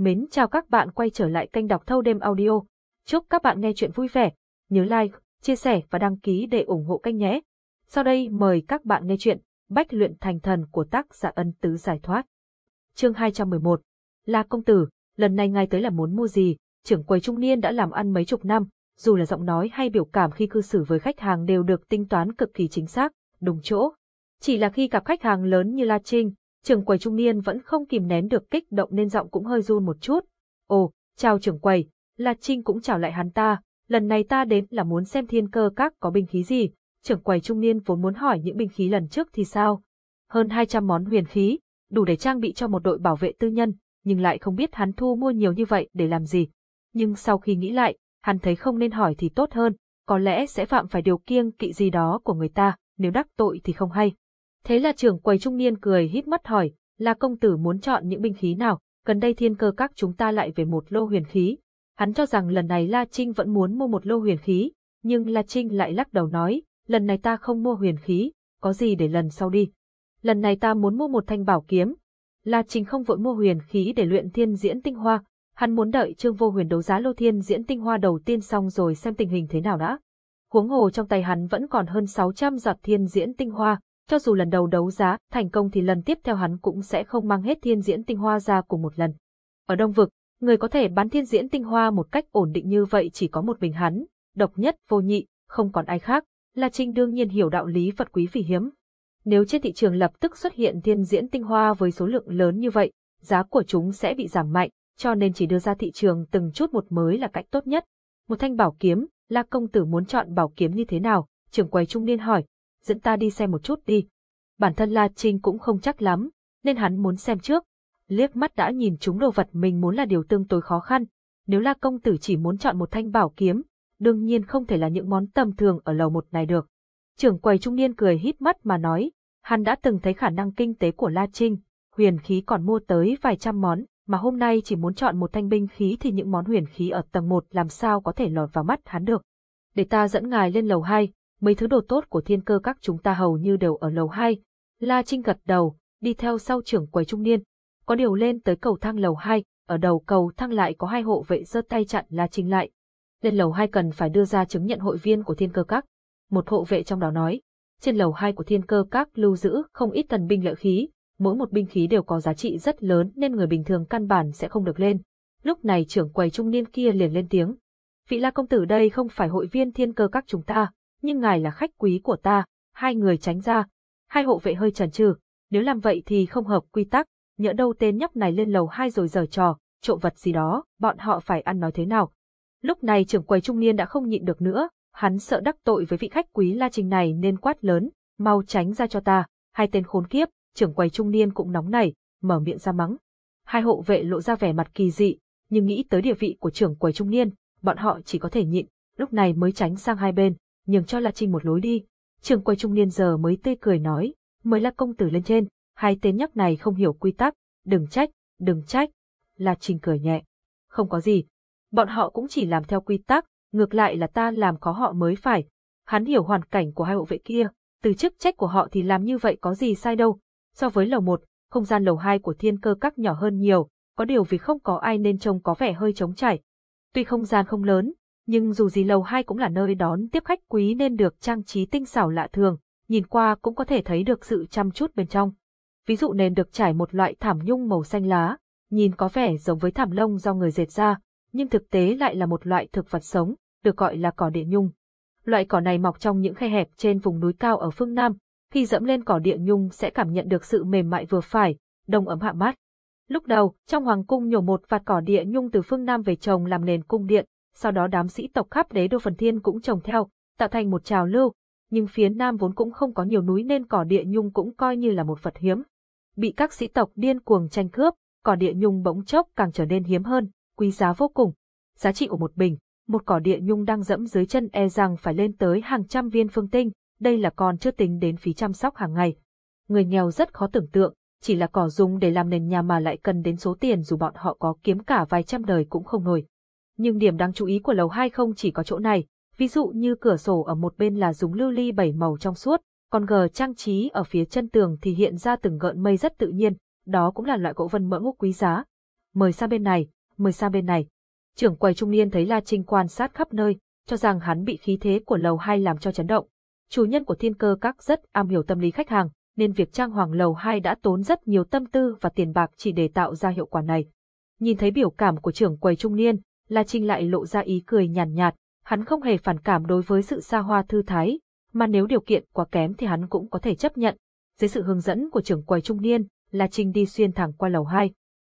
Mến chào các bạn quay trở lại kênh đọc thâu đêm audio. Chúc các bạn nghe chuyện vui vẻ. Nhớ like, chia sẻ và đăng ký để ủng hộ kênh nhé. Sau đây mời các bạn nghe chuyện Bách luyện thành thần của tác giả ân tứ giải thoát. Chương 211 Là công tử, lần này ngài tới là muốn mua gì, trưởng quầy trung niên đã làm ăn mấy chục năm, dù là giọng nói hay biểu cảm khi cư xử với khách hàng đều được tính toán cực kỳ chính xác, đúng chỗ. Chỉ là khi gặp khách hàng lớn như La Trinh, trưởng quầy trung niên vẫn không kìm nén được kích động nên giọng cũng hơi run một chút. Ồ, chào trưởng quầy, La Trinh cũng chào lại hắn ta, lần này ta đến là muốn xem thiên cơ các có binh khí gì, trưởng quầy trung niên vốn muốn hỏi những binh khí lần trước thì sao. Hơn 200 món huyền khí, đủ để trang bị cho một đội bảo vệ tư nhân, nhưng lại không biết hắn thu mua nhiều như vậy để làm gì. Nhưng sau khi nghĩ lại, hắn thấy không nên hỏi thì tốt hơn, có lẽ sẽ phạm phải điều kiêng kỵ gì đó của người ta, nếu đắc tội thì không hay. Thế là trưởng quầy trung niên cười híp mắt hỏi, là công tử muốn chọn những binh khí nào, gần đây thiên cơ các chúng ta lại về một lô huyền khí. Hắn cho rằng lần này La Trinh vẫn muốn mua một lô huyền khí, nhưng La Trinh lại lắc đầu nói, lần này ta không mua huyền khí, có gì để lần sau đi. Lần này ta muốn mua một thanh bảo kiếm. La Trinh không vội mua huyền khí để luyện thiên diễn tinh hoa, hắn muốn đợi Trương Vô Huyền đấu giá lô thiên diễn tinh hoa đầu tiên xong rồi xem tình hình thế nào đã. Huống hồ trong tay hắn vẫn còn hơn 600 giọt thiên diễn tinh hoa, cho dù lần đầu đấu giá thành công thì lần tiếp theo hắn cũng sẽ không mang hết thiên diễn tinh hoa ra cùng một lần. Ở Đông Vực, người có thể bán thiên diễn tinh hoa một cách ổn định như vậy chỉ có một mình hắn, độc nhất vô nhị, không còn ai khác. La Trinh đương nhiên hiểu đạo lý vật quý vì hiếm. Nếu trên thị trường lập tức xuất hiện thiên diễn tinh hoa với số lượng lớn như vậy, giá của chúng sẽ bị giảm mạnh, cho nên chỉ đưa ra thị trường từng chút một mới là cách tốt nhất. Một thanh bảo kiếm, La công tử muốn chọn bảo kiếm như thế nào? Trưởng quầy trung niên hỏi, dẫn ta đi xem một chút đi. Bản thân La Trinh cũng không chắc lắm, nên hắn muốn xem trước. Liếc mắt đã nhìn chúng đồ vật mình muốn là điều tương tối khó khăn. Nếu La công tử chỉ muốn chọn một thanh bảo kiếm, đương nhiên không thể là những món tầm thường ở lầu một này được. Trưởng quầy trung niên cười hít mắt mà nói, hắn đã từng thấy khả năng kinh tế của La Trinh, huyền khí còn mua tới vài trăm món, mà hôm nay chỉ muốn chọn một thanh binh khí thì những món huyền khí ở tầng 1 làm sao có thể lọt vào mắt hắn được. Để ta dẫn ngài lên lầu 2, mấy thứ đồ tốt của thiên cơ các chúng ta hầu như đều ở lầu 2. La Trinh gật đầu, đi theo sau trưởng quầy trung niên. Có điều lên tới cầu thang lầu 2, ở đầu cầu thang lại có hai hộ vệ giơ tay chặn La Trinh lại. Lên lầu 2 cần phải đưa ra chứng nhận hội viên của thiên cơ các. Một hộ vệ trong đó nói, trên lầu 2 của thiên cơ các lưu giữ không ít thần binh lợi khí, mỗi một binh khí đều có giá trị rất lớn nên người bình thường căn bản sẽ không được lên. Lúc này trưởng quầy trung niên kia liền lên tiếng. Vị la công tử đây không phải hội viên thiên cơ các chúng ta, à? Nhưng ngài là khách quý của ta, hai người tránh ra. Hai hộ vệ hơi chần chừ, nếu làm vậy thì không hợp quy tắc, nhỡ đâu tên nhóc này lên lầu hai rồi giở trò, trộm vật gì đó, bọn họ phải ăn nói thế nào. Lúc này trưởng quầy trung niên đã không nhịn được nữa, hắn sợ đắc tội với vị khách quý La Trình này nên quát lớn, mau tránh ra cho ta, hai tên khốn kiếp, trưởng quầy trung niên cũng nóng nảy, mở miệng ra mắng. Hai hộ vệ lộ ra vẻ mặt kỳ dị, nhưng nghĩ tới địa vị của trưởng quầy trung niên, bọn họ chỉ có thể nhịn, lúc này mới tránh sang hai bên, nhường cho La Trinh một lối đi. Trường quay trung niên giờ mới tươi cười nói, mới là công tử lên trên, hai tên nhóc này không hiểu quy tắc, đừng trách, đừng trách. La Trinh cười nhẹ, không có gì, bọn họ cũng chỉ làm theo quy tắc, ngược lại là ta làm khó họ mới phải. Hắn hiểu hoàn cảnh của hai hộ vệ kia, từ chức trách của họ thì làm như vậy có gì sai đâu. So với lầu một, không gian lầu hai của thiên cơ các nhỏ hơn nhiều, có điều vì không có ai nên trông có vẻ hơi trống trải. Tuy không gian không lớn, nhưng dù gì lầu hai cũng là nơi đón tiếp khách quý nên được trang trí tinh xảo lạ thường, nhìn qua cũng có thể thấy được sự chăm chút bên trong. Ví dụ nền được trải một loại thảm nhung màu xanh lá, nhìn có vẻ giống với thảm lông do người dệt ra, nhưng thực tế lại là một loại thực vật sống, được gọi là cỏ địa nhung. Loại cỏ này mọc trong những khe hẹp trên vùng núi cao ở phương Nam, khi dẫm lên cỏ địa nhung sẽ cảm nhận được sự mềm mại vừa phải, đông ấm hạ mát. Lúc đầu, trong hoàng cung nhổ một vạt cỏ địa nhung từ phương Nam về trồng làm nền cung điện, sau đó đám sĩ tộc khắp đế đô phần thiên cũng trồng theo, tạo thành một trào lưu, nhưng phía nam vốn cũng không có nhiều núi nên cỏ địa nhung cũng coi như là một vật hiếm. Bị các sĩ tộc điên cuồng tranh cướp, cỏ địa nhung bỗng chốc càng trở nên hiếm hơn, quý giá vô cùng. Giá trị của một bình, một cỏ địa nhung đang dẫm dưới chân e rằng phải lên tới hàng trăm viên phương tinh, đây là còn chưa tính đến phí chăm sóc hàng ngày. Người nghèo rất khó tưởng tượng, chỉ là cỏ dùng để làm nền nhà mà lại cần đến số tiền dù bọn họ có kiếm cả vài trăm đời cũng không nổi. Nhưng điểm đáng chú ý của lầu 2 không chỉ có chỗ này, ví dụ như cửa sổ ở một bên là dùng lưu ly bảy màu trong suốt, còn gờ trang trí ở phía chân tường thì hiện ra từng gợn mây rất tự nhiên, đó cũng là loại gỗ vân mỡ ngốc quý giá. mời sang bên này, mời sang bên này. Trưởng quầy trung niên thấy La Trinh quan sát khắp nơi, cho rằng hắn bị khí thế của lầu hai làm cho chấn động. Chủ nhân của thiên cơ các rất am hiểu tâm lý khách hàng, nên việc trang hoàng lầu hai đã tốn rất nhiều tâm tư và tiền bạc chỉ để tạo ra hiệu quả này. Nhìn thấy biểu cảm của trưởng quầy trung niên, La Trinh lại lộ ra ý cười nhàn nhạt, nhạt, hắn không hề phản cảm đối với sự xa hoa thư thái, mà nếu điều kiện quá kém thì hắn cũng có thể chấp nhận. Dưới sự hướng dẫn của trưởng quầy trung niên, La Trinh đi xuyên thẳng qua lầu 2.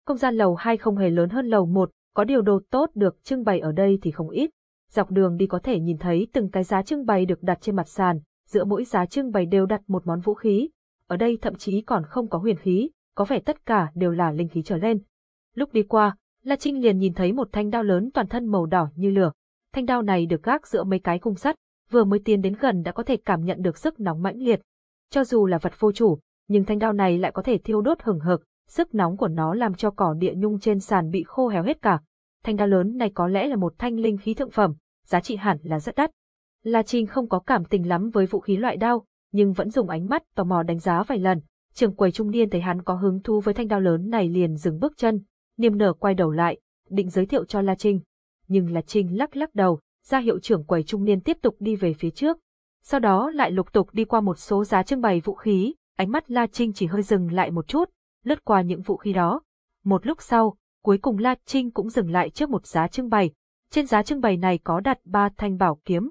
Không gian lầu 2 không hề lớn hơn lầu 1, có điều đồ tốt được trưng bày ở đây thì không ít. Dọc đường đi có thể nhìn thấy từng cái giá trưng bày được đặt trên mặt sàn, giữa mỗi giá trưng bày đều đặt một món vũ khí. Ở đây thậm chí còn không có huyền khí, có vẻ tất cả đều là linh khí trở lên. Lúc đi qua, La Trinh liền nhìn thấy một thanh đao lớn toàn thân màu đỏ như lửa. Thanh đao này được gác giữa mấy cái cung sắt, vừa mới tiến đến gần đã có thể cảm nhận được sức nóng mãnh liệt. Cho dù là vật vô chủ, nhưng thanh đao này lại có thể thiêu đốt hừng hực, sức nóng của nó làm cho cỏ địa nhung trên sàn bị khô héo hết cả. Thanh đao lớn này có lẽ là một thanh linh khí thượng phẩm, giá trị hẳn là rất đắt. La Trinh không có cảm tình lắm với vũ khí loại đao, nhưng vẫn dùng ánh mắt tò mò đánh giá vài lần. Trường quầy trung niên thấy hắn có hứng thú với thanh đao lớn này liền dừng bước chân, niềm nở quay đầu lại, định giới thiệu cho La Trinh. Nhưng La Trinh lắc lắc đầu, ra hiệu trưởng quầy trung niên tiếp tục đi về phía trước. Sau đó lại lục tục đi qua một số giá trưng bày vũ khí, ánh mắt La Trinh chỉ hơi dừng lại một chút, lướt qua những vũ khí đó. Một lúc sau, cuối cùng La Trinh cũng dừng lại trước một giá trưng bày. Trên giá trưng bày này có đặt ba thanh bảo kiếm.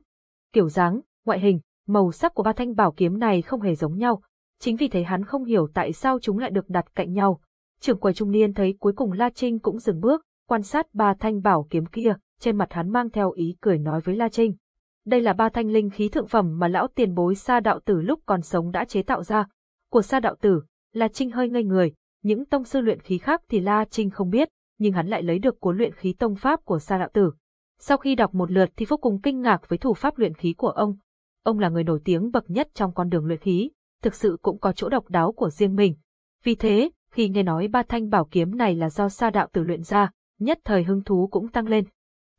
Kiểu dáng, ngoại hình, màu sắc của ba thanh bảo kiếm này không hề giống nhau. Chính vì thế hắn không hiểu tại sao chúng lại được đặt cạnh nhau. Trưởng quầy trung niên thấy cuối cùng La Trinh cũng dừng bước, quan sát ba thanh bảo kiếm kia, trên mặt hắn mang theo ý cười nói với La Trinh. Đây là ba thanh linh khí thượng phẩm mà lão tiền bối sa đạo tử lúc còn sống đã chế tạo ra. Của sa đạo tử, La Trinh hơi ngây người, những tông sư luyện khí khác thì La Trinh không biết, nhưng hắn lại lấy được cuốn luyện khí tông pháp của sa đạo tử. Sau khi đọc một lượt thì vô cùng kinh ngạc với thủ pháp luyện khí của ông. Ông là người nổi tiếng bậc nhất trong con đường luyện khí, thực sự cũng có chỗ độc đáo của riêng mình. Vì thế, khi nghe nói ba thanh bảo kiếm này là do sa đạo tử luyện ra, nhất thời hứng thú cũng tăng lên.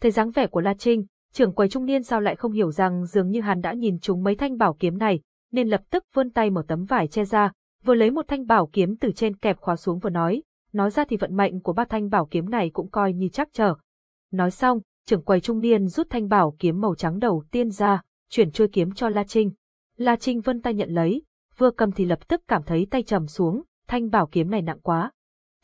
Thấy dáng vẻ của La Trinh, trưởng quầy trung niên sao lại không hiểu rằng dường như hắn đã nhìn chúng mấy thanh bảo kiếm này, nên lập tức vươn tay mở tấm vải che ra, vừa lấy một thanh bảo kiếm từ trên kẹp khóa xuống vừa nói, nói ra thì vận mệnh của ba thanh bảo kiếm này cũng coi như chắc trở. Nói xong, trưởng quầy trung niên rút thanh bảo kiếm màu trắng đầu tiên ra, chuyển chuôi kiếm cho La Trinh. La Trinh vân tay nhận lấy, vừa cầm thì lập tức cảm thấy tay trầm xuống, thanh bảo kiếm này nặng quá.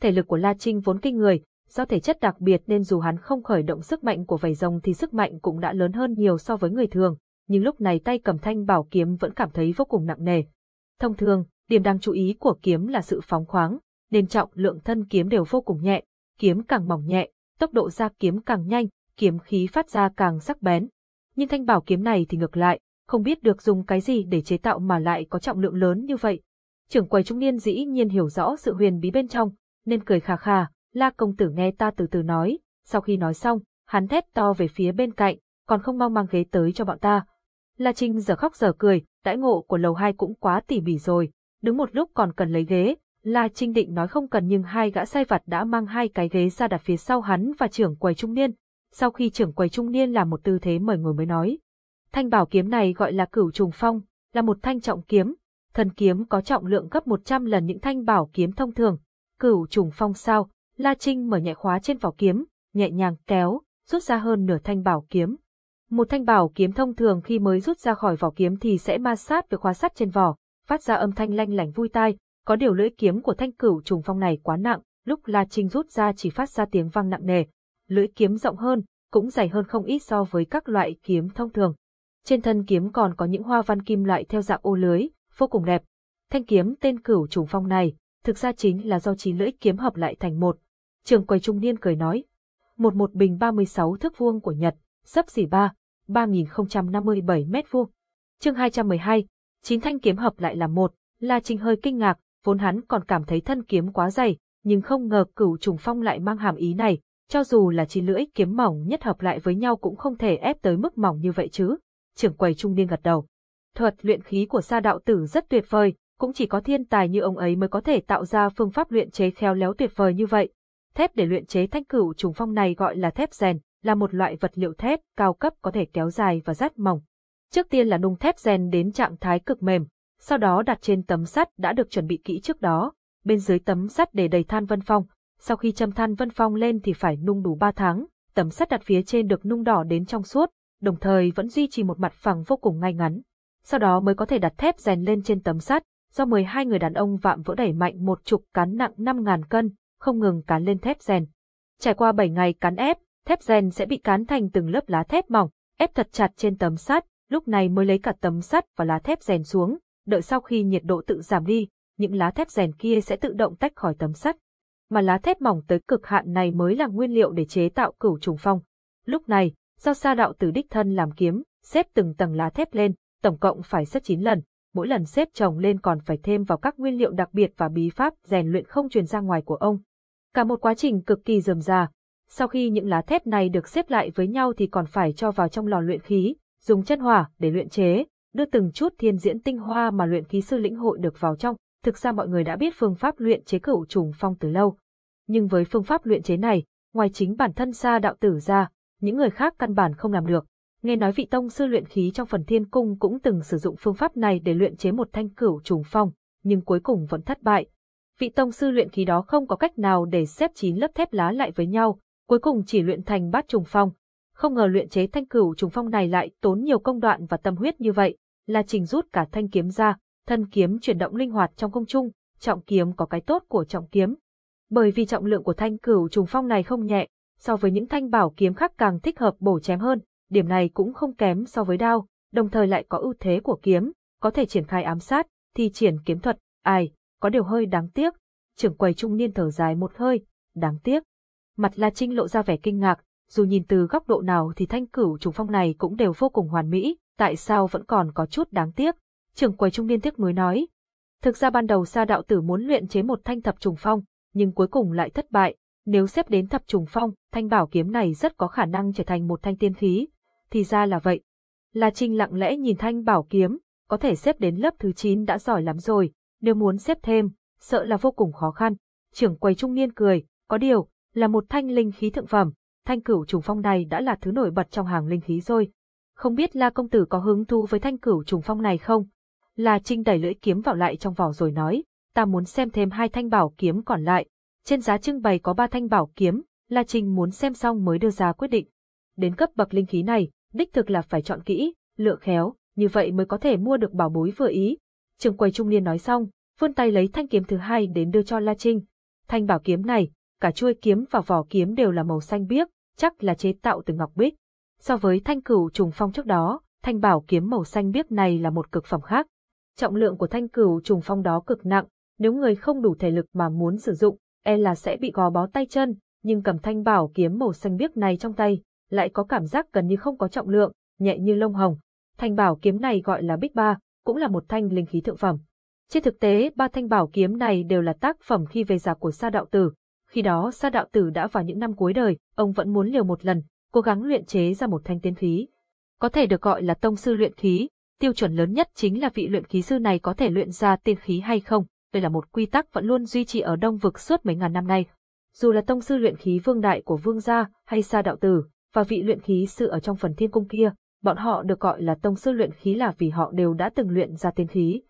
Thể lực của La Trinh vốn kinh người, do thể chất đặc biệt nên dù hắn không khởi động sức mạnh của vảy rồng thì sức mạnh cũng đã lớn hơn nhiều so với người thường, nhưng lúc này tay cầm thanh bảo kiếm vẫn cảm thấy vô cùng nặng nề. Thông thường, điểm đáng chú ý của kiếm là sự phóng khoáng, nên trọng lượng thân kiếm đều vô cùng nhẹ, kiếm càng mỏng nhẹ, tốc độ ra kiếm càng nhanh, kiếm khí phát ra càng sắc bén. Nhưng thanh bảo kiếm này thì ngược lại, không biết được dùng cái gì để chế tạo mà lại có trọng lượng lớn như vậy. Trưởng quầy trung niên dĩ nhiên hiểu rõ sự huyền bí bên trong, nên cười khà khà, La công tử nghe ta từ từ nói, sau khi nói xong, hắn thét to về phía bên cạnh, còn không mau mang ghế tới cho bọn ta. La Trinh giờ khóc giờ cười, đãi ngộ của lầu hai cũng quá tỉ mỉ rồi, đứng một lúc còn cần lấy ghế, La Trinh định nói không cần nhưng hai gã sai vặt đã mang hai cái ghế ra đặt phía sau hắn và trưởng quầy trung niên. Sau khi trưởng quầy trung niên làm một tư thế mời ngồi mới nói. Thanh bảo kiếm này gọi là cửu trùng phong, là một thanh trọng kiếm. Thần kiếm có trọng lượng gấp 100 lần những thanh bảo kiếm thông thường. Cửu trùng phong sao, La Trinh mở nhẹ khóa trên vỏ kiếm, nhẹ nhàng kéo, rút ra hơn nửa thanh bảo kiếm. Một thanh bảo kiếm thông thường khi mới rút ra khỏi vỏ kiếm thì sẽ ma sát với khóa sắt trên vỏ, phát ra âm thanh lanh lảnh vui tai, có điều lưỡi kiếm của thanh cửu trùng phong này quá nặng, lúc La Trinh rút ra chỉ phát ra tiếng vang nặng nề. Lưỡi kiếm rộng hơn, cũng dày hơn không ít so với các loại kiếm thông thường. Trên thân kiếm còn có những hoa văn kim loại theo dạng ô lưới, vô cùng đẹp. Thanh kiếm tên cửu trùng phong này, thực ra chính là do chín lưỡi kiếm hợp lại thành một, Trường quầy trung niên cười nói. Một một bình 36 thước vuông của Nhật, sấp xỉ 3, 3057 mét vuông. Chương 212, chín thanh kiếm hợp lại là một, La Trinh hơi kinh ngạc, vốn hắn còn cảm thấy thân kiếm quá dày, nhưng không ngờ cửu trùng phong lại mang hàm ý này, cho dù là chín lưỡi kiếm mỏng nhất hợp lại với nhau cũng không thể ép tới mức mỏng như vậy chứ. Trưởng quầy trung niên gật đầu. Thuật luyện khí của sa đạo tử rất tuyệt vời, cũng chỉ có thiên tài như ông ấy mới có thể tạo ra phương pháp luyện chế khéo léo tuyệt vời như vậy, Thép để luyện chế thanh cửu trùng phong này gọi là thép rèn, là một loại vật liệu thép cao cấp có thể kéo dài và rát mỏng. Trước tiên là nung thép rèn đến trạng thái cực mềm, sau đó đặt trên tấm sắt đã được chuẩn bị kỹ trước đó, bên dưới tấm sắt để đầy than vân phong, sau khi châm than vân phong lên thì phải nung đủ 3 tháng, tấm sắt đặt phía trên được nung đỏ đến trong suốt, đồng thời vẫn duy trì một mặt phẳng vô cùng ngay ngắn. Sau đó mới có thể đặt thép rèn lên trên tấm sắt, do 12 người đàn ông vạm vỡ đẩy mạnh một trục cán nặng 5.000 cân, không ngừng cán lên thép rèn. Trải qua 7 ngày cán ép, thép rèn sẽ bị cán thành từng lớp lá thép mỏng, ép thật chặt trên tấm sắt, lúc này mới lấy cả tấm sắt và lá thép rèn xuống, đợi sau khi nhiệt độ tự giảm đi, những lá thép rèn kia sẽ tự động tách khỏi tấm sắt. Mà lá thép mỏng tới cực hạn này mới là nguyên liệu để chế tạo cửu trùng phong. Lúc này, do sa đạo tử đích thân làm kiếm, xếp từng tầng lá thép lên, tổng cộng phải xếp 9 lần, mỗi lần xếp chồng lên còn phải thêm vào các nguyên liệu đặc biệt và bí pháp rèn luyện không truyền ra ngoài của ông. Cả một quá trình cực kỳ rườm rà. Sau khi những lá thép này được xếp lại với nhau thì còn phải cho vào trong lò luyện khí, dùng chân hỏa để luyện chế, đưa từng chút thiên diễn tinh hoa mà luyện khí sư lĩnh hội được vào trong. Thực ra mọi người đã biết phương pháp luyện chế cửu trùng phong từ lâu. Nhưng với phương pháp luyện chế này, ngoài chính bản thân xa đạo tử ra, những người khác căn bản không làm được. Nghe nói vị tông sư luyện khí trong phần thiên cung cũng từng sử dụng phương pháp này để luyện chế một thanh cửu trùng phong, nhưng cuối cùng vẫn thất bại. Vị tông sư luyện khí đó không có cách nào để xếp chín lớp thép lá lại với nhau, cuối cùng chỉ luyện thành bát trùng phong. Không ngờ luyện chế thanh cửu trùng phong này lại tốn nhiều công đoạn và tâm huyết như vậy, là trình rút cả thanh kiếm ra, thân kiếm chuyển động linh hoạt trong không trung, trọng kiếm có cái tốt của trọng kiếm. Bởi vì trọng lượng của thanh cửu trùng phong này không nhẹ, so với những thanh bảo kiếm khác càng thích hợp bổ chém hơn, điểm này cũng không kém so với đao, đồng thời lại có ưu thế của kiếm, có thể triển khai ám sát, thi triển kiếm thuật, ai, có điều hơi đáng tiếc. Trưởng quầy trung niên thở dài một hơi, đáng tiếc. Mặt La Trinh lộ ra vẻ kinh ngạc, dù nhìn từ góc độ nào thì thanh cửu trùng phong này cũng đều vô cùng hoàn mỹ, tại sao vẫn còn có chút đáng tiếc. Trưởng quầy trung niên tiếc nuối nói. Thực ra ban đầu Sa đạo tử muốn luyện chế một thanh thập trùng phong, nhưng cuối cùng lại thất bại. Nếu xếp đến thập trùng phong, thanh bảo kiếm này rất có khả năng trở thành một thanh tiên khí. Thì ra là vậy. La Trinh lặng lẽ nhìn thanh bảo kiếm, có thể xếp đến lớp thứ 9 đã giỏi lắm rồi, nếu muốn xếp thêm, sợ là vô cùng khó khăn. Trưởng quầy trung niên cười, có điều, là một thanh linh khí thượng phẩm, thanh cửu trùng phong này đã là thứ nổi bật trong hàng linh khí rồi. Không biết La công tử có hứng thú với thanh cửu trùng phong này không? La Trinh đẩy lưỡi kiếm vào lại trong vỏ rồi nói, ta muốn xem thêm hai thanh bảo kiếm còn lại. Trên giá trưng bày có ba thanh bảo kiếm, La Trinh muốn xem xong mới đưa ra quyết định. Đến cấp bậc linh khí này, đích thực là phải chọn kỹ, lựa khéo, như vậy mới có thể mua được bảo bối vừa ý. Trường quầy trung niên nói xong, vươn tay lấy thanh kiếm thứ hai đến đưa cho La Trinh. Thanh bảo kiếm này, cả chuôi kiếm và vỏ kiếm đều là màu xanh biếc, chắc là chế tạo từ ngọc bích. So với thanh cửu trùng phong trước đó, thanh bảo kiếm màu xanh biếc này là một cực phẩm khác. Trọng lượng của thanh cửu trùng phong đó cực nặng, nếu người không đủ thể lực mà muốn sử dụng, e là sẽ bị gò bó tay chân, nhưng cầm thanh bảo kiếm màu xanh biếc này trong tay, lại có cảm giác gần như không có trọng lượng, nhẹ như lông hồng. Thanh bảo kiếm này gọi là Bích Ba, cũng là một thanh linh khí thượng phẩm. Trên thực tế, ba thanh bảo kiếm này đều là tác phẩm khi về già của Sa đạo tử. Khi đó Sa đạo tử đã vào những năm cuối đời, ông vẫn muốn liều một lần, cố gắng luyện chế ra một thanh tiên khí. Có thể được gọi là tông sư luyện khí, tiêu chuẩn lớn nhất chính là vị luyện khí sư này có thể luyện ra tiên khí hay không. Đây là một quy tắc vẫn luôn duy trì ở Đông vực suốt mấy ngàn năm nay. Dù là tông sư luyện khí vương đại của vương gia hay Sa đạo tử, và vị luyện khí sư ở trong phần thiên cung kia, bọn họ được gọi là tông sư luyện khí là vì họ đều đã từng luyện ra tiên khí.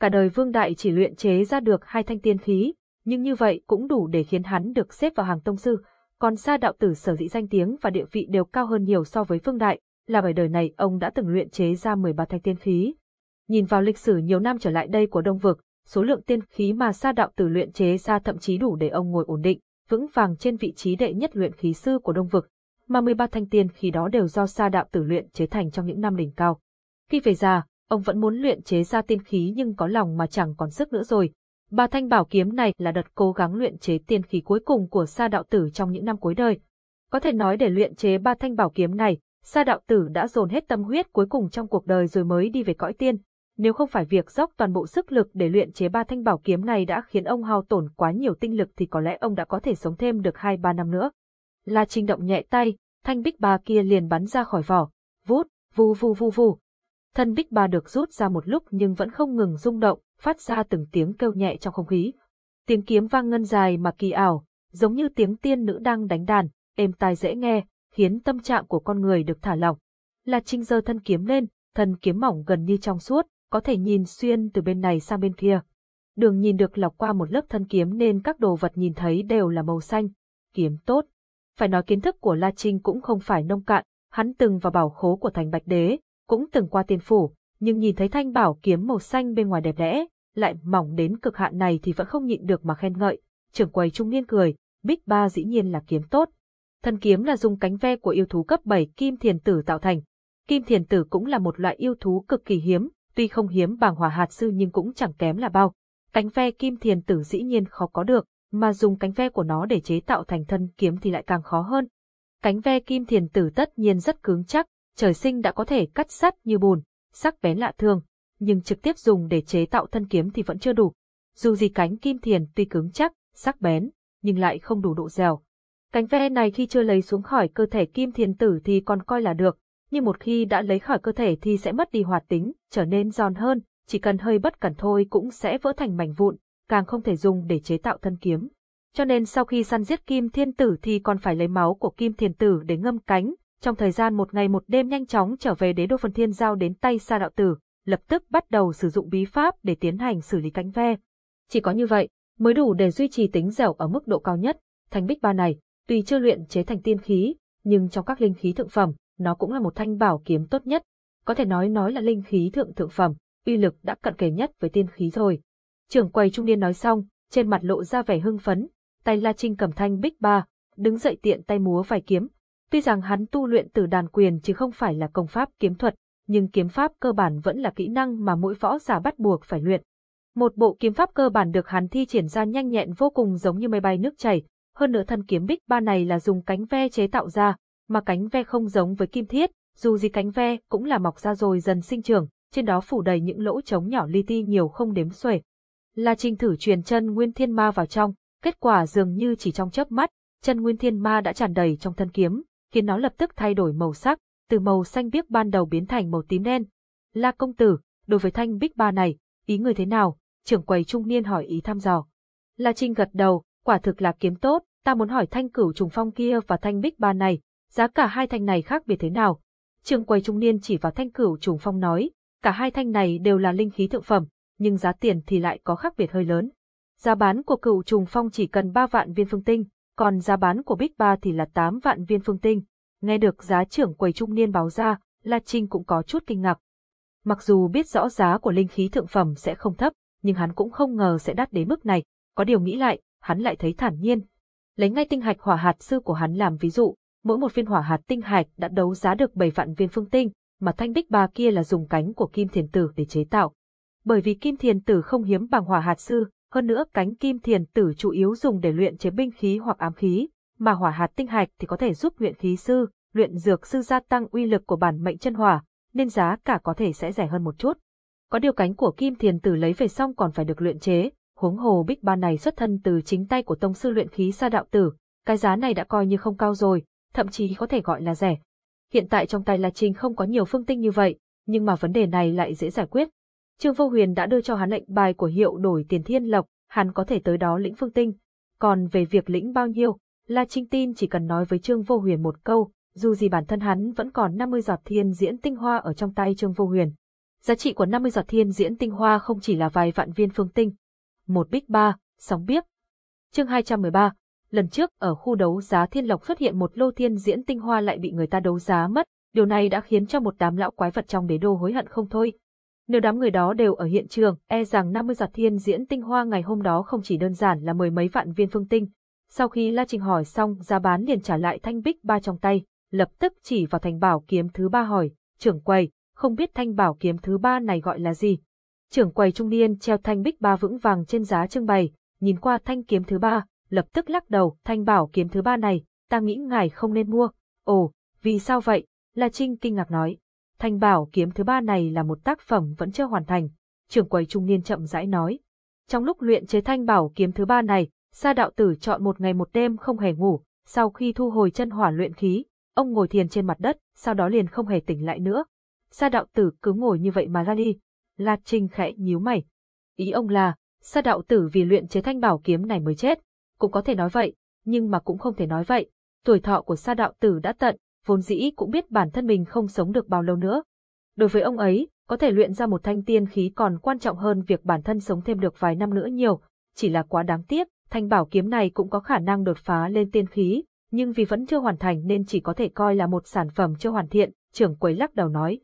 Cả đời vương đại chỉ luyện chế ra được hai thanh tiên khí, nhưng như vậy cũng đủ để khiến hắn được xếp vào hàng tông sư, còn Sa đạo tử sở dĩ danh tiếng và địa vị đều cao hơn nhiều so với vương đại, là bởi đời này ông đã từng luyện chế ra 13 thanh tiên khí. Nhìn vào lịch sử nhiều năm trở lại đây của Đông Vực, số lượng tiên khí mà Sa đạo tử luyện chế ra thậm chí đủ để ông ngồi ổn định, vững vàng trên vị trí đệ nhất luyện khí sư của Đông Vực, mà 13 thanh tiên khi đó đều do Sa đạo tử luyện chế thành trong những năm đỉnh cao. Khi về già, ông vẫn muốn luyện chế ra tiên khí nhưng có lòng mà chẳng còn sức nữa rồi. Ba thanh bảo kiếm này là đợt cố gắng luyện chế tiên khí cuối cùng của Sa đạo tử trong những năm cuối đời. Có thể nói để luyện chế ba thanh bảo kiếm này, Sa đạo tử đã dồn hết tâm huyết cuối cùng trong cuộc đời rồi mới đi về cõi tiên. Nếu không phải việc dốc toàn bộ sức lực để luyện chế ba thanh bảo kiếm này đã khiến ông hao tổn quá nhiều tinh lực thì có lẽ ông đã có thể sống thêm được 2-3 năm nữa. La Trinh động nhẹ tay, thanh bích ba kia liền bắn ra khỏi vỏ, vút, vù vù vù vù. Thân bích ba được rút ra một lúc nhưng vẫn không ngừng rung động, phát ra từng tiếng kêu nhẹ trong không khí. Tiếng kiếm vang ngân dài mà kỳ ảo, giống như tiếng tiên nữ đang đánh đàn, êm tai dễ nghe, khiến tâm trạng của con người được thả lỏng. La Trinh giơ thân kiếm lên, thân kiếm mỏng gần như trong suốt, có thể nhìn xuyên từ bên này sang bên kia. đường nhìn được lọc qua một lớp thân kiếm nên các đồ vật nhìn thấy đều là màu xanh. Kiếm tốt. Phải nói kiến thức của La Trinh cũng không phải nông cạn, hắn từng vào bảo khố của thành Bạch Đế, cũng từng qua tiên phủ, nhưng nhìn thấy thanh bảo kiếm màu xanh bên ngoài đẹp đẽ, lại mỏng đến cực hạn này thì vẫn không nhịn được mà khen ngợi. Trưởng quầy trung niên cười, Bích Ba dĩ nhiên là kiếm tốt. Thân kiếm là dùng cánh ve của yêu thú cấp 7 kim thiền tử tạo thành. Kim thiền tử cũng là một loại yêu thú cực kỳ hiếm, tuy không hiếm bằng hỏa hạt sư nhưng cũng chẳng kém là bao. Cánh ve kim thiền tử dĩ nhiên khó có được, mà dùng cánh ve của nó để chế tạo thành thân kiếm thì lại càng khó hơn. Cánh ve kim thiền tử tất nhiên rất cứng chắc, trời sinh đã có thể cắt sắt như bùn, sắc bén lạ thường, nhưng trực tiếp dùng để chế tạo thân kiếm thì vẫn chưa đủ. Dù gì cánh kim thiền tuy cứng chắc, sắc bén, nhưng lại không đủ độ dẻo. Cánh ve này khi chưa lấy xuống khỏi cơ thể kim thiền tử thì còn coi là được, nhưng một khi đã lấy khỏi cơ thể thì sẽ mất đi hoạt tính, trở nên giòn hơn, chỉ cần hơi bất cẩn thôi cũng sẽ vỡ thành mảnh vụn, càng không thể dùng để chế tạo thân kiếm. Cho nên sau khi săn giết kim thiên tử thì còn phải lấy máu của kim Thiên tử để ngâm cánh, trong thời gian một ngày một đêm nhanh chóng trở về đế đô phần thiên giao đến tay sa đạo tử, lập tức bắt đầu sử dụng bí pháp để tiến hành xử lý cánh ve. Chỉ có như vậy, mới đủ để duy trì tính dẻo ở mức độ cao nhất. Thanh bích ba này, tuy chưa luyện chế thành tiên khí, nhưng trong các linh khí thượng phẩm, nó cũng là một thanh bảo kiếm tốt nhất. Có thể nói nói là linh khí thượng thượng phẩm, uy lực đã cận kề nhất với tiên khí rồi. Trưởng quầy trung niên nói xong, trên mặt lộ ra vẻ hưng phấn, tay La Trinh cầm thanh bích ba, đứng dậy tiện tay múa vài kiếm. Tuy rằng hắn tu luyện từ đàn quyền chứ không phải là công pháp kiếm thuật, nhưng kiếm pháp cơ bản vẫn là kỹ năng mà mỗi võ giả bắt buộc phải luyện. Một bộ kiếm pháp cơ bản được hắn thi triển ra nhanh nhẹn vô cùng giống như mây bay nước chảy, hơn nữa thân kiếm bích ba này là dùng cánh ve chế tạo ra, mà cánh ve không giống với kim thiết, dù gì cánh ve cũng là mọc ra rồi dần sinh trưởng, trên đó phủ đầy những lỗ trống nhỏ li ti nhiều không đếm xuể. La Trinh thử truyền chân Nguyên Thiên Ma vào trong, kết quả dường như chỉ trong chớp mắt, chân Nguyên Thiên Ma đã tràn đầy trong thân kiếm, khiến nó lập tức thay đổi màu sắc, từ màu xanh biếc ban đầu biến thành màu tím đen. La công tử, đối với thanh bích ba này, ý người thế nào? Trưởng quầy trung niên hỏi ý thăm dò. La Trinh gật đầu, quả thực là kiếm tốt, ta muốn hỏi thanh cửu trùng phong kia và thanh bích ba này, giá cả hai thanh này khác biệt thế nào? Trưởng quầy trung niên chỉ vào thanh cửu trùng phong nói, cả hai thanh này đều là linh khí thượng phẩm, nhưng giá tiền thì lại có khác biệt hơi lớn. Giá bán của cửu trùng phong chỉ cần 3 vạn viên phương tinh, còn giá bán của bích ba thì là 8 vạn viên phương tinh. Nghe được giá trưởng quầy trung niên báo ra, La Trinh cũng có chút kinh ngạc. Mặc dù biết rõ giá của linh khí thượng phẩm sẽ không thấp, nhưng hắn cũng không ngờ sẽ đắt đến mức này, có điều nghĩ lại, hắn lại thấy thản nhiên. Lấy ngay tinh hạch hỏa hạt sư của hắn làm ví dụ, mỗi một viên hỏa hạt tinh hạch đã đấu giá được 7 vạn viên phương tinh, mà thanh bích ba kia là dùng cánh của kim thiền tử để chế tạo. Bởi vì kim thiền tử không hiếm bằng hỏa hạt sư, hơn nữa cánh kim thiền tử chủ yếu dùng để luyện chế binh khí hoặc ám khí, mà hỏa hạt tinh hạch thì có thể giúp luyện khí sư, luyện dược sư gia tăng uy lực của bản mệnh chân hỏa, nên giá cả có thể sẽ rẻ hơn một chút. Có điều cánh của Kim Thiền Tử lấy về xong còn phải được luyện chế, huống hồ bích ba này xuất thân từ chính tay của tông sư luyện khí sa đạo tử, cái giá này đã coi như không cao rồi, thậm chí có thể gọi là rẻ. Hiện tại trong tay La Trinh không có nhiều phương tinh như vậy, nhưng mà vấn đề này lại dễ giải quyết. Trương Vô Huyền đã đưa cho hắn lệnh bài của hiệu đổi tiền thiên lộc, hắn có thể tới đó lĩnh phương tinh. Còn về việc lĩnh bao nhiêu, La Trinh tin chỉ cần nói với Trương Vô Huyền một câu, dù gì bản thân hắn vẫn còn 50 giọt thiên diễn tinh hoa ở trong tay Trương Vô Huyền. Giá trị của 50 giọt thiên diễn tinh hoa không chỉ là vài vạn viên phương tinh. Một bích ba, sóng biếc. Chương 213, lần trước ở khu đấu giá thiên lộc xuất hiện một lô thiên diễn tinh hoa lại bị người ta đấu giá mất, điều này đã khiến cho một đám lão quái vật trong đế đô hối hận không thôi. Nếu đám người đó đều ở hiện trường, e rằng 50 giọt thiên diễn tinh hoa ngày hôm đó không chỉ đơn giản là mười mấy vạn viên phương tinh. Sau khi La Trình hỏi xong, giá bán liền trả lại thanh bích ba trong tay, lập tức chỉ vào thành bảo kiếm thứ ba hỏi, trưởng quầy, không biết thanh bảo kiếm thứ ba này gọi là gì. Trưởng quầy trung niên treo thanh bích ba vững vàng trên giá trưng bày, nhìn qua thanh kiếm thứ ba, lập tức lắc đầu, thanh bảo kiếm thứ ba này, ta nghĩ ngài không nên mua. Ồ, vì sao vậy? La Trinh kinh ngạc nói. Thanh bảo kiếm thứ ba này là một tác phẩm vẫn chưa hoàn thành. Trưởng quầy trung niên chậm rãi nói. Trong lúc luyện chế thanh bảo kiếm thứ ba này, Sa đạo tử chọn một ngày một đêm không hề ngủ, sau khi thu hồi chân hỏa luyện khí, ông ngồi thiền trên mặt đất, sau đó liền không hề tỉnh lại nữa. Sa đạo tử cứ ngồi như vậy mà ra đi. La Trinh khẽ nhíu mày. Ý ông là, sa đạo tử vì luyện chế thanh bảo kiếm này mới chết. Cũng có thể nói vậy, nhưng mà cũng không thể nói vậy. Tuổi thọ của sa đạo tử đã tận, vốn dĩ cũng biết bản thân mình không sống được bao lâu nữa. Đối với ông ấy, có thể luyện ra một thanh tiên khí còn quan trọng hơn việc bản thân sống thêm được vài năm nữa nhiều, chỉ là quá đáng tiếc, thanh bảo kiếm này cũng có khả năng đột phá lên tiên khí, nhưng vì vẫn chưa hoàn thành nên chỉ có thể coi là một sản phẩm chưa hoàn thiện, trưởng quầy lắc đầu nói.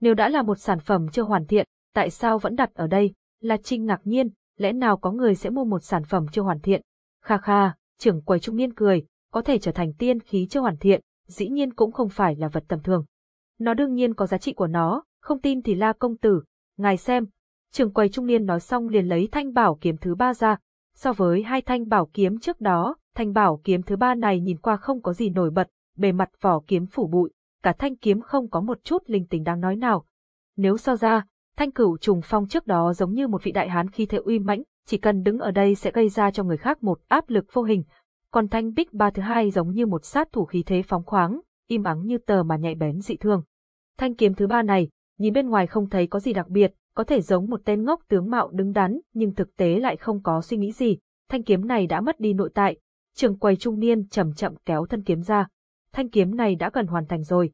Nếu đã là một sản phẩm chưa hoàn thiện, tại sao vẫn đặt ở đây? La Trinh ngạc nhiên, lẽ nào có người sẽ mua một sản phẩm chưa hoàn thiện? Kha kha, trưởng quầy trung niên cười, có thể trở thành tiên khí chưa hoàn thiện, dĩ nhiên cũng không phải là vật tầm thường. Nó đương nhiên có giá trị của nó, không tin thì la công tử, ngài xem. Trưởng quầy trung niên nói xong liền lấy thanh bảo kiếm thứ ba ra. So với hai thanh bảo kiếm trước đó, thanh bảo kiếm thứ ba này nhìn qua không có gì nổi bật, bề mặt vỏ kiếm phủ bụi, cả thanh kiếm không có một chút linh tính đáng nói nào. Nếu so ra, thanh cửu trùng phong trước đó giống như một vị đại hán khi thế uy mãnh, chỉ cần đứng ở đây sẽ gây ra cho người khác một áp lực vô hình. Còn thanh bích ba thứ hai giống như một sát thủ khí thế phóng khoáng, im ắng như tờ mà nhạy bén dị thường. Thanh kiếm thứ ba này, nhìn bên ngoài không thấy có gì đặc biệt, có thể giống một tên ngốc tướng mạo đứng đắn, nhưng thực tế lại không có suy nghĩ gì. Thanh kiếm này đã mất đi nội tại. Trường quầy trung niên chậm chậm kéo thân kiếm ra. Thanh kiếm này đã gần hoàn thành rồi.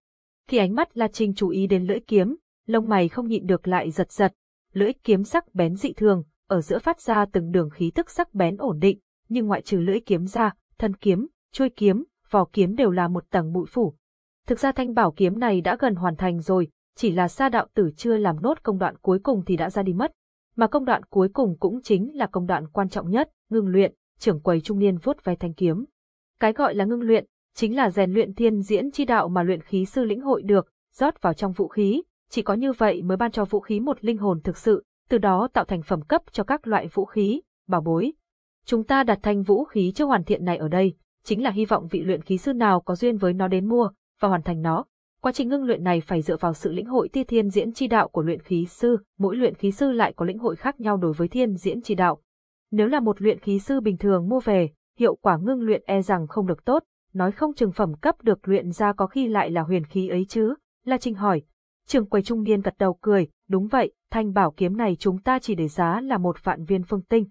Khi ánh mắt La Trinh chú ý đến lưỡi kiếm, lông mày không nhịn được lại giật giật. Lưỡi kiếm sắc bén dị thường, ở giữa phát ra từng đường khí tức sắc bén ổn định, nhưng ngoại trừ lưỡi kiếm ra, thân kiếm, chuôi kiếm, vỏ kiếm đều là một tầng bụi phủ. Thực ra thanh bảo kiếm này đã gần hoàn thành rồi, chỉ là sa đạo tử chưa làm nốt công đoạn cuối cùng thì đã ra đi mất. Mà công đoạn cuối cùng cũng chính là công đoạn quan trọng nhất, ngưng luyện, trưởng quầy trung niên vuốt ve thanh kiếm. Cái gọi là ngưng luyện, chính là rèn luyện thiên diễn chi đạo mà luyện khí sư lĩnh hội được, rót vào trong vũ khí, chỉ có như vậy mới ban cho vũ khí một linh hồn thực sự, từ đó tạo thành phẩm cấp cho các loại vũ khí, bảo bối. Chúng ta đặt thanh vũ khí chưa hoàn thiện này ở đây, chính là hy vọng vị luyện khí sư nào có duyên với nó đến mua, và hoàn thành nó. Quá trình ngưng luyện này phải dựa vào sự lĩnh hội tia thiên diễn chi đạo của luyện khí sư, mỗi luyện khí sư lại có lĩnh hội khác nhau đối với thiên diễn chi đạo. Nếu là một luyện khí sư bình thường mua về, hiệu quả ngưng luyện e rằng không được tốt, nói không chừng phẩm cấp được luyện ra có khi lại là huyền khí ấy chứ. La Trinh hỏi. Trường quầy trung niên gật đầu cười, đúng vậy, thanh bảo kiếm này chúng ta chỉ để giá là một vạn viên phương tinh.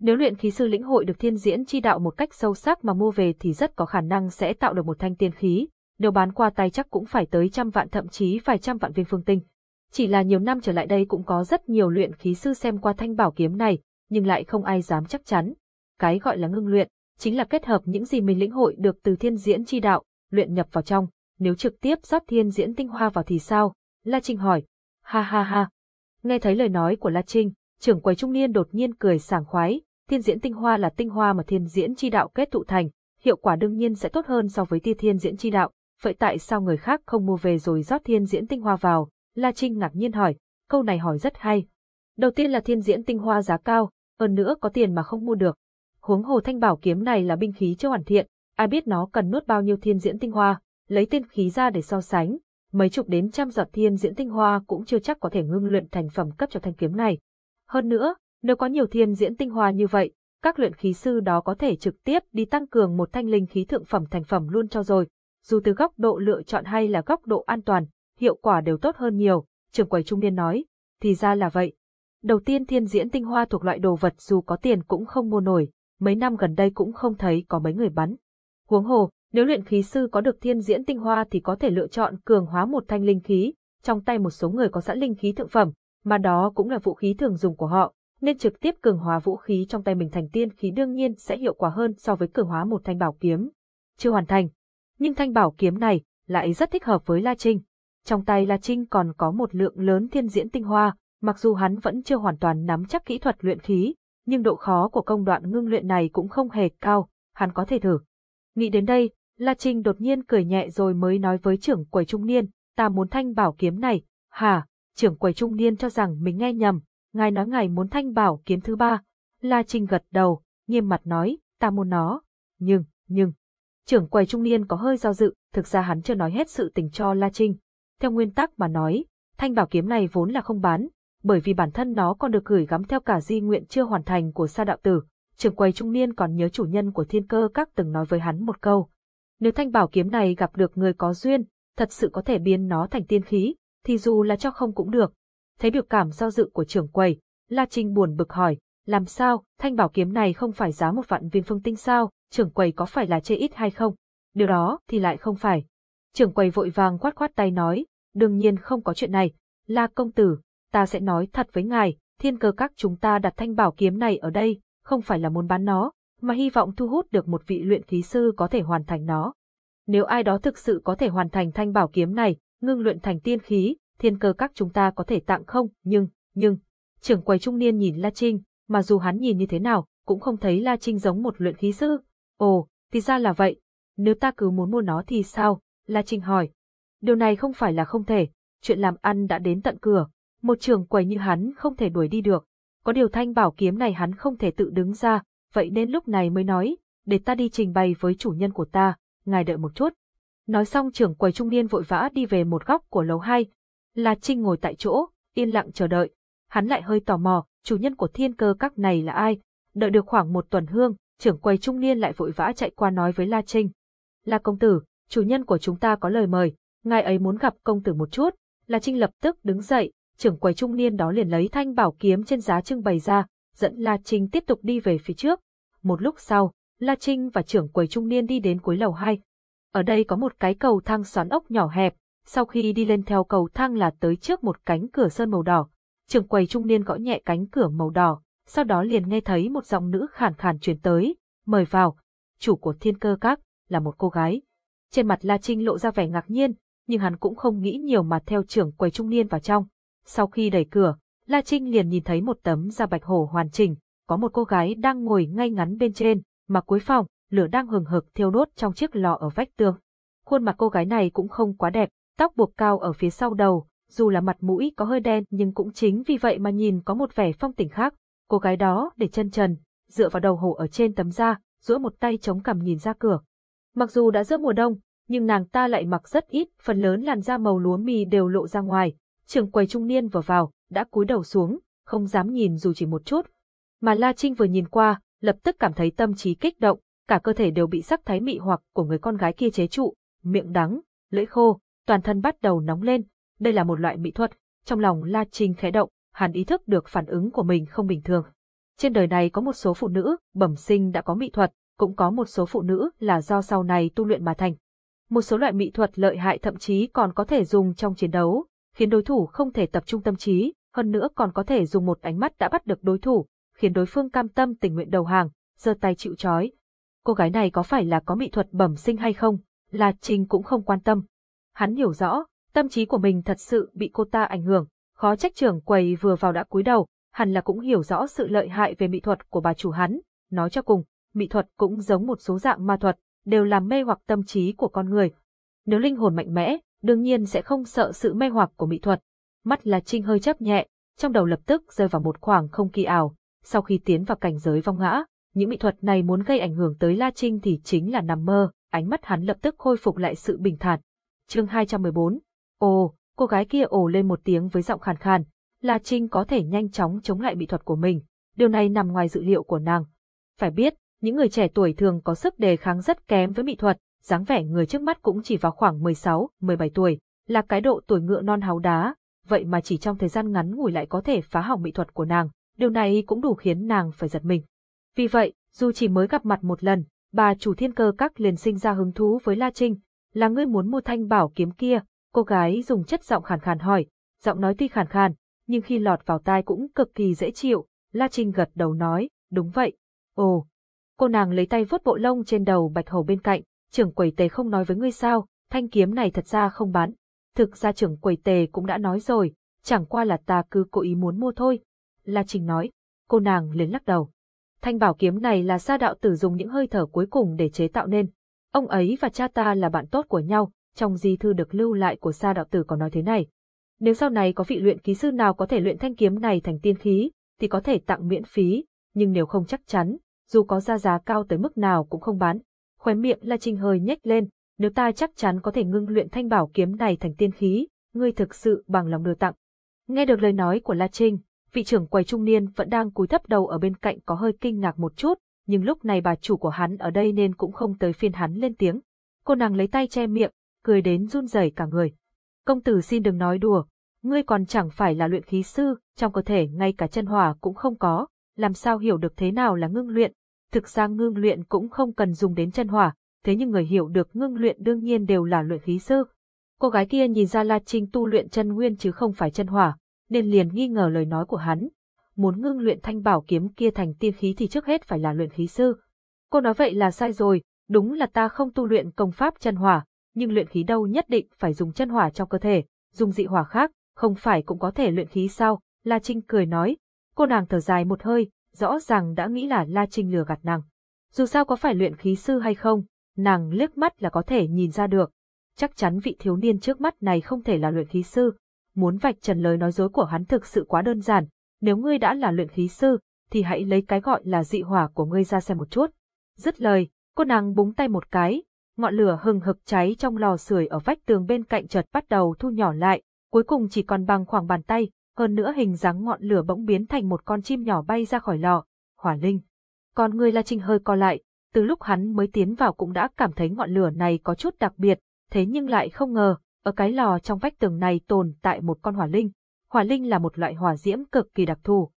Nếu luyện khí sư lĩnh hội được thiên diễn chi đạo một cách sâu sắc mà mua về thì rất có khả năng sẽ tạo được một thanh tiên khí, nếu bán qua tay chắc cũng phải tới trăm vạn thậm chí vài trăm vạn viên phương tinh. Chỉ là nhiều năm trở lại đây cũng có rất nhiều luyện khí sư xem qua thanh bảo kiếm này, nhưng lại không ai dám chắc chắn. Cái gọi là ngưng luyện, chính là kết hợp những gì mình lĩnh hội được từ thiên diễn chi đạo, luyện nhập vào trong, nếu trực tiếp rót thiên diễn tinh hoa vào thì sao? La Trinh hỏi. Ha ha ha. Nghe thấy lời nói của La Trinh, trưởng quầy trung niên đột nhiên cười sảng khoái, thiên diễn tinh hoa là tinh hoa mà thiên diễn chi đạo kết tụ thành, hiệu quả đương nhiên sẽ tốt hơn so với tia thiên diễn chi đạo vậy tại sao người khác không mua về rồi rót thiên diễn tinh hoa vào? La Trinh ngạc nhiên hỏi, câu này hỏi rất hay. Đầu tiên là thiên diễn tinh hoa giá cao, hơn nữa có tiền mà không mua được. Huống hồ thanh bảo kiếm này là binh khí chưa hoàn thiện, ai biết nó cần nuốt bao nhiêu thiên diễn tinh hoa, lấy tiên khí ra để so sánh, mấy chục đến trăm giọt thiên diễn tinh hoa cũng chưa chắc có thể ngưng luyện thành phẩm cấp cho thanh kiếm này. Hơn nữa, nếu có nhiều thiên diễn tinh hoa như vậy, các luyện khí sư đó có thể trực tiếp đi tăng cường một thanh linh khí thượng phẩm thành phẩm luôn cho rồi, dù từ góc độ lựa chọn hay là góc độ an toàn, hiệu quả đều tốt hơn nhiều, trưởng quầy trung niên nói, thì ra là vậy. Đầu tiên thiên diễn tinh hoa thuộc loại đồ vật dù có tiền cũng không mua nổi, mấy năm gần đây cũng không thấy có mấy người bắn. Huống hồ, nếu luyện khí sư có được thiên diễn tinh hoa thì có thể lựa chọn cường hóa một thanh linh khí, trong tay một số người có sẵn linh khí thượng phẩm, mà đó cũng là vũ khí thường dùng của họ, nên trực tiếp cường hóa vũ khí trong tay mình thành tiên khí đương nhiên sẽ hiệu quả hơn so với cường hóa một thanh bảo kiếm. Chưa hoàn thành, nhưng thanh bảo kiếm này lại rất thích hợp với La Trinh. Trong tay La Trinh còn có một lượng lớn thiên diễn tinh hoa, mặc dù hắn vẫn chưa hoàn toàn nắm chắc kỹ thuật luyện khí, nhưng độ khó của công đoạn ngưng luyện này cũng không hề cao, hắn có thể thử. Nghĩ đến đây, La Trinh đột nhiên cười nhẹ rồi mới nói với trưởng quầy trung niên, ta muốn thanh bảo kiếm này, hả, trưởng quầy trung niên cho rằng mình nghe nhầm, ngài nói ngài muốn thanh bảo kiếm thứ ba. La Trinh gật đầu, nghiêm mặt nói, ta muốn nó, nhưng, nhưng, Trưởng quầy trung niên có hơi do dự, thực ra hắn chưa nói hết sự tình cho La Trinh. Theo nguyên tắc mà nói, thanh bảo kiếm này vốn là không bán, bởi vì bản thân nó còn được gửi gắm theo cả di nguyện chưa hoàn thành của sa đạo tử. Trưởng quầy trung niên còn nhớ chủ nhân của thiên cơ các từng nói với hắn một câu. Nếu thanh bảo kiếm này gặp được người có duyên, thật sự có thể biến nó thành tiên khí, thì dù là cho không cũng được. Thấy biểu cảm do dự của trưởng quầy, La Trinh buồn bực hỏi, làm sao, thanh bảo kiếm này không phải giá một vạn viên phương tinh sao, trưởng quầy có phải là chê ít hay không? Điều đó thì lại không phải. Trưởng quầy vội vàng quát quát tay nói, đương nhiên không có chuyện này, La công tử, ta sẽ nói thật với ngài, thiên cơ các chúng ta đặt thanh bảo kiếm này ở đây, không phải là muốn bán nó, mà hy vọng thu hút được một vị luyện khí sư có thể hoàn thành nó. Nếu ai đó thực sự có thể hoàn thành thanh bảo kiếm này, ngưng luyện thành tiên khí, thiên cơ các chúng ta có thể tặng không, nhưng, nhưng, trưởng quầy trung niên nhìn La Trinh, mà dù hắn nhìn như thế nào, cũng không thấy La Trinh giống một luyện khí sư. Ồ, thì ra là vậy. Nếu ta cứ muốn mua nó thì sao? La Trinh hỏi. Điều này không phải là không thể, chuyện làm ăn đã đến tận cửa. Một trưởng quầy như hắn không thể đuổi đi được. Có điều thanh bảo kiếm này hắn không thể tự đứng ra, vậy nên lúc này mới nói, để ta đi trình bày với chủ nhân của ta, ngài đợi một chút. Nói xong trưởng quầy trung niên vội vã đi về một góc của lầu hai. La Trinh ngồi tại chỗ, yên lặng chờ đợi. Hắn lại hơi tò mò, chủ nhân của thiên cơ các này là ai? Đợi được khoảng một tuần hương, trưởng quầy trung niên lại vội vã chạy qua nói với La Trinh. La công tử, chủ nhân của chúng ta có lời mời, ngài ấy muốn gặp công tử một chút. La Trinh lập tức đứng dậy, trưởng quầy trung niên đó liền lấy thanh bảo kiếm trên giá trưng bày ra, dẫn La Trinh tiếp tục đi về phía trước. Một lúc sau, La Trinh và trưởng quầy trung niên đi đến cuối lầu hai. Ở đây có một cái cầu thang xoắn ốc nhỏ hẹp, sau khi đi lên theo cầu thang là tới trước một cánh cửa sơn màu đỏ. Trưởng quầy trung niên gõ nhẹ cánh cửa màu đỏ, sau đó liền nghe thấy một giọng nữ khàn khàn truyền tới, mời vào. Chủ của thiên cơ các, là một cô gái. Trên mặt La Trinh lộ ra vẻ ngạc nhiên, nhưng hắn cũng không nghĩ nhiều mà theo trưởng quầy trung niên vào trong. Sau khi đẩy cửa, La Trinh liền nhìn thấy một tấm da bạch hổ hoàn chỉnh, có một cô gái đang ngồi ngay ngắn bên trên, mà cuối phòng, lửa đang hừng hực thiêu đốt trong chiếc lò ở vách tường. Khuôn mặt cô gái này cũng không quá đẹp, tóc buộc cao ở phía sau đầu, dù là mặt mũi có hơi đen nhưng cũng chính vì vậy mà nhìn có một vẻ phong tình khác. Cô gái đó để chân trần, dựa vào đầu hổ ở trên tấm da, duỗi một tay chống cằm nhìn ra cửa. Mặc dù đã giữa mùa đông, nhưng nàng ta lại mặc rất ít, phần lớn làn da màu lúa mì đều lộ ra ngoài. Trường quầy trung niên vừa vào, đã cúi đầu xuống, không dám nhìn dù chỉ một chút. Mà La Trinh vừa nhìn qua, lập tức cảm thấy tâm trí kích động, cả cơ thể đều bị sắc thái mị hoặc của người con gái kia chế trụ, miệng đắng, lưỡi khô, toàn thân bắt đầu nóng lên. Đây là một loại mỹ thuật, trong lòng La Trinh khẽ động, hắn ý thức được phản ứng của mình không bình thường. Trên đời này có một số phụ nữ, bẩm sinh đã có mỹ thuật, cũng có một số phụ nữ là do sau này tu luyện mà thành. Một số loại mỹ thuật lợi hại thậm chí còn có thể dùng trong chiến đấu, khiến đối thủ không thể tập trung tâm trí, hơn nữa còn có thể dùng một ánh mắt đã bắt được đối thủ, khiến đối phương cam tâm tình nguyện đầu hàng, giơ tay chịu trói. Cô gái này có phải là có mỹ thuật bẩm sinh hay không? La Trinh cũng không quan tâm. Hắn hiểu rõ, tâm trí của mình thật sự bị cô ta ảnh hưởng, khó trách trưởng quầy vừa vào đã cúi đầu, hẳn là cũng hiểu rõ sự lợi hại về mỹ thuật của bà chủ hắn. Nói cho cùng, mỹ thuật cũng giống một số dạng ma thuật, đều làm mê hoặc tâm trí của con người. Nếu linh hồn mạnh mẽ, đương nhiên sẽ không sợ sự mê hoặc của mỹ thuật. Mắt là Trinh hơi chấp nhẹ, trong đầu lập tức rơi vào một khoảng không kỳ ảo. Sau khi tiến vào cảnh giới vong ngã, những mỹ thuật này muốn gây ảnh hưởng tới La Trinh thì chính là nằm mơ, ánh mắt hắn lập tức khôi phục lại sự bình thản. Chương 214 Ồ, cô gái kia ồ lên một tiếng với giọng khàn khàn. La Trinh có thể nhanh chóng chống lại bị thuật của mình, điều này nằm ngoài dự liệu của nàng. Phải biết, những người trẻ tuổi thường có sức đề kháng rất kém với mỹ thuật, dáng vẻ người trước mắt cũng chỉ vào khoảng 16, 17 tuổi, là cái độ tuổi ngựa non háo đá, vậy mà chỉ trong thời gian ngắn ngủi lại có thể phá hỏng mỹ thuật của nàng, điều này cũng đủ khiến nàng phải giật mình. Vì vậy, dù chỉ mới gặp mặt một lần, bà chủ thiên cơ các liền sinh ra hứng thú với La Trinh, là ngươi muốn mua thanh bảo kiếm kia, cô gái dùng chất giọng khàn khàn hỏi, giọng nói tuy khàn khàn, nhưng khi lọt vào tai cũng cực kỳ dễ chịu, La Trinh gật đầu nói, đúng vậy. Ồ, cô nàng lấy tay vuốt bộ lông trên đầu bạch hầu bên cạnh, trưởng quầy tề không nói với ngươi sao, thanh kiếm này thật ra không bán. Thực ra trưởng quầy tề cũng đã nói rồi, chẳng qua là ta cứ cố ý muốn mua thôi. La Trinh nói, cô nàng liền lắc đầu. Thanh bảo kiếm này là sa đạo tử dùng những hơi thở cuối cùng để chế tạo nên. Ông ấy và cha ta là bạn tốt của nhau, trong di thư được lưu lại của sa đạo tử có nói thế này. Nếu sau này có vị luyện ký sư nào có thể luyện thanh kiếm này thành tiên khí, thì có thể tặng miễn phí, nhưng nếu không chắc chắn, dù có ra giá cao tới mức nào cũng không bán. Khóe miệng La Trinh hơi nhếch lên, nếu ta chắc chắn có thể ngưng luyện thanh bảo kiếm này thành tiên khí, ngươi thực sự bằng lòng đưa tặng. Nghe được lời nói của La Trinh, vị trưởng quầy trung niên vẫn đang cúi thấp đầu ở bên cạnh có hơi kinh ngạc một chút, nhưng lúc này bà chủ của hắn ở đây nên cũng không tới phiên hắn lên tiếng. Cô nàng lấy tay che miệng, cười đến run rẩy cả người. Công tử xin đừng nói đùa, ngươi còn chẳng phải là luyện khí sư, trong cơ thể ngay cả chân hỏa cũng không có, làm sao hiểu được thế nào là ngưng luyện. Thực ra ngưng luyện cũng không cần dùng đến chân hỏa, thế nhưng người hiểu được ngưng luyện đương nhiên đều là luyện khí sư. Cô gái kia nhìn ra La Trinh tu luyện chân nguyên chứ không phải chân hỏa, nên liền nghi ngờ lời nói của hắn. Muốn ngưng luyện thanh bảo kiếm kia thành tiên khí thì trước hết phải là luyện khí sư. Cô nói vậy là sai rồi, đúng là ta không tu luyện công pháp chân hỏa, nhưng luyện khí đâu nhất định phải dùng chân hỏa trong cơ thể, dùng dị hỏa khác, không phải cũng có thể luyện khí sao? La Trinh cười nói. Cô nàng thở dài một hơi, rõ ràng đã nghĩ là La Trinh lừa gạt nàng. Dù sao có phải luyện khí sư hay không, nàng liếc mắt là có thể nhìn ra được. Chắc chắn vị thiếu niên trước mắt này không thể là luyện khí sư. Muốn vạch trần lời nói dối của hắn thực sự quá đơn giản. Nếu ngươi đã là luyện khí sư, thì hãy lấy cái gọi là dị hỏa của ngươi ra xem một chút. Dứt lời, cô nàng búng tay một cái, ngọn lửa hừng hực cháy trong lò sưởi ở vách tường bên cạnh chợt bắt đầu thu nhỏ lại, cuối cùng chỉ còn bằng khoảng bàn tay, hơn nữa hình dáng ngọn lửa bỗng biến thành một con chim nhỏ bay ra khỏi lò, hỏa linh. Còn người La Trinh hơi co lại, từ lúc hắn mới tiến vào cũng đã cảm thấy ngọn lửa này có chút đặc biệt, thế nhưng lại không ngờ, ở cái lò trong vách tường này tồn tại một con hỏa linh. Hỏa linh là một loại hỏa diễm cực kỳ đặc thù.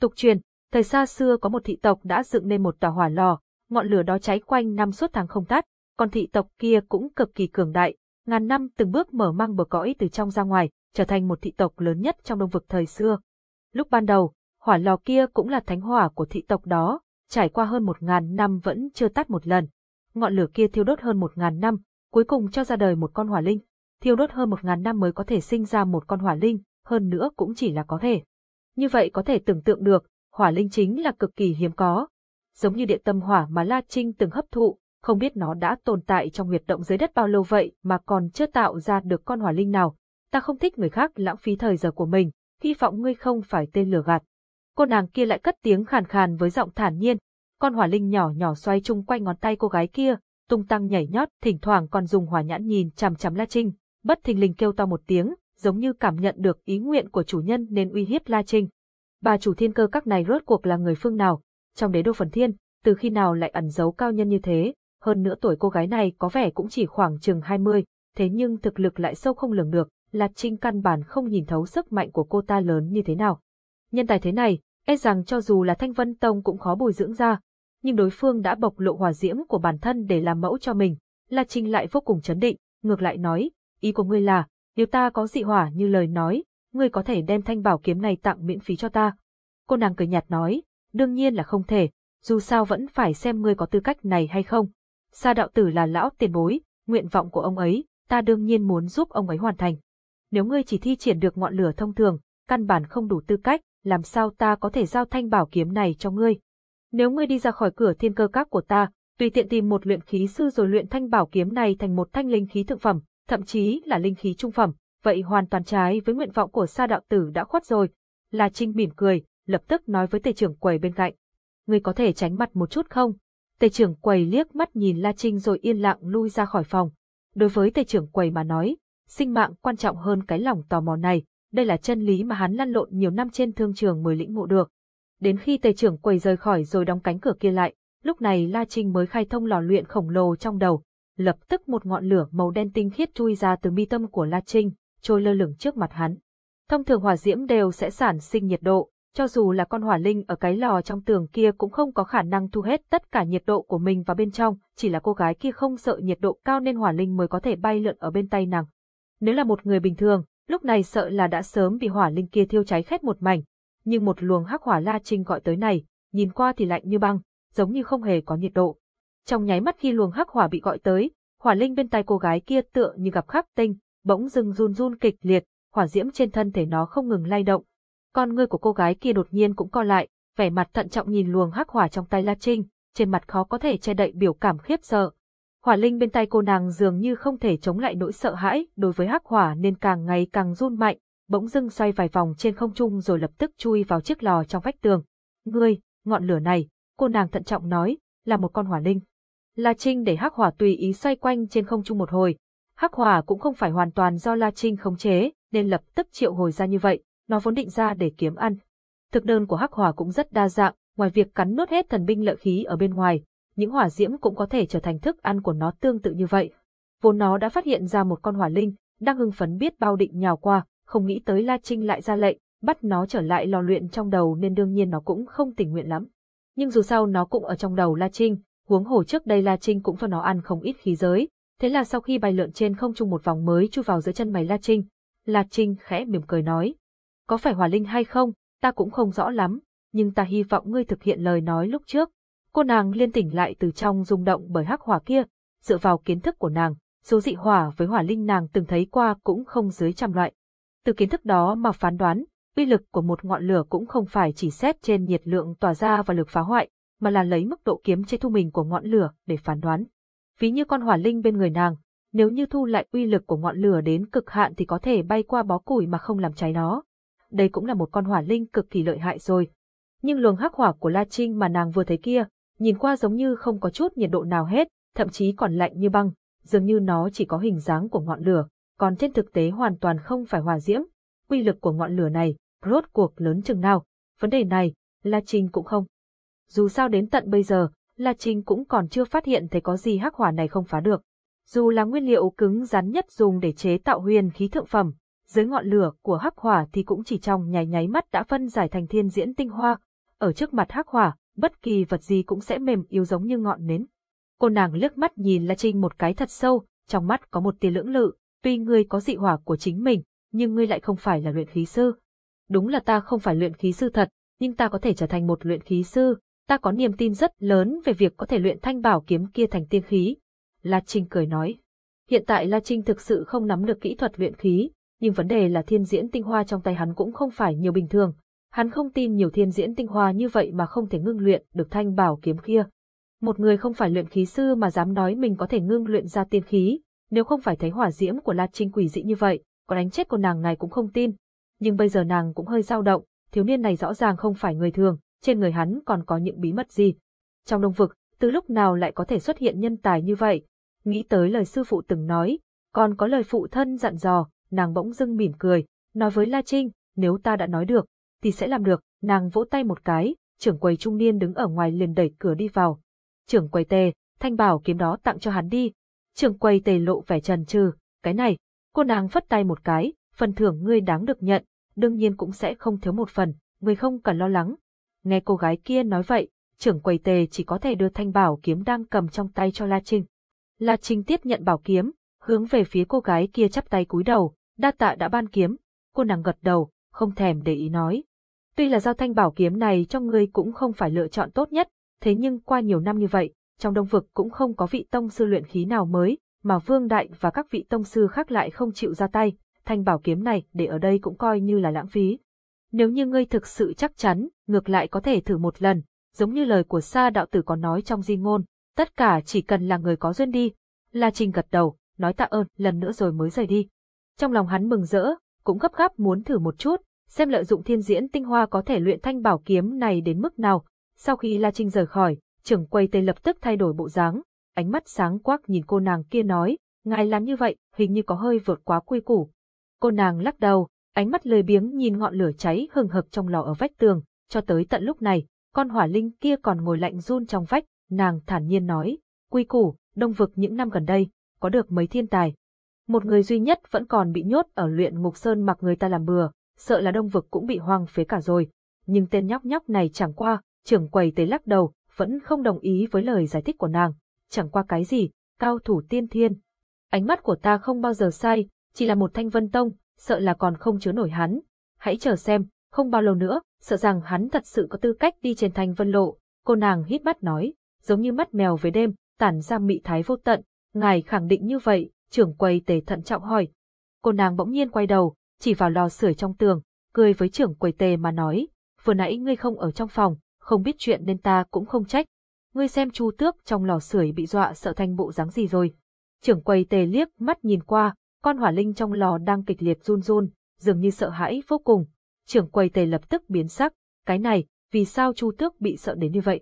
Tục truyền, thời xa xưa có một thị tộc đã dựng nên một tòa hỏa lò, ngọn lửa đó cháy quanh năm suốt tháng không tắt, còn thị tộc kia cũng cực kỳ cường đại, ngàn năm từng bước mở mang bờ cõi từ trong ra ngoài, trở thành một thị tộc lớn nhất trong đông vực thời xưa. Lúc ban đầu, hỏa lò kia cũng là thánh hỏa của thị tộc đó, trải qua hơn một ngàn năm vẫn chưa tắt một lần. Ngọn lửa kia thiêu đốt hơn một ngàn năm, cuối cùng cho ra đời một con hỏa linh. Thiêu đốt hơn một ngàn năm mới có thể sinh ra một con hỏa linh, hơn nữa cũng chỉ là có thể. Như vậy có thể tưởng tượng được, hỏa linh chính là cực kỳ hiếm có. Giống như địa tâm hỏa mà La Trinh từng hấp thụ, không biết nó đã tồn tại trong huyệt động dưới đất bao lâu vậy mà còn chưa tạo ra được con hỏa linh nào. Ta không thích người khác lãng phí thời giờ của mình, hy vọng ngươi không phải tên lừa gạt. Cô nàng kia lại cất tiếng khàn khàn với giọng thản nhiên. Con hỏa linh nhỏ nhỏ xoay chung quanh ngón tay cô gái kia, tung tăng nhảy nhót, thỉnh thoảng còn dùng hỏa nhãn nhìn chằm chằm La Trinh, bất thình lình kêu to một tiếng, giống như cảm nhận được ý nguyện của chủ nhân nên uy hiếp La Trinh. Bà chủ thiên cơ các này rốt cuộc là người phương nào? Trong đế đô phần thiên, từ khi nào lại ẩn giấu cao nhân như thế? hơn nữa tuổi cô gái này có vẻ cũng chỉ khoảng chừng 20, thế nhưng thực lực lại sâu không lường được, La Trinh căn bản không nhìn thấu sức mạnh của cô ta lớn như thế nào. Nhân tài thế này, e rằng cho dù là Thanh Vân Tông cũng khó bồi dưỡng ra, nhưng đối phương đã bộc lộ hòa diễm của bản thân để làm mẫu cho mình, La Trinh lại vô cùng chấn định, ngược lại nói, ý của ngươi là, nếu ta có dị hỏa như lời nói, ngươi có thể đem thanh bảo kiếm này tặng miễn phí cho ta. Cô nàng cười nhạt nói, đương nhiên là không thể, dù sao vẫn phải xem ngươi có tư cách này hay không. Sa đạo tử là lão tiền bối, nguyện vọng của ông ấy, ta đương nhiên muốn giúp ông ấy hoàn thành. Nếu ngươi chỉ thi triển được ngọn lửa thông thường, căn bản không đủ tư cách, làm sao ta có thể giao thanh bảo kiếm này cho ngươi? Nếu ngươi đi ra khỏi cửa thiên cơ các của ta, tùy tiện tìm một luyện khí sư rồi luyện thanh bảo kiếm này thành một thanh linh khí thượng phẩm, thậm chí là linh khí trung phẩm, vậy hoàn toàn trái với nguyện vọng của sa đạo tử đã khuất rồi. La Trinh mỉm cười, lập tức nói với tề trưởng quầy bên cạnh. Ngươi có thể tránh mặt một chút không? Tề trưởng quầy liếc mắt nhìn La Trinh rồi yên lặng lui ra khỏi phòng. Đối với tề trưởng quầy mà nói, sinh mạng quan trọng hơn cái lòng tò mò này, đây là chân lý mà hắn lăn lộn nhiều năm trên thương trường mới lĩnh ngộ được. Đến khi tề trưởng quầy rời khỏi rồi đóng cánh cửa kia lại, lúc này La Trinh mới khai thông lò luyện khổng lồ trong đầu, lập tức một ngọn lửa màu đen tinh khiết chui ra từ mi tâm của La Trinh, trôi lơ lửng trước mặt hắn. Thông thường hỏa diễm đều sẽ sản sinh nhiệt độ, cho dù là con hỏa linh ở cái lò trong tường kia cũng không có khả năng thu hết tất cả nhiệt độ của mình vào bên trong, chỉ là cô gái kia không sợ nhiệt độ cao nên hỏa linh mới có thể bay lượn ở bên tay nàng. Nếu là một người bình thường, lúc này sợ là đã sớm bị hỏa linh kia thiêu cháy khét một mảnh, nhưng một luồng hắc hỏa La Trinh gọi tới này, nhìn qua thì lạnh như băng, giống như không hề có nhiệt độ. Trong nháy mắt khi luồng hắc hỏa bị gọi tới, hỏa linh bên tay cô gái kia tựa như gặp khắc tinh, bỗng dưng run run kịch liệt, hỏa diễm trên thân thể nó không ngừng lay động, con ngươi của cô gái kia đột nhiên cũng co lại, vẻ mặt thận trọng nhìn luồng hắc hỏa trong tay La Trinh, trên mặt khó có thể che đậy biểu cảm khiếp sợ. Hỏa linh bên tay cô nàng dường như không thể chống lại nỗi sợ hãi đối với hắc hỏa nên càng ngày càng run mạnh, bỗng dưng xoay vài vòng trên không trung rồi lập tức chui vào chiếc lò trong vách tường. Ngươi, ngọn lửa này, cô nàng thận trọng nói, là một con hỏa linh. La Trinh để hắc hỏa tùy ý xoay quanh trên không trung một hồi. Hắc hỏa cũng không phải hoàn toàn do La Trinh khống chế, nên lập tức triệu hồi ra như vậy nó vốn định ra để kiếm ăn. Thực đơn của Hắc Hỏa cũng rất đa dạng, ngoài việc cắn nuốt hết thần binh lợi khí ở bên ngoài, những hỏa diễm cũng có thể trở thành thức ăn của nó tương tự như vậy. Vốn nó đã phát hiện ra một con hỏa linh, đang hưng phấn biết bao định nhào qua, không nghĩ tới La Trinh lại ra lệnh, bắt nó trở lại lò luyện trong đầu nên đương nhiên nó cũng không tình nguyện lắm. Nhưng dù sao nó cũng ở trong đầu La Trinh, huống hồ trước đây La Trinh cũng cho nó ăn không ít khí giới, thế là sau khi bay lượn trên không trung một vòng mới chui vào giữa chân mày La Trinh, La Trinh khẽ mỉm cười nói, Có phải hỏa linh hay không, ta cũng không rõ lắm, nhưng ta hy vọng ngươi thực hiện lời nói lúc trước. Cô nàng liên tỉnh lại từ trong rung động bởi hắc hỏa kia, dựa vào kiến thức của nàng, số dị hỏa với hỏa linh nàng từng thấy qua cũng không dưới trăm loại. Từ kiến thức đó mà phán đoán, uy lực của một ngọn lửa cũng không phải chỉ xét trên nhiệt lượng tỏa ra và lực phá hoại, mà là lấy mức độ kiếm chế thu mình của ngọn lửa để phán đoán. Ví như con hỏa linh bên người nàng, nếu như thu lại uy lực của ngọn lửa đến cực hạn thì có thể bay qua bó củi mà không làm cháy nó. Đây cũng là một con hỏa linh cực kỳ lợi hại rồi. Nhưng luồng hắc hỏa của La Trinh mà nàng vừa thấy kia, nhìn qua giống như không có chút nhiệt độ nào hết, thậm chí còn lạnh như băng, dường như nó chỉ có hình dáng của ngọn lửa, còn trên thực tế hoàn toàn không phải hỏa diễm. Uy lực của ngọn lửa này, rốt cuộc lớn chừng nào? Vấn đề này, La Trinh cũng không. Dù sao đến tận bây giờ, La Trinh cũng còn chưa phát hiện thấy có gì hắc hỏa này không phá được. Dù là nguyên liệu cứng rắn nhất dùng để chế tạo huyền khí thượng phẩm, dưới ngọn lửa của hắc hỏa thì cũng chỉ trong nháy nháy mắt đã phân giải thành thiên diễn tinh hoa. Ở trước mặt hắc hỏa, bất kỳ vật gì cũng sẽ mềm yếu giống như ngọn nến. Cô nàng liếc mắt nhìn La Trinh một cái thật sâu, trong mắt có một tia lưỡng lự, tuy ngươi có dị hỏa của chính mình, nhưng ngươi lại không phải là luyện khí sư. Đúng là ta không phải luyện khí sư thật, nhưng ta có thể trở thành một luyện khí sư, ta có niềm tin rất lớn về việc có thể luyện thanh bảo kiếm kia thành tiên khí. La Trinh cười nói. Hiện tại La Trinh thực sự không nắm được kỹ thuật luyện khí, nhưng vấn đề là thiên diễn tinh hoa trong tay hắn cũng không phải nhiều bình thường. Hắn không tin nhiều thiên diễn tinh hoa như vậy mà không thể ngưng luyện được thanh bảo kiếm kia. Một người không phải luyện khí sư mà dám nói mình có thể ngưng luyện ra tiên khí, nếu không phải thấy hỏa diễm của La Trinh quỷ dị như vậy, có đánh chết của nàng này cũng không tin. Nhưng bây giờ nàng cũng hơi dao động, thiếu niên này rõ ràng không phải người thường, trên người hắn còn có những bí mật gì. Trong đông vực, từ lúc nào lại có thể xuất hiện nhân tài như vậy? Nghĩ tới lời sư phụ từng nói, còn có lời phụ thân dặn dò, nàng bỗng dưng mỉm cười, nói với La Trinh, nếu ta đã nói được, thì sẽ làm được, nàng vỗ tay một cái, trưởng quầy trung niên đứng ở ngoài liền đẩy cửa đi vào. Trưởng quầy tề, thanh bảo kiếm đó tặng cho hắn đi. Trưởng quầy tề lộ vẻ trần trừ, cái này, cô nàng phất tay một cái, phần thưởng ngươi đáng được nhận, đương nhiên cũng sẽ không thiếu một phần, ngươi không cần lo lắng. Nghe cô gái kia nói vậy, trưởng quầy tề chỉ có thể đưa thanh bảo kiếm đang cầm trong tay cho La Trinh. La Trinh tiếp nhận bảo kiếm, hướng về phía cô gái kia chắp tay cúi đầu, đa tạ đã ban kiếm, cô nàng gật đầu, không thèm để ý nói. Tuy là giao thanh bảo kiếm này trong ngươi cũng không phải lựa chọn tốt nhất, thế nhưng qua nhiều năm như vậy, trong đông vực cũng không có vị tông sư luyện khí nào mới, mà Vương Đại và các vị tông sư khác lại không chịu ra tay, thanh bảo kiếm này để ở đây cũng coi như là lãng phí. Nếu như ngươi thực sự chắc chắn, ngược lại có thể thử một lần, giống như lời của Sa đạo tử có nói trong di ngôn, tất cả chỉ cần là người có duyên đi. La Trinh gật đầu, nói tạ ơn, lần nữa rồi mới rời đi. Trong lòng hắn mừng rỡ, cũng gấp gáp muốn thử một chút, xem lợi dụng thiên diễn tinh hoa có thể luyện thanh bảo kiếm này đến mức nào. Sau khi La Trinh rời khỏi, trưởng quầy tây lập tức thay đổi bộ dáng, ánh mắt sáng quắc nhìn cô nàng kia nói, ngài làm như vậy, hình như có hơi vượt quá quy củ. Cô nàng lắc đầu, ánh mắt lười biếng nhìn ngọn lửa cháy hừng hực trong lò ở vách tường, cho tới tận lúc này, con hỏa linh kia còn ngồi lạnh run trong vách, nàng thản nhiên nói, quy củ, đông vực những năm gần đây, có được mấy thiên tài. Một người duy nhất vẫn còn bị nhốt ở luyện ngục sơn mặc người ta làm bừa, sợ là đông vực cũng bị hoang phế cả rồi. Nhưng tên nhóc nhóc này chẳng qua, trưởng quầy tế lắc đầu, vẫn không đồng ý với lời giải thích của nàng. Chẳng qua cái gì, cao thủ tiên thiên. Ánh mắt của ta không bao giờ sai, chỉ là một thanh vân tông, sợ là còn không chứa nổi hắn. Hãy chờ xem, không bao lâu nữa, sợ rằng hắn thật sự có tư cách đi trên thanh vân lộ. Cô nàng hít mắt nói, giống như mắt mèo về đêm, tản ra mị thái vô tận. Ngài khẳng định như vậy, trưởng quầy tề thận trọng hỏi. Cô nàng bỗng nhiên quay đầu, chỉ vào lò sưởi trong tường, cười với trưởng quầy tề mà nói, vừa nãy ngươi không ở trong phòng, không biết chuyện nên ta cũng không trách. Ngươi xem chu tước trong lò sưởi bị dọa sợ thành bộ dáng gì rồi. Trưởng quầy tề liếc mắt nhìn qua, con hỏa linh trong lò đang kịch liệt run run, dường như sợ hãi vô cùng. Trưởng quầy tề lập tức biến sắc, cái này, vì sao chu tước bị sợ đến như vậy?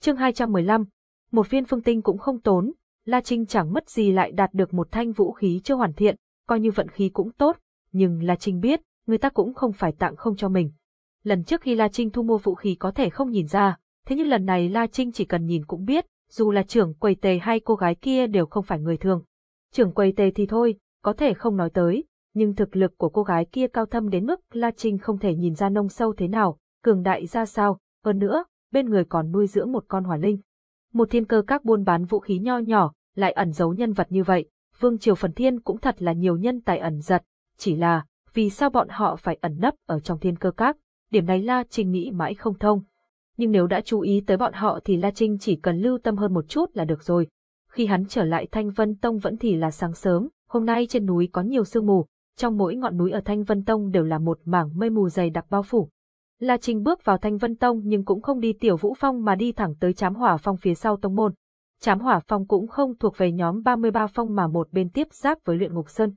chương 215, một viên phương tinh cũng không tốn, La Trinh chẳng mất gì lại đạt được một thanh vũ khí chưa hoàn thiện, coi như vận khí cũng tốt, nhưng La Trinh biết, người ta cũng không phải tặng không cho mình. Lần trước khi La Trinh thu mua vũ khí có thể không nhìn ra, thế nhưng lần này La Trinh chỉ cần nhìn cũng biết, dù là trưởng quầy tề hay cô gái kia đều không phải người thường. Trưởng quầy tề thì thôi, có thể không nói tới, nhưng thực lực của cô gái kia cao thâm đến mức La Trinh không thể nhìn ra nông sâu thế nào, cường đại ra sao, hơn nữa, bên người còn nuôi dưỡng một con hỏa linh. Một thiên cơ các buôn bán vũ khí nho nhỏ, lại ẩn giấu nhân vật như vậy, Vương Triều Phần Thiên cũng thật là nhiều nhân tài ẩn giật, chỉ là, vì sao bọn họ phải ẩn nấp ở trong thiên cơ các, điểm này La Trinh nghĩ mãi không thông. Nhưng nếu đã chú ý tới bọn họ thì La Trinh chỉ cần lưu tâm hơn một chút là được rồi. Khi hắn trở lại Thanh Vân Tông vẫn thì là sáng sớm, hôm nay trên núi có nhiều sương mù, trong mỗi ngọn núi ở Thanh Vân Tông đều là một mảng mây mù dày đặc bao phủ. La Trinh bước vào Thanh Vân Tông nhưng cũng không đi Tiểu Vũ Phong mà đi thẳng tới Chám Hỏa Phong phía sau tông môn. Chám Hỏa Phong cũng không thuộc về nhóm 33 phong mà một bên tiếp giáp với Luyện Ngục Sơn.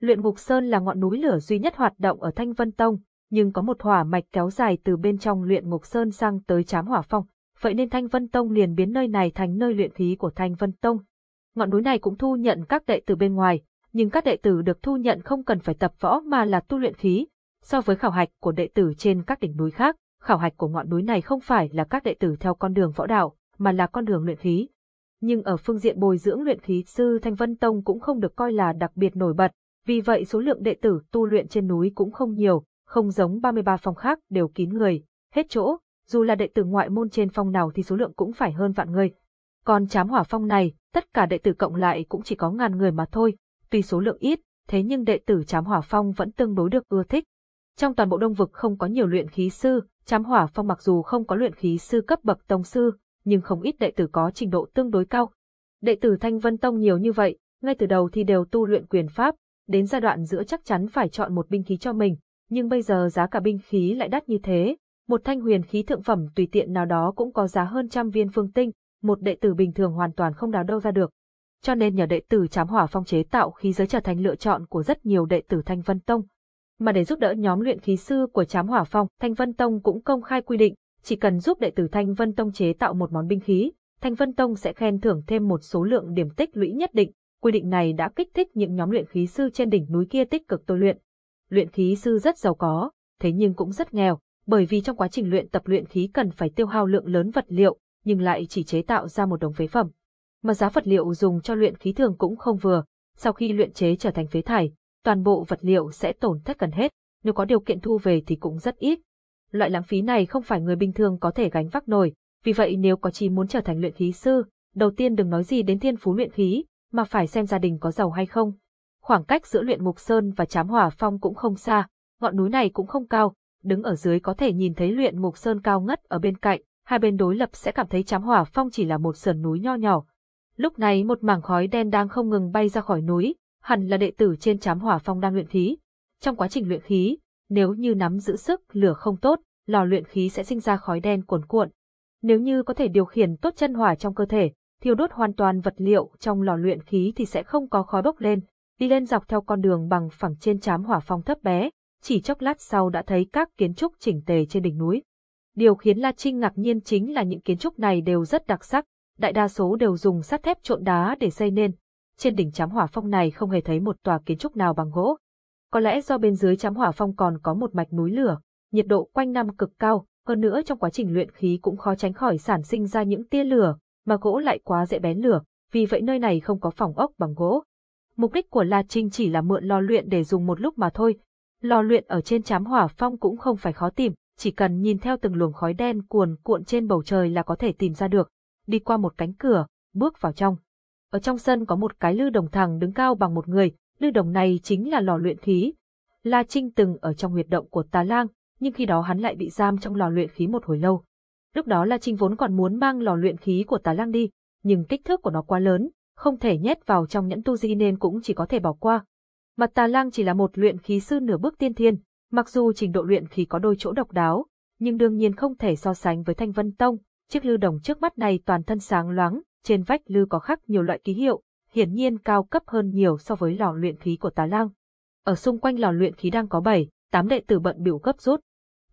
Luyện Ngục Sơn là ngọn núi lửa duy nhất hoạt động ở Thanh Vân Tông, nhưng có một hỏa mạch kéo dài từ bên trong Luyện Ngục Sơn sang tới Chám Hỏa Phong, vậy nên Thanh Vân Tông liền biến nơi này thành nơi luyện khí của Thanh Vân Tông. Ngọn núi này cũng thu nhận các đệ tử bên ngoài, nhưng các đệ tử được thu nhận không cần phải tập võ mà là tu luyện khí. So với khảo hạch của đệ tử trên các đỉnh núi khác, khảo hạch của ngọn núi này không phải là các đệ tử theo con đường võ đạo, mà là con đường luyện khí. Nhưng ở phương diện bồi dưỡng luyện khí sư Thanh Vân Tông cũng không được coi là đặc biệt nổi bật, vì vậy số lượng đệ tử tu luyện trên núi cũng không nhiều, không giống 33 phòng khác đều kín người, hết chỗ, dù là đệ tử ngoại môn trên phong nào thì số lượng cũng phải hơn vạn người. Còn chám hỏa phong này, tất cả đệ tử cộng lại cũng chỉ có ngàn người mà thôi, tuy số lượng ít, thế nhưng đệ tử chám hỏa phong vẫn tương đối được ưa thích. Trong toàn bộ đông vực không có nhiều luyện khí sư, chám hỏa phong mặc dù không có luyện khí sư cấp bậc tông sư, nhưng không ít đệ tử có trình độ tương đối cao. Đệ tử Thanh Vân Tông nhiều như vậy, ngay từ đầu thì đều tu luyện quyền pháp, đến giai đoạn giữa chắc chắn phải chọn một binh khí cho mình, nhưng bây giờ giá cả binh khí lại đắt như thế, một thanh huyền khí thượng phẩm tùy tiện nào đó cũng có giá hơn trăm viên phương tinh, một đệ tử bình thường hoàn toàn không đào đâu ra được. Cho nên nhờ đệ tử chám hỏa phong chế tạo khí giới trở thành lựa chọn của rất nhiều đệ tử Thanh Vân Tông. Mà để giúp đỡ nhóm luyện khí sư của chám hỏa phong, Thanh Vân Tông cũng công khai quy định, chỉ cần giúp đệ tử Thanh Vân Tông chế tạo một món binh khí, Thanh Vân Tông sẽ khen thưởng thêm một số lượng điểm tích lũy nhất định. Quy định này đã kích thích những nhóm luyện khí sư trên đỉnh núi kia tích cực tôi luyện. Luyện khí sư rất giàu có, thế nhưng cũng rất nghèo, bởi vì trong quá trình luyện tập luyện khí cần phải tiêu hao lượng lớn vật liệu, nhưng lại chỉ chế tạo ra một đống phế phẩm. Mà giá vật liệu dùng cho luyện khí thường cũng không vừa, sau khi luyện chế trở thành phế thải, toàn bộ vật liệu sẽ tổn thất gần hết, nếu có điều kiện thu về thì cũng rất ít. Loại lãng phí này không phải người bình thường có thể gánh vác nổi, vì vậy nếu có chí muốn trở thành luyện khí sư, đầu tiên đừng nói gì đến thiên phú luyện khí, mà phải xem gia đình có giàu hay không. Khoảng cách giữa luyện mục sơn và chám hỏa phong cũng không xa, ngọn núi này cũng không cao, đứng ở dưới có thể nhìn thấy luyện mục sơn cao ngất ở bên cạnh, hai bên đối lập sẽ cảm thấy chám hỏa phong chỉ là một sườn núi nho nhỏ. Lúc này một mảng khói đen đang không ngừng bay ra khỏi núi, hẳn là đệ tử trên chám hỏa phong đang luyện khí. Trong quá trình luyện khí, nếu như nắm giữ sức lửa không tốt, lò luyện khí sẽ sinh ra khói đen cuồn cuộn. Nếu như có thể điều khiển tốt chân hỏa trong cơ thể, thiêu đốt hoàn toàn vật liệu trong lò luyện khí thì sẽ không có khói bốc lên, đi lên dọc theo con đường bằng phẳng trên chám hỏa phong thấp bé, chỉ chốc lát sau đã thấy các kiến trúc chỉnh tề trên đỉnh núi. Điều khiến La Trinh ngạc nhiên chính là những kiến trúc này đều rất đặc sắc, đại đa số đều dùng sắt thép trộn đá để xây nên. Trên đỉnh chám hỏa phong này không hề thấy một tòa kiến trúc nào bằng gỗ. Có lẽ do bên dưới chám hỏa phong còn có một mạch núi lửa, nhiệt độ quanh năm cực cao, hơn nữa trong quá trình luyện khí cũng khó tránh khỏi sản sinh ra những tia lửa, mà gỗ lại quá dễ bén lửa, vì vậy nơi này không có phòng ốc bằng gỗ. Mục đích của La Trinh chỉ là mượn lò luyện để dùng một lúc mà thôi. Lò luyện ở trên chám hỏa phong cũng không phải khó tìm, chỉ cần nhìn theo từng luồng khói đen cuồn cuộn trên bầu trời là có thể tìm ra được. Đi qua một cánh cửa, bước vào trong. Ở trong sân có một cái lư đồng thẳng đứng cao bằng một người, lư đồng này chính là lò luyện khí. La Trinh từng ở trong huyệt động của Tà Lang, nhưng khi đó hắn lại bị giam trong lò luyện khí một hồi lâu. Lúc đó La Trinh vốn còn muốn mang lò luyện khí của Tà Lang đi, nhưng kích thước của nó quá lớn, không thể nhét vào trong nhẫn tu di nên cũng chỉ có thể bỏ qua. Mà Tà Lang chỉ là một luyện khí sư nửa bước tiên thiên, mặc dù trình độ luyện khí có đôi chỗ độc đáo, nhưng đương nhiên không thể so sánh với Thanh Vân Tông, chiếc lư đồng trước mắt này toàn thân sáng loáng, trên vách lư có khắc nhiều loại ký hiệu, hiển nhiên cao cấp hơn nhiều so với lò luyện khí của Tà Lang. Ở xung quanh lò luyện khí đang có 7, 8 đệ tử bận biểu gấp rút,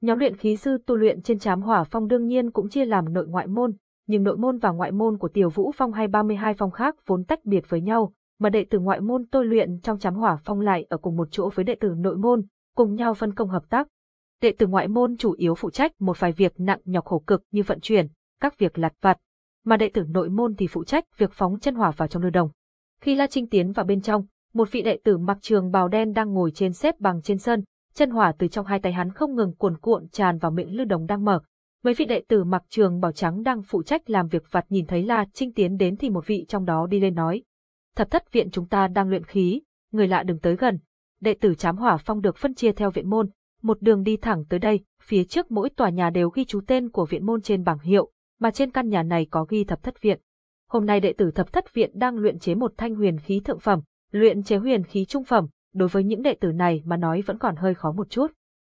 Nhóm luyện khí sư tu luyện trên chám hỏa phong đương nhiên cũng chia làm nội ngoại môn, nhưng nội môn và ngoại môn của Tiểu Vũ Phong hay 32 phong khác vốn tách biệt với nhau, mà đệ tử ngoại môn tôi luyện trong chám hỏa phong lại ở cùng một chỗ với đệ tử nội môn, cùng nhau phân công hợp tác. Đệ tử ngoại môn chủ yếu phụ trách một vài việc nặng nhọc khổ cực như vận chuyển, các việc lặt vặt, mà đệ tử nội môn thì phụ trách việc phóng chân hỏa vào trong lưu đồng. Khi La Trinh tiến vào bên trong, một vị đệ tử mặc trường bào đen đang ngồi trên xếp bằng trên sân, chân hỏa từ trong hai tay hắn không ngừng cuồn cuộn tràn vào miệng lư đồng đang mở. Mấy vị đệ tử mặc trường bào trắng đang phụ trách làm việc vặt nhìn thấy La Trinh tiến đến thì một vị trong đó đi lên nói. Thập thất viện chúng ta đang luyện khí, người lạ đừng tới gần. đệ tử chám hỏa phong được phân chia theo viện môn, một đường đi thẳng tới đây, phía trước mỗi tòa nhà đều ghi chú tên của viện môn trên bảng hiệu, mà trên căn nhà này có ghi thập thất viện. Hôm nay đệ tử thập thất viện đang luyện chế một thanh huyền khí thượng phẩm, luyện chế huyền khí trung phẩm, đối với những đệ tử này mà nói vẫn còn hơi khó một chút.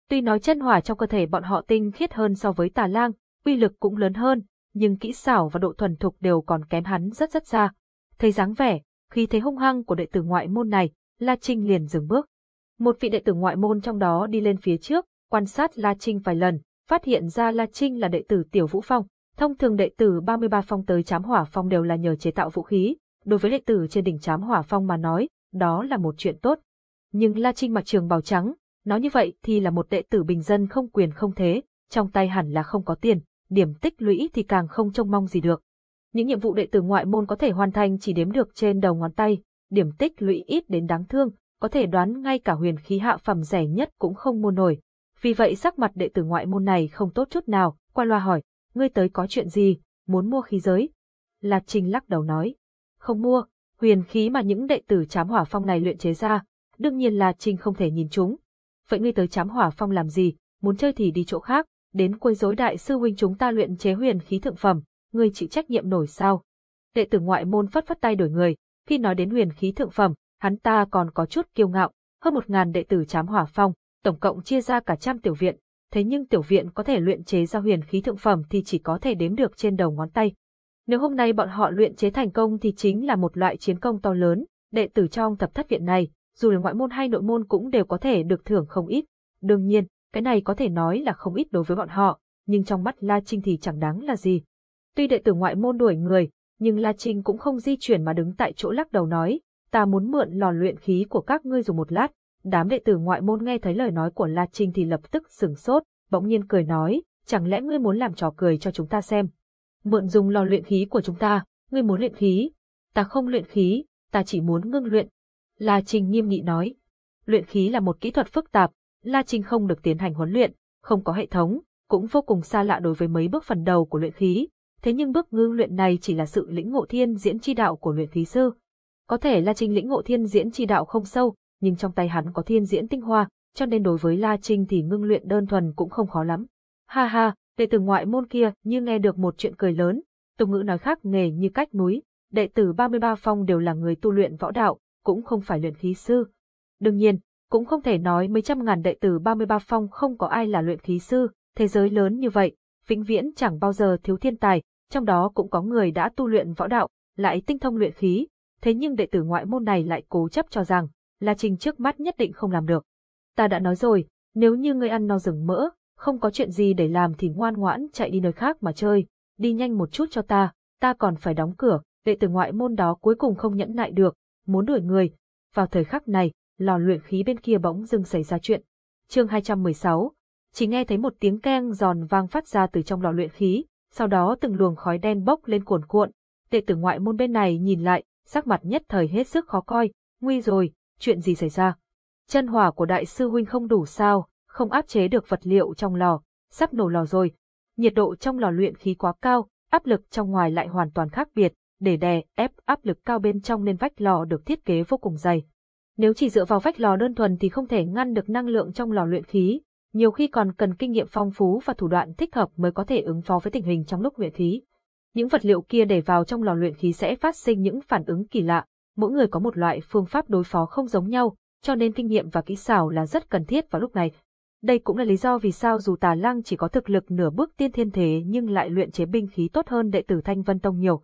Tuy nói chân hỏa trong cơ thể bọn họ tinh khiết hơn so với tà lang, uy lực cũng lớn hơn, nhưng kỹ xảo và độ thuần thục đều còn kém hắn rất rất xa. Thấy dáng vẻ, khi thấy hung hăng của đệ tử ngoại môn này, La Trinh liền dừng bước. Một vị đệ tử ngoại môn trong đó đi lên phía trước, quan sát La Trinh vài lần, phát hiện ra La Trinh là đệ tử Tiểu Vũ Phong. Thông thường đệ tử 33 phong tới chám hỏa phong đều là nhờ chế tạo vũ khí, đối với đệ tử trên đỉnh chám hỏa phong mà nói, đó là một chuyện tốt. Nhưng La Trinh mặc trường bào trắng, nói như vậy thì là một đệ tử bình dân không quyền không thế, trong tay hẳn là không có tiền, điểm tích lũy thì càng không trông mong gì được. Những nhiệm vụ đệ tử ngoại môn có thể hoàn thành chỉ đếm được trên đầu ngón tay, điểm tích lũy ít đến đáng thương, có thể đoán ngay cả huyền khí hạ phẩm rẻ nhất cũng không mua nổi. Vì vậy sắc mặt đệ tử ngoại môn này không tốt chút nào, qua loa hỏi, ngươi tới có chuyện gì, muốn mua khí giới? Lạc Trình lắc đầu nói, không mua, huyền khí mà những đệ tử chám hỏa phong này luyện chế ra, đương nhiên là Trình không thể nhìn chúng. Vậy ngươi tới chám hỏa phong làm gì, muốn chơi thì đi chỗ khác, đến quấy rối đại sư huynh chúng ta luyện chế huyền khí thượng phẩm, ngươi chịu trách nhiệm nổi sao? Đệ tử ngoại môn phất phất tay đổi người, khi nói đến huyền khí thượng phẩm, hắn ta còn có chút kiêu ngạo, hơn một ngàn đệ tử chám hỏa phong, tổng cộng chia ra cả trăm tiểu viện, thế nhưng tiểu viện có thể luyện chế ra huyền khí thượng phẩm thì chỉ có thể đếm được trên đầu ngón tay. Nếu hôm nay bọn họ luyện chế thành công thì chính là một loại chiến công to lớn, đệ tử trong thập thất viện này, dù là ngoại môn hay nội môn cũng đều có thể được thưởng không ít. Đương nhiên, cái này có thể nói là không ít đối với bọn họ, nhưng trong mắt La Trinh thì chẳng đáng là gì. Tuy đệ tử ngoại môn đuổi người, nhưng La Trinh cũng không di chuyển mà đứng tại chỗ lắc đầu nói, ta muốn mượn lò luyện khí của các ngươi dùng một lát. Đám đệ tử ngoại môn nghe thấy lời nói của La Trinh thì lập tức sửng sốt, bỗng nhiên cười nói, chẳng lẽ ngươi muốn làm trò cười cho chúng ta xem. Mượn dùng lò luyện khí của chúng ta, ngươi muốn luyện khí. Ta không luyện khí, ta chỉ muốn ngưng luyện. La Trinh nghiêm nghị nói. Luyện khí là một kỹ thuật phức tạp, La Trinh không được tiến hành huấn luyện, không có hệ thống, cũng vô cùng xa lạ đối với mấy bước phần đầu của luyện khí. Thế nhưng bước ngưng luyện này chỉ là sự lĩnh ngộ thiên diễn chi đạo của luyện khí sư. Có thể La Trinh lĩnh ngộ thiên diễn chi đạo không sâu, nhưng trong tay hắn có thiên diễn tinh hoa, cho nên đối với La Trinh thì ngưng luyện đơn thuần cũng không khó lắm. Ha ha, đệ tử ngoại môn kia như nghe được một chuyện cười lớn, tục ngữ nói khác nghề như cách núi, đệ tử 33 phong đều là người tu luyện võ đạo, cũng không phải luyện khí sư. Đương nhiên, cũng không thể nói mấy trăm ngàn đệ tử 33 phong không có ai là luyện khí sư, thế giới lớn như vậy, vĩnh viễn chẳng bao giờ thiếu thiên tài, trong đó cũng có người đã tu luyện võ đạo, lại tinh thông luyện khí, thế nhưng đệ tử ngoại môn này lại cố chấp cho rằng, là trình trước mắt nhất định không làm được. Ta đã nói rồi, nếu như ngươi ăn no rừng mỡ, không có chuyện gì để làm thì ngoan ngoãn chạy đi nơi khác mà chơi, đi nhanh một chút cho ta, ta còn phải đóng cửa, đệ tử ngoại môn đó cuối cùng không nhẫn nại được, muốn đuổi người. Vào thời khắc này, lò luyện khí bên kia bỗng dưng xảy ra chuyện. Chương 216, chỉ nghe thấy một tiếng keng giòn vang phát ra từ trong lò luyện khí, sau đó từng luồng khói đen bốc lên cuồn cuộn. Đệ tử ngoại môn bên này nhìn lại, sắc mặt nhất thời hết sức khó coi, nguy rồi, chuyện gì xảy ra? Chân hỏa của đại sư huynh không đủ sao, không áp chế được vật liệu trong lò, sắp nổ lò rồi. Nhiệt độ trong lò luyện khí quá cao, áp lực trong ngoài lại hoàn toàn khác biệt, để đè ép áp lực cao bên trong nên vách lò được thiết kế vô cùng dày. Nếu chỉ dựa vào vách lò đơn thuần thì không thể ngăn được năng lượng trong lò luyện khí, nhiều khi còn cần kinh nghiệm phong phú và thủ đoạn thích hợp mới có thể ứng phó với tình hình trong lúc luyện khí. Những vật liệu kia để vào trong lò luyện khí sẽ phát sinh những phản ứng kỳ lạ, mỗi người có một loại phương pháp đối phó không giống nhau, cho nên kinh nghiệm và kỹ xảo là rất cần thiết vào lúc này. Đây cũng là lý do vì sao dù Tà Lăng chỉ có thực lực nửa bước tiên thiên thế nhưng lại luyện chế binh khí tốt hơn đệ tử Thanh Vân Tông nhiều.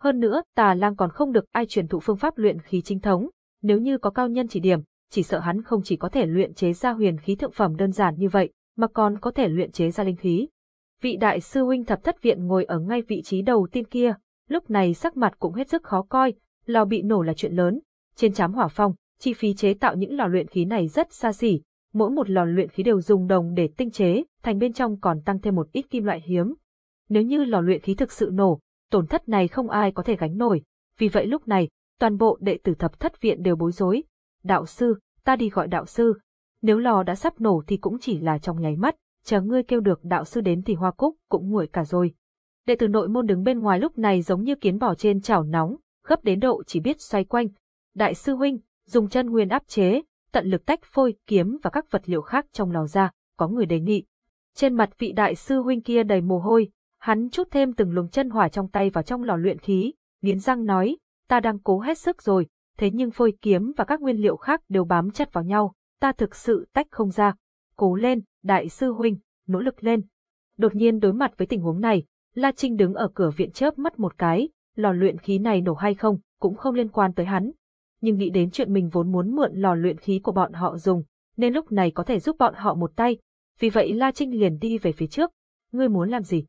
Hơn nữa, Tà Lăng còn không được ai truyền thụ phương pháp luyện khí chính thống, nếu như có cao nhân chỉ điểm, chỉ sợ hắn không chỉ có thể luyện chế ra huyền khí thượng phẩm đơn giản như vậy, mà còn có thể luyện chế ra linh khí. Vị đại sư huynh thập thất viện ngồi ở ngay vị trí đầu tiên kia, lúc này sắc mặt cũng hết sức khó coi, lò bị nổ là chuyện lớn, trên chám hỏa phong, chi phí chế tạo những lò luyện khí này rất xa xỉ, mỗi một lò luyện khí đều dùng đồng để tinh chế, thành bên trong còn tăng thêm một ít kim loại hiếm. Nếu như lò luyện khí thực sự nổ, tổn thất này không ai có thể gánh nổi, vì vậy lúc này, toàn bộ đệ tử thập thất viện đều bối rối. Đạo sư, ta đi gọi đạo sư. Nếu lò đã sắp nổ thì cũng chỉ là trong nháy mắt, chờ ngươi kêu được đạo sư đến thì hoa cúc cũng nguội cả rồi. Đệ tử nội môn đứng bên ngoài lúc này giống như kiến bò trên chảo nóng, gấp đến độ chỉ biết xoay quanh. Đại sư huynh, dùng chân nguyên áp chế, tận lực tách phôi, kiếm và các vật liệu khác trong lò ra, có người đề nghị. Trên mặt vị đại sư huynh kia đầy mồ hôi, hắn chút thêm từng luồng chân hỏa trong tay vào trong lò luyện khí, nghiến răng nói, ta đang cố hết sức rồi, thế nhưng phôi kiếm và các nguyên liệu khác đều bám chặt vào nhau, ta thực sự tách không ra. Cố lên, đại sư huynh, nỗ lực lên. Đột nhiên đối mặt với tình huống này, La Trinh đứng ở cửa viện chớp mắt một cái, lò luyện khí này nổ hay không, cũng không liên quan tới hắn. Nhưng nghĩ đến chuyện mình vốn muốn mượn lò luyện khí của bọn họ dùng, nên lúc này có thể giúp bọn họ một tay. Vì vậy La Trinh liền đi về phía trước. Ngươi muốn làm gì?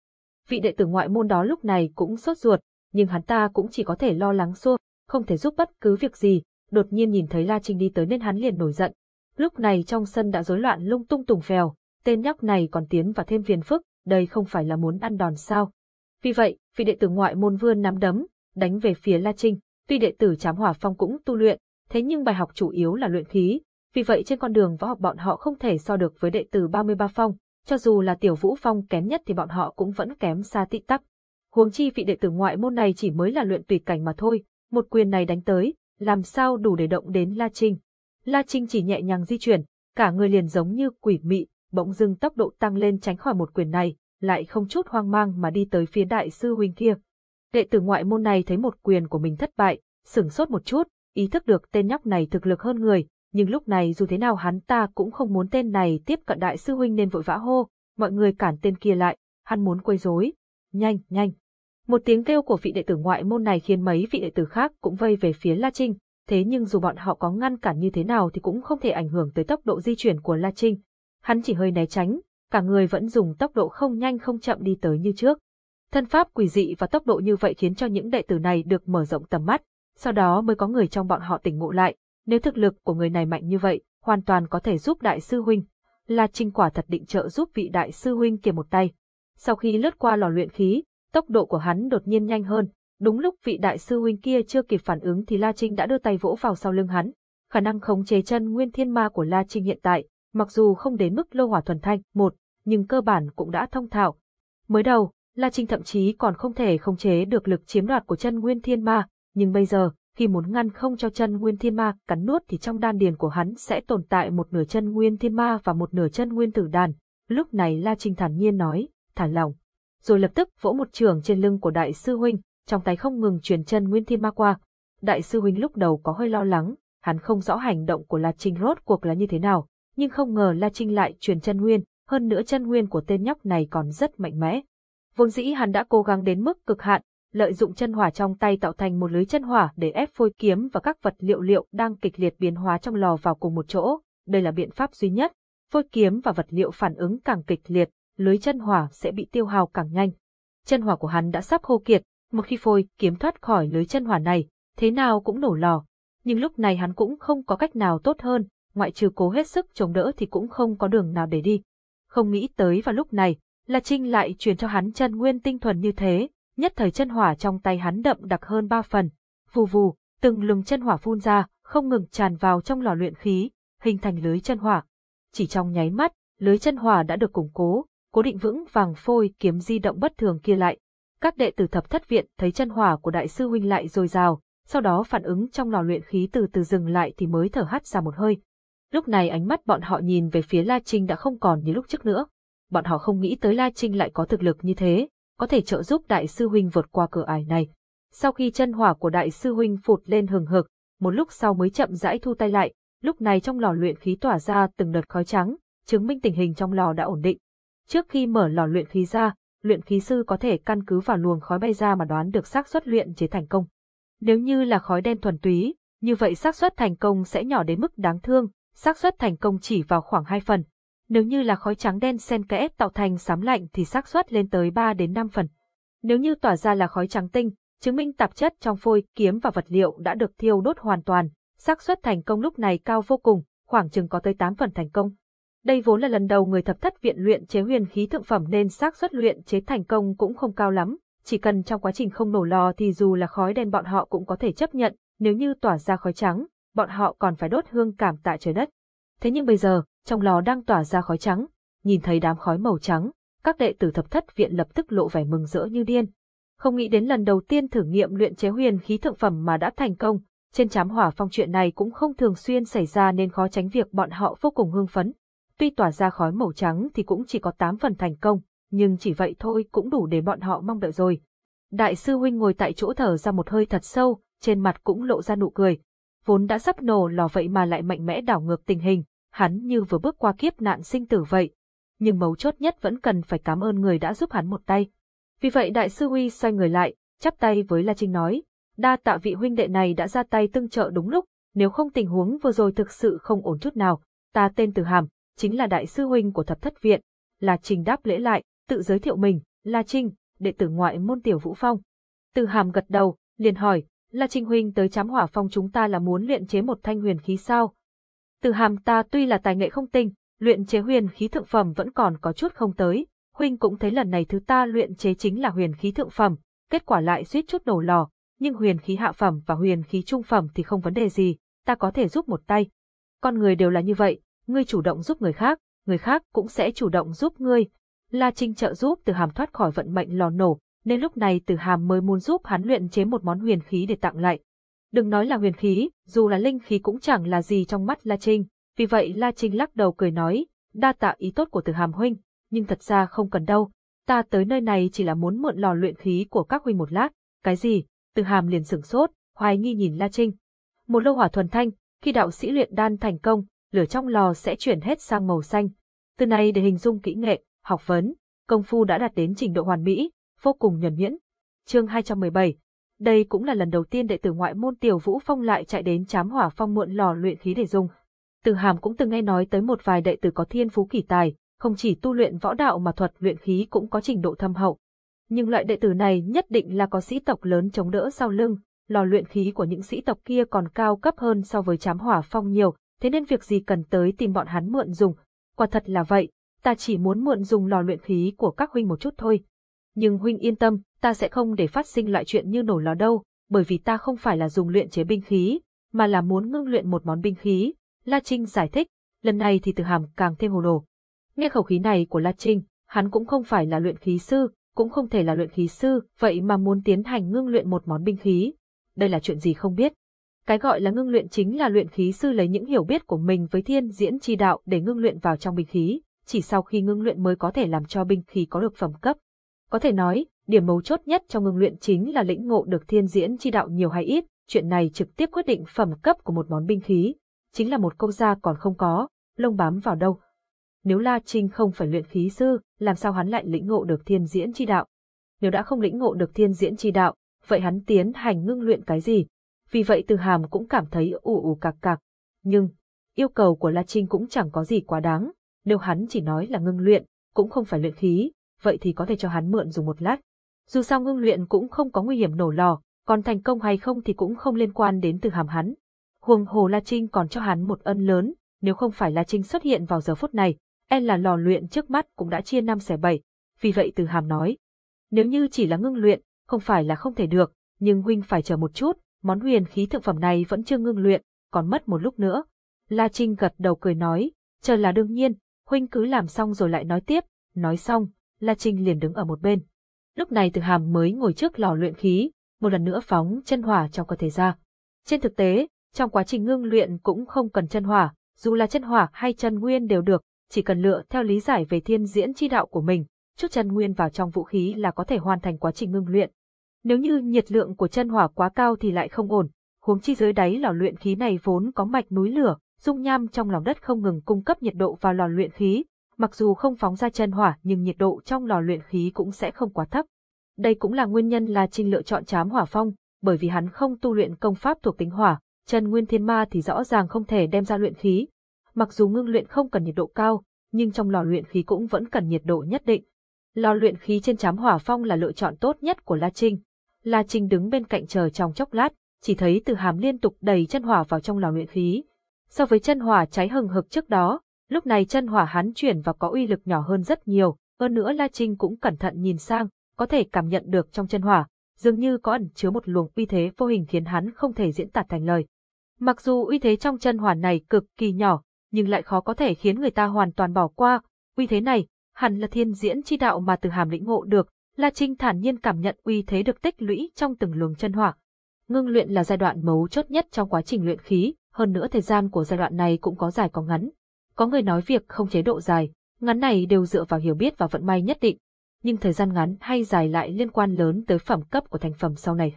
Vị đệ tử ngoại môn đó lúc này cũng sốt ruột, nhưng hắn ta cũng chỉ có thể lo lắng xua, không thể giúp bất cứ việc gì. Đột nhiên nhìn thấy La Trinh đi tới nên hắn liền nổi giận. Lúc này trong sân đã rối loạn lung tung tùng phèo, tên nhóc này còn tiến vào thêm phiền phức, đây không phải là muốn ăn đòn sao. Vì vậy, vị đệ tử ngoại môn vươn nắm đấm, đánh về phía La Trinh. Tuy đệ tử Trám Hỏa Phong cũng tu luyện, thế nhưng bài học chủ yếu là luyện khí, vì vậy trên con đường võ học bọn họ không thể so được với đệ tử 33 phong, cho dù là tiểu vũ phong kém nhất thì bọn họ cũng vẫn kém xa tít tắp. Huống chi vị đệ tử ngoại môn này chỉ mới là luyện tùy cảnh mà thôi, một quyền này đánh tới, làm sao đủ để động đến La Trinh. La Trinh chỉ nhẹ nhàng di chuyển, cả người liền giống như quỷ mị, bỗng dưng tốc độ tăng lên tránh khỏi một quyền này, lại không chút hoang mang mà đi tới phía đại sư huynh kia. Đệ tử ngoại môn này thấy một quyền của mình thất bại, sửng sốt một chút, ý thức được tên nhóc này thực lực hơn người, nhưng lúc này dù thế nào hắn ta cũng không muốn tên này tiếp cận đại sư huynh nên vội vã hô, mọi người cản tên kia lại, hắn muốn quấy rối. Nhanh, nhanh. Một tiếng kêu của vị đệ tử ngoại môn này khiến mấy vị đệ tử khác cũng vây về phía La Trinh, thế nhưng dù bọn họ có ngăn cản như thế nào thì cũng không thể ảnh hưởng tới tốc độ di chuyển của La Trinh. Hắn chỉ hơi né tránh, cả người vẫn dùng tốc độ không nhanh không chậm đi tới như trước. Thân pháp quỷ dị và tốc độ như vậy khiến cho những đệ tử này được mở rộng tầm mắt, sau đó mới có người trong bọn họ tỉnh ngộ lại, nếu thực lực của người này mạnh như vậy, hoàn toàn có thể giúp đại sư huynh. La Trinh quả thật định trợ giúp vị đại sư huynh kia một tay. Sau khi lướt qua lò luyện khí, tốc độ của hắn đột nhiên nhanh hơn, đúng lúc vị đại sư huynh kia chưa kịp phản ứng thì La Trinh đã đưa tay vỗ vào sau lưng hắn. Khả năng khống chế chân nguyên thiên ma của La Trinh hiện tại, mặc dù không đến mức lô hỏa thuần thanh, một, nhưng cơ bản cũng đã thông thạo. Mới đầu, La Trinh thậm chí còn không thể khống chế được lực chiếm đoạt của chân nguyên thiên ma, nhưng bây giờ, khi muốn ngăn không cho chân nguyên thiên ma cắn nuốt thì trong đan điền của hắn sẽ tồn tại một nửa chân nguyên thiên ma và một nửa chân nguyên tử đàn. Lúc này La Trinh thản nhiên nói, thả lòng. Rồi lập tức vỗ một trường trên lưng của đại sư huynh, trong tay không ngừng truyền chân nguyên thiên ma qua. Đại sư huynh lúc đầu có hơi lo lắng, hắn không rõ hành động của La Trinh rốt cuộc là như thế nào, nhưng không ngờ La Trinh lại truyền chân nguyên, hơn nữa chân nguyên của tên nhóc này còn rất mạnh mẽ. Vốn dĩ hắn đã cố gắng đến mức cực hạn, lợi dụng chân hỏa trong tay tạo thành một lưới chân hỏa để ép phôi kiếm và các vật liệu liệu đang kịch liệt biến hóa trong lò vào cùng một chỗ. Đây là biện pháp duy nhất. Phôi kiếm và vật liệu phản ứng càng kịch liệt, lưới chân hỏa sẽ bị tiêu hao càng nhanh. Chân hỏa của hắn đã sắp khô kiệt, một khi phôi kiếm thoát khỏi lưới chân hỏa này, thế nào cũng nổ lò. Nhưng lúc này hắn cũng không có cách nào tốt hơn, ngoại trừ cố hết sức chống đỡ thì cũng không có đường nào để đi. Không nghĩ tới vào lúc này, là Trinh lại truyền cho hắn chân nguyên tinh thuần như thế, nhất thời chân hỏa trong tay hắn đậm đặc hơn ba phần. Vù vù, từng lừng chân hỏa phun ra, không ngừng tràn vào trong lò luyện khí, hình thành lưới chân hỏa. Chỉ trong nháy mắt, lưới chân hỏa đã được củng cố, cố định vững vàng phôi kiếm di động bất thường kia lại. Các đệ tử thập thất viện thấy chân hỏa của đại sư huynh lại dồi dào, sau đó phản ứng trong lò luyện khí từ từ dừng lại thì mới thở hắt ra một hơi. Lúc này ánh mắt bọn họ nhìn về phía La Trinh đã không còn như lúc trước nữa. Bọn họ không nghĩ tới La Trinh lại có thực lực như thế, có thể trợ giúp đại sư huynh vượt qua cửa ải này. Sau khi chân hỏa của đại sư huynh phụt lên hừng hực, một lúc sau mới chậm rãi thu tay lại, lúc này trong lò luyện khí tỏa ra từng đợt khói trắng, chứng minh tình hình trong lò đã ổn định. Trước khi mở lò luyện khí ra, luyện khí sư có thể căn cứ vào luồng khói bay ra mà đoán được xác suất luyện chế thành công. Nếu như là khói đen thuần túy, như vậy xác suất thành công sẽ nhỏ đến mức đáng thương, xác suất thành công chỉ vào khoảng 2 phần, nếu như là khói trắng đen xen kẽ tạo thành sám lạnh thì xác suất lên tới 3 đến 5 phần. Nếu như tỏa ra là khói trắng tinh, chứng minh tạp chất trong phôi, kiếm và vật liệu đã được thiêu đốt hoàn toàn, xác suất thành công lúc này cao vô cùng, khoảng chừng có tới 8 phần thành công. Đây vốn là lần đầu người thập thất viện luyện chế huyền khí thượng phẩm nên xác suất luyện chế thành công cũng không cao lắm, chỉ cần trong quá trình không nổ lò thì dù là khói đen bọn họ cũng có thể chấp nhận, nếu như tỏa ra khói trắng, bọn họ còn phải đốt hương cảm tạ trời đất. Thế nhưng bây giờ, trong lò đang tỏa ra khói trắng, nhìn thấy đám khói màu trắng, các đệ tử thập thất viện lập tức lộ vẻ mừng rỡ như điên. Không nghĩ đến lần đầu tiên thử nghiệm luyện chế huyền khí thượng phẩm mà đã thành công, Trên chám hỏa phong chuyện này cũng không thường xuyên xảy ra nên khó tránh việc bọn họ vô cùng hưng phấn. Tuy tỏa ra khói màu trắng thì cũng chỉ có 8 phần thành công, nhưng chỉ vậy thôi cũng đủ để bọn họ mong đợi rồi. Đại sư huynh ngồi tại chỗ thở ra một hơi thật sâu, trên mặt cũng lộ ra nụ cười. Vốn đã sắp nổ lò vậy mà lại mạnh mẽ đảo ngược tình hình, hắn như vừa bước qua kiếp nạn sinh tử vậy. Nhưng mấu chốt nhất vẫn cần phải cảm ơn người đã giúp hắn một tay. Vì vậy đại sư Huy xoay người lại, chắp tay với La Trinh nói, đa tạ vị huynh đệ này đã ra tay tương trợ đúng lúc, nếu không tình huống vừa rồi thực sự không ổn chút nào. Ta tên Từ Hàm, chính là đại sư huynh của thập thất viện. La Trinh đáp lễ lại, tự giới thiệu mình, La Trinh, đệ tử ngoại môn tiểu vũ phong. Từ Hàm gật đầu, liền hỏi, La Trinh huynh tới chám hỏa phong chúng ta là muốn luyện chế một thanh huyền khí sao? Từ Hàm ta tuy là tài nghệ không tinh, luyện chế huyền khí thượng phẩm vẫn còn có chút không tới, huynh cũng thấy lần này thứ ta luyện chế chính là huyền khí thượng phẩm, kết quả lại suýt chút nổ lò, nhưng huyền khí hạ phẩm và huyền khí trung phẩm thì không vấn đề gì, ta có thể giúp một tay. Con người đều là như vậy, ngươi chủ động giúp người khác, người khác cũng sẽ chủ động giúp ngươi. La Trinh trợ giúp Từ Hàm thoát khỏi vận mệnh lò nổ, nên lúc này tử Hàm mới muốn giúp hắn luyện chế một món huyền khí để tặng lại. Đừng nói là huyền khí, dù là linh khí cũng chẳng là gì trong mắt La Trinh, vì vậy La Trinh lắc đầu cười nói, đa tạ ý tốt của tử Hàm huynh, nhưng thật ra không cần đâu, ta tới nơi này chỉ là muốn mượn lò luyện khí của các huynh một lát, cái gì? tử Hàm liền sửng sốt, hoài nghi nhìn La Trinh. Một lô hỏa thuần thanh, khi đạo sĩ luyện đan thành công, lửa trong lò sẽ chuyển hết sang màu xanh. Từ này để hình dung kỹ nghệ, học vấn, công phu đã đạt đến trình độ hoàn mỹ, vô cùng nhuần nhuyễn. Chương 217 Đây cũng là lần đầu tiên đệ tử ngoại môn Tiểu Vũ Phong lại chạy đến chám hỏa phong mượn lò luyện khí để dùng. Từ Hàm cũng từng nghe nói tới một vài đệ tử có thiên phú kỳ tài, không chỉ tu luyện võ đạo mà thuật luyện khí cũng có trình độ thâm hậu. Nhưng loại đệ tử này nhất định là có sĩ tộc lớn chống đỡ sau lưng, lò luyện khí của những sĩ tộc kia còn cao cấp hơn so với chám hỏa phong nhiều, thế nên việc gì cần tới tìm bọn hắn mượn dùng. Quả thật là vậy, ta chỉ muốn mượn dùng lò luyện khí của các huynh một chút thôi. Nhưng huynh yên tâm, ta sẽ không để phát sinh loại chuyện như nổ lò đâu, bởi vì ta không phải là dùng luyện chế binh khí, mà là muốn ngưng luyện một món binh khí. La Trinh giải thích, lần này thì từ hàm càng thêm hồ đồ. Nghe khẩu khí này của La Trinh, hắn cũng không phải là luyện khí sư, cũng không thể là luyện khí sư, vậy mà muốn tiến hành ngưng luyện một món binh khí. Đây là chuyện gì không biết. Cái gọi là ngưng luyện chính là luyện khí sư lấy những hiểu biết của mình với thiên diễn chi đạo để ngưng luyện vào trong binh khí, chỉ sau khi ngưng luyện mới có thể làm cho binh khí có được phẩm cấp. Có thể nói, điểm mấu chốt nhất trong ngưng luyện chính là lĩnh ngộ được thiên diễn chi đạo nhiều hay ít, chuyện này trực tiếp quyết định phẩm cấp của một món binh khí. Chính là một câu gia còn không có, lông bám vào đâu, nếu La Trinh không phải luyện khí sư, làm sao hắn lại lĩnh ngộ được thiên diễn chi đạo? Nếu đã không lĩnh ngộ được thiên diễn chi đạo, vậy hắn tiến hành ngưng luyện cái gì? Vì vậy từ hàm cũng cảm thấy ủ ủ cạc cạc. Nhưng, yêu cầu của La Trinh cũng chẳng có gì quá đáng, nếu hắn chỉ nói là ngưng luyện, cũng không phải luyện khí, vậy thì có thể cho hắn mượn dùng một lát. Dù sao ngưng luyện cũng không có nguy hiểm nổ lò, còn thành công hay không thì cũng không liên quan đến từ hàm hắn. Huồng hồ La Trinh còn cho hắn một ân lớn, nếu không phải La Trinh xuất hiện vào giờ phút này, e là lò luyện trước mắt cũng đã chia năm xẻ bảy, vì vậy từ hàm nói. Nếu như chỉ là ngưng luyện, không phải là không thể được, nhưng huynh phải chờ một chút, món huyền khí thượng phẩm này vẫn chưa ngưng luyện, còn mất một lúc nữa. La Trinh gật đầu cười nói, chờ là đương nhiên, huynh cứ làm xong rồi lại nói tiếp, nói xong, La Trinh liền đứng ở một bên. Lúc này từ hàm mới ngồi trước lò luyện khí, một lần nữa phóng chân hỏa trong cơ thể ra. Trên thực tế, trong quá trình ngưng luyện cũng không cần chân hỏa, dù là chân hỏa hay chân nguyên đều được, chỉ cần lựa theo lý giải về thiên diễn chi đạo của mình, chút chân nguyên vào trong vũ khí là có thể hoàn thành quá trình ngưng luyện. Nếu như nhiệt lượng của chân hỏa quá cao thì lại không ổn, huống chi dưới đáy lò luyện khí này vốn có mạch núi lửa, dung nham trong lòng đất không ngừng cung cấp nhiệt độ vào lò luyện khí, mặc dù không phóng ra chân hỏa nhưng nhiệt độ trong lò luyện khí cũng sẽ không quá thấp. Đây cũng là nguyên nhân là Trinh lựa chọn chám hỏa phong, bởi vì hắn không tu luyện công pháp thuộc tính hỏa, chân nguyên thiên ma thì rõ ràng không thể đem ra luyện khí, Mặc dù ngưng luyện không cần nhiệt độ cao, nhưng trong lò luyện khí cũng vẫn cần nhiệt độ nhất định. Lò luyện khí trên chám hỏa phong là lựa chọn tốt nhất của La Trinh. La Trinh đứng bên cạnh chờ trong chốc lát, chỉ thấy từ hàm liên tục đầy chân hỏa vào trong lò luyện khí. So với chân hỏa cháy hừng hực trước đó, lúc này chân hỏa hắn chuyển và có uy lực nhỏ hơn rất nhiều, hơn nữa La Trinh cũng cẩn thận nhìn sang, có thể cảm nhận được trong chân hỏa, dường như có ẩn chứa một luồng uy thế vô hình khiến hắn không thể diễn tả thành lời. Mặc dù uy thế trong chân hỏa này cực kỳ nhỏ, nhưng lại khó có thể khiến người ta hoàn toàn bỏ qua. Uy thế này, hẳn là thiên diễn chi đạo mà từ hàm lĩnh ngộ được, La Trinh thản nhiên cảm nhận uy thế được tích lũy trong từng luồng chân hỏa. Ngưng luyện là giai đoạn mấu chốt nhất trong quá trình luyện khí, hơn nữa thời gian của giai đoạn này cũng có dài có ngắn. Có người nói việc không chế độ dài, ngắn này đều dựa vào hiểu biết và vận may nhất định, nhưng thời gian ngắn hay dài lại liên quan lớn tới phẩm cấp của thành phẩm sau này.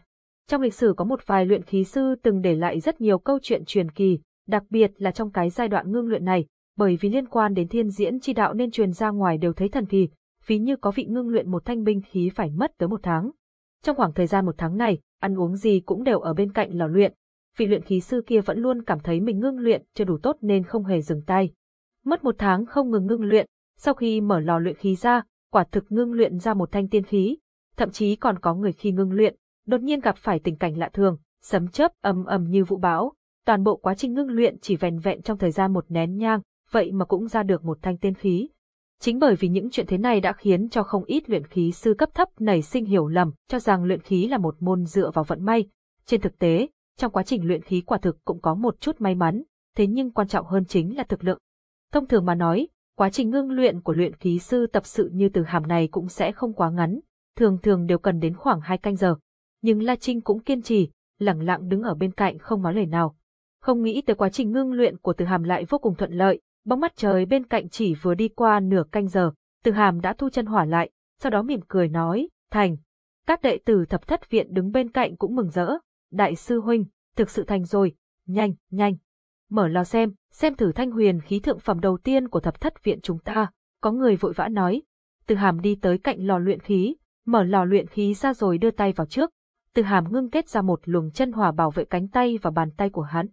Trong lịch sử có một vài luyện khí sư từng để lại rất nhiều câu chuyện truyền kỳ, đặc biệt là trong cái giai đoạn ngưng luyện này, bởi vì liên quan đến thiên diễn chi đạo nên truyền ra ngoài đều thấy thần kỳ, ví như có vị ngưng luyện một thanh binh khí phải mất tới một tháng. Trong khoảng thời gian một tháng này, ăn uống gì cũng đều ở bên cạnh lò luyện. Vị luyện khí sư kia vẫn luôn cảm thấy mình ngưng luyện chưa đủ tốt nên không hề dừng tay. Mất một tháng không ngừng ngưng luyện, sau khi mở lò luyện khí ra, quả thực ngưng luyện ra một thanh tiên khí. Thậm chí còn có người khi ngưng luyện, đột nhiên gặp phải tình cảnh lạ thường, sấm chớp ầm ầm như vụ bão. Toàn bộ quá trình ngưng luyện chỉ vèn vẹn trong thời gian một nén nhang, vậy mà cũng ra được một thanh tiên khí. Chính bởi vì những chuyện thế này đã khiến cho không ít luyện khí sư cấp thấp nảy sinh hiểu lầm, cho rằng luyện khí là một môn dựa vào vận may. Trên thực tế, trong quá trình luyện khí quả thực cũng có một chút may mắn, thế nhưng quan trọng hơn chính là thực lực. Thông thường mà nói, quá trình ngưng luyện của luyện khí sư tập sự như từ hàm này cũng sẽ không quá ngắn, thường thường đều cần đến khoảng 2 canh giờ. Nhưng La Trinh cũng kiên trì, lặng lặng đứng ở bên cạnh không nói lời nào. Không nghĩ tới quá trình ngưng luyện của từ hàm lại vô cùng thuận lợi, bóng mắt trời bên cạnh chỉ vừa đi qua nửa canh giờ, từ hàm đã thu chân hỏa lại, sau đó mỉm cười nói, thành. Các đệ tử thập thất viện đứng bên cạnh cũng mừng rỡ, đại sư huynh, thực sự thành rồi, nhanh, nhanh. Mở lò xem, xem thử thanh huyền khí thượng phẩm đầu tiên của thập thất viện chúng ta, có người vội vã nói. Từ hàm đi tới cạnh lò luyện khí, mở lò luyện khí ra rồi đưa tay vào trước. Từ hàm ngưng kết ra một luồng chân hỏa bảo vệ cánh tay và bàn tay của hắn.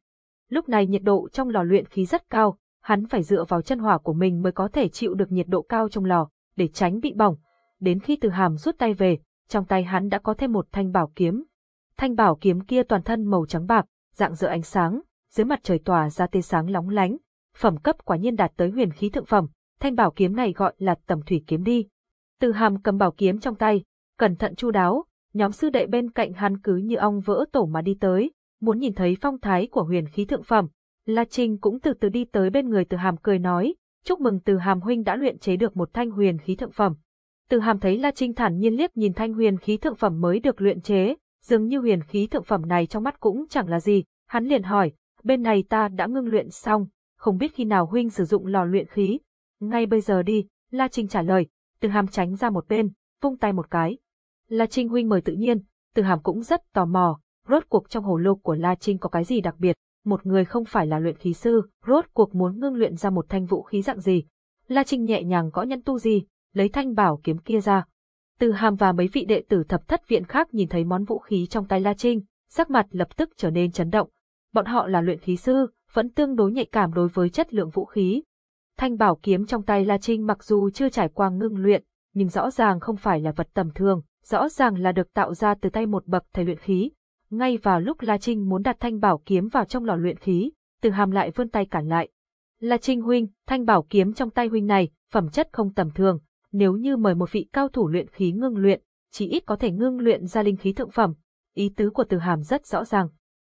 Lúc này nhiệt độ trong lò luyện khí rất cao, hắn phải dựa vào chân hỏa của mình mới có thể chịu được nhiệt độ cao trong lò, để tránh bị bỏng. Đến khi từ hàm rút tay về, trong tay hắn đã có thêm một thanh bảo kiếm. Thanh bảo kiếm kia toàn thân màu trắng bạc, dạng dỡ ánh sáng, dưới mặt trời tỏa ra tia sáng lóng lánh. Phẩm cấp quả nhiên đạt tới huyền khí thượng phẩm, thanh bảo kiếm này gọi là tầm thủy kiếm đi. Từ hàm cầm bảo kiếm trong tay, cẩn thận chu đáo, nhóm sư đệ bên cạnh hắn cứ như ong vỡ tổ mà đi tới, muốn nhìn thấy phong thái của huyền khí thượng phẩm, La Trinh cũng từ từ đi tới bên người Từ Hàm cười nói, chúc mừng Từ Hàm huynh đã luyện chế được một thanh huyền khí thượng phẩm. Từ Hàm thấy La Trinh thản nhiên liếc nhìn thanh huyền khí thượng phẩm mới được luyện chế, dường như huyền khí thượng phẩm này trong mắt cũng chẳng là gì, hắn liền hỏi, bên này ta đã ngưng luyện xong, không biết khi nào huynh sử dụng lò luyện khí. Ngay bây giờ đi, La Trinh trả lời, Từ Hàm tránh ra một bên, vung tay một cái. La Trinh huynh mời tự nhiên, Từ Hàm cũng rất tò mò, rốt cuộc trong hồ lô của La Trinh có cái gì đặc biệt, một người không phải là luyện khí sư, rốt cuộc muốn ngưng luyện ra một thanh vũ khí dạng gì. La Trinh nhẹ nhàng gõ nhân tu gì, lấy thanh bảo kiếm kia ra. Từ hàm và mấy vị đệ tử thập thất viện khác nhìn thấy món vũ khí trong tay La Trinh, sắc mặt lập tức trở nên chấn động. Bọn họ là luyện khí sư, vẫn tương đối nhạy cảm đối với chất lượng vũ khí. Thanh bảo kiếm trong tay La Trinh mặc dù chưa trải qua ngưng luyện, nhưng rõ ràng không phải là vật tầm thường, rõ ràng là được tạo ra từ tay một bậc thầy luyện khí, ngay vào lúc La Trinh muốn đặt thanh bảo kiếm vào trong lò luyện khí, từ hàm lại vươn tay cản lại. La Trinh huynh, thanh bảo kiếm trong tay huynh này, phẩm chất không tầm thường, nếu như mời một vị cao thủ luyện khí ngưng luyện, chỉ ít có thể ngưng luyện ra linh khí thượng phẩm. Ý tứ của từ hàm rất rõ ràng.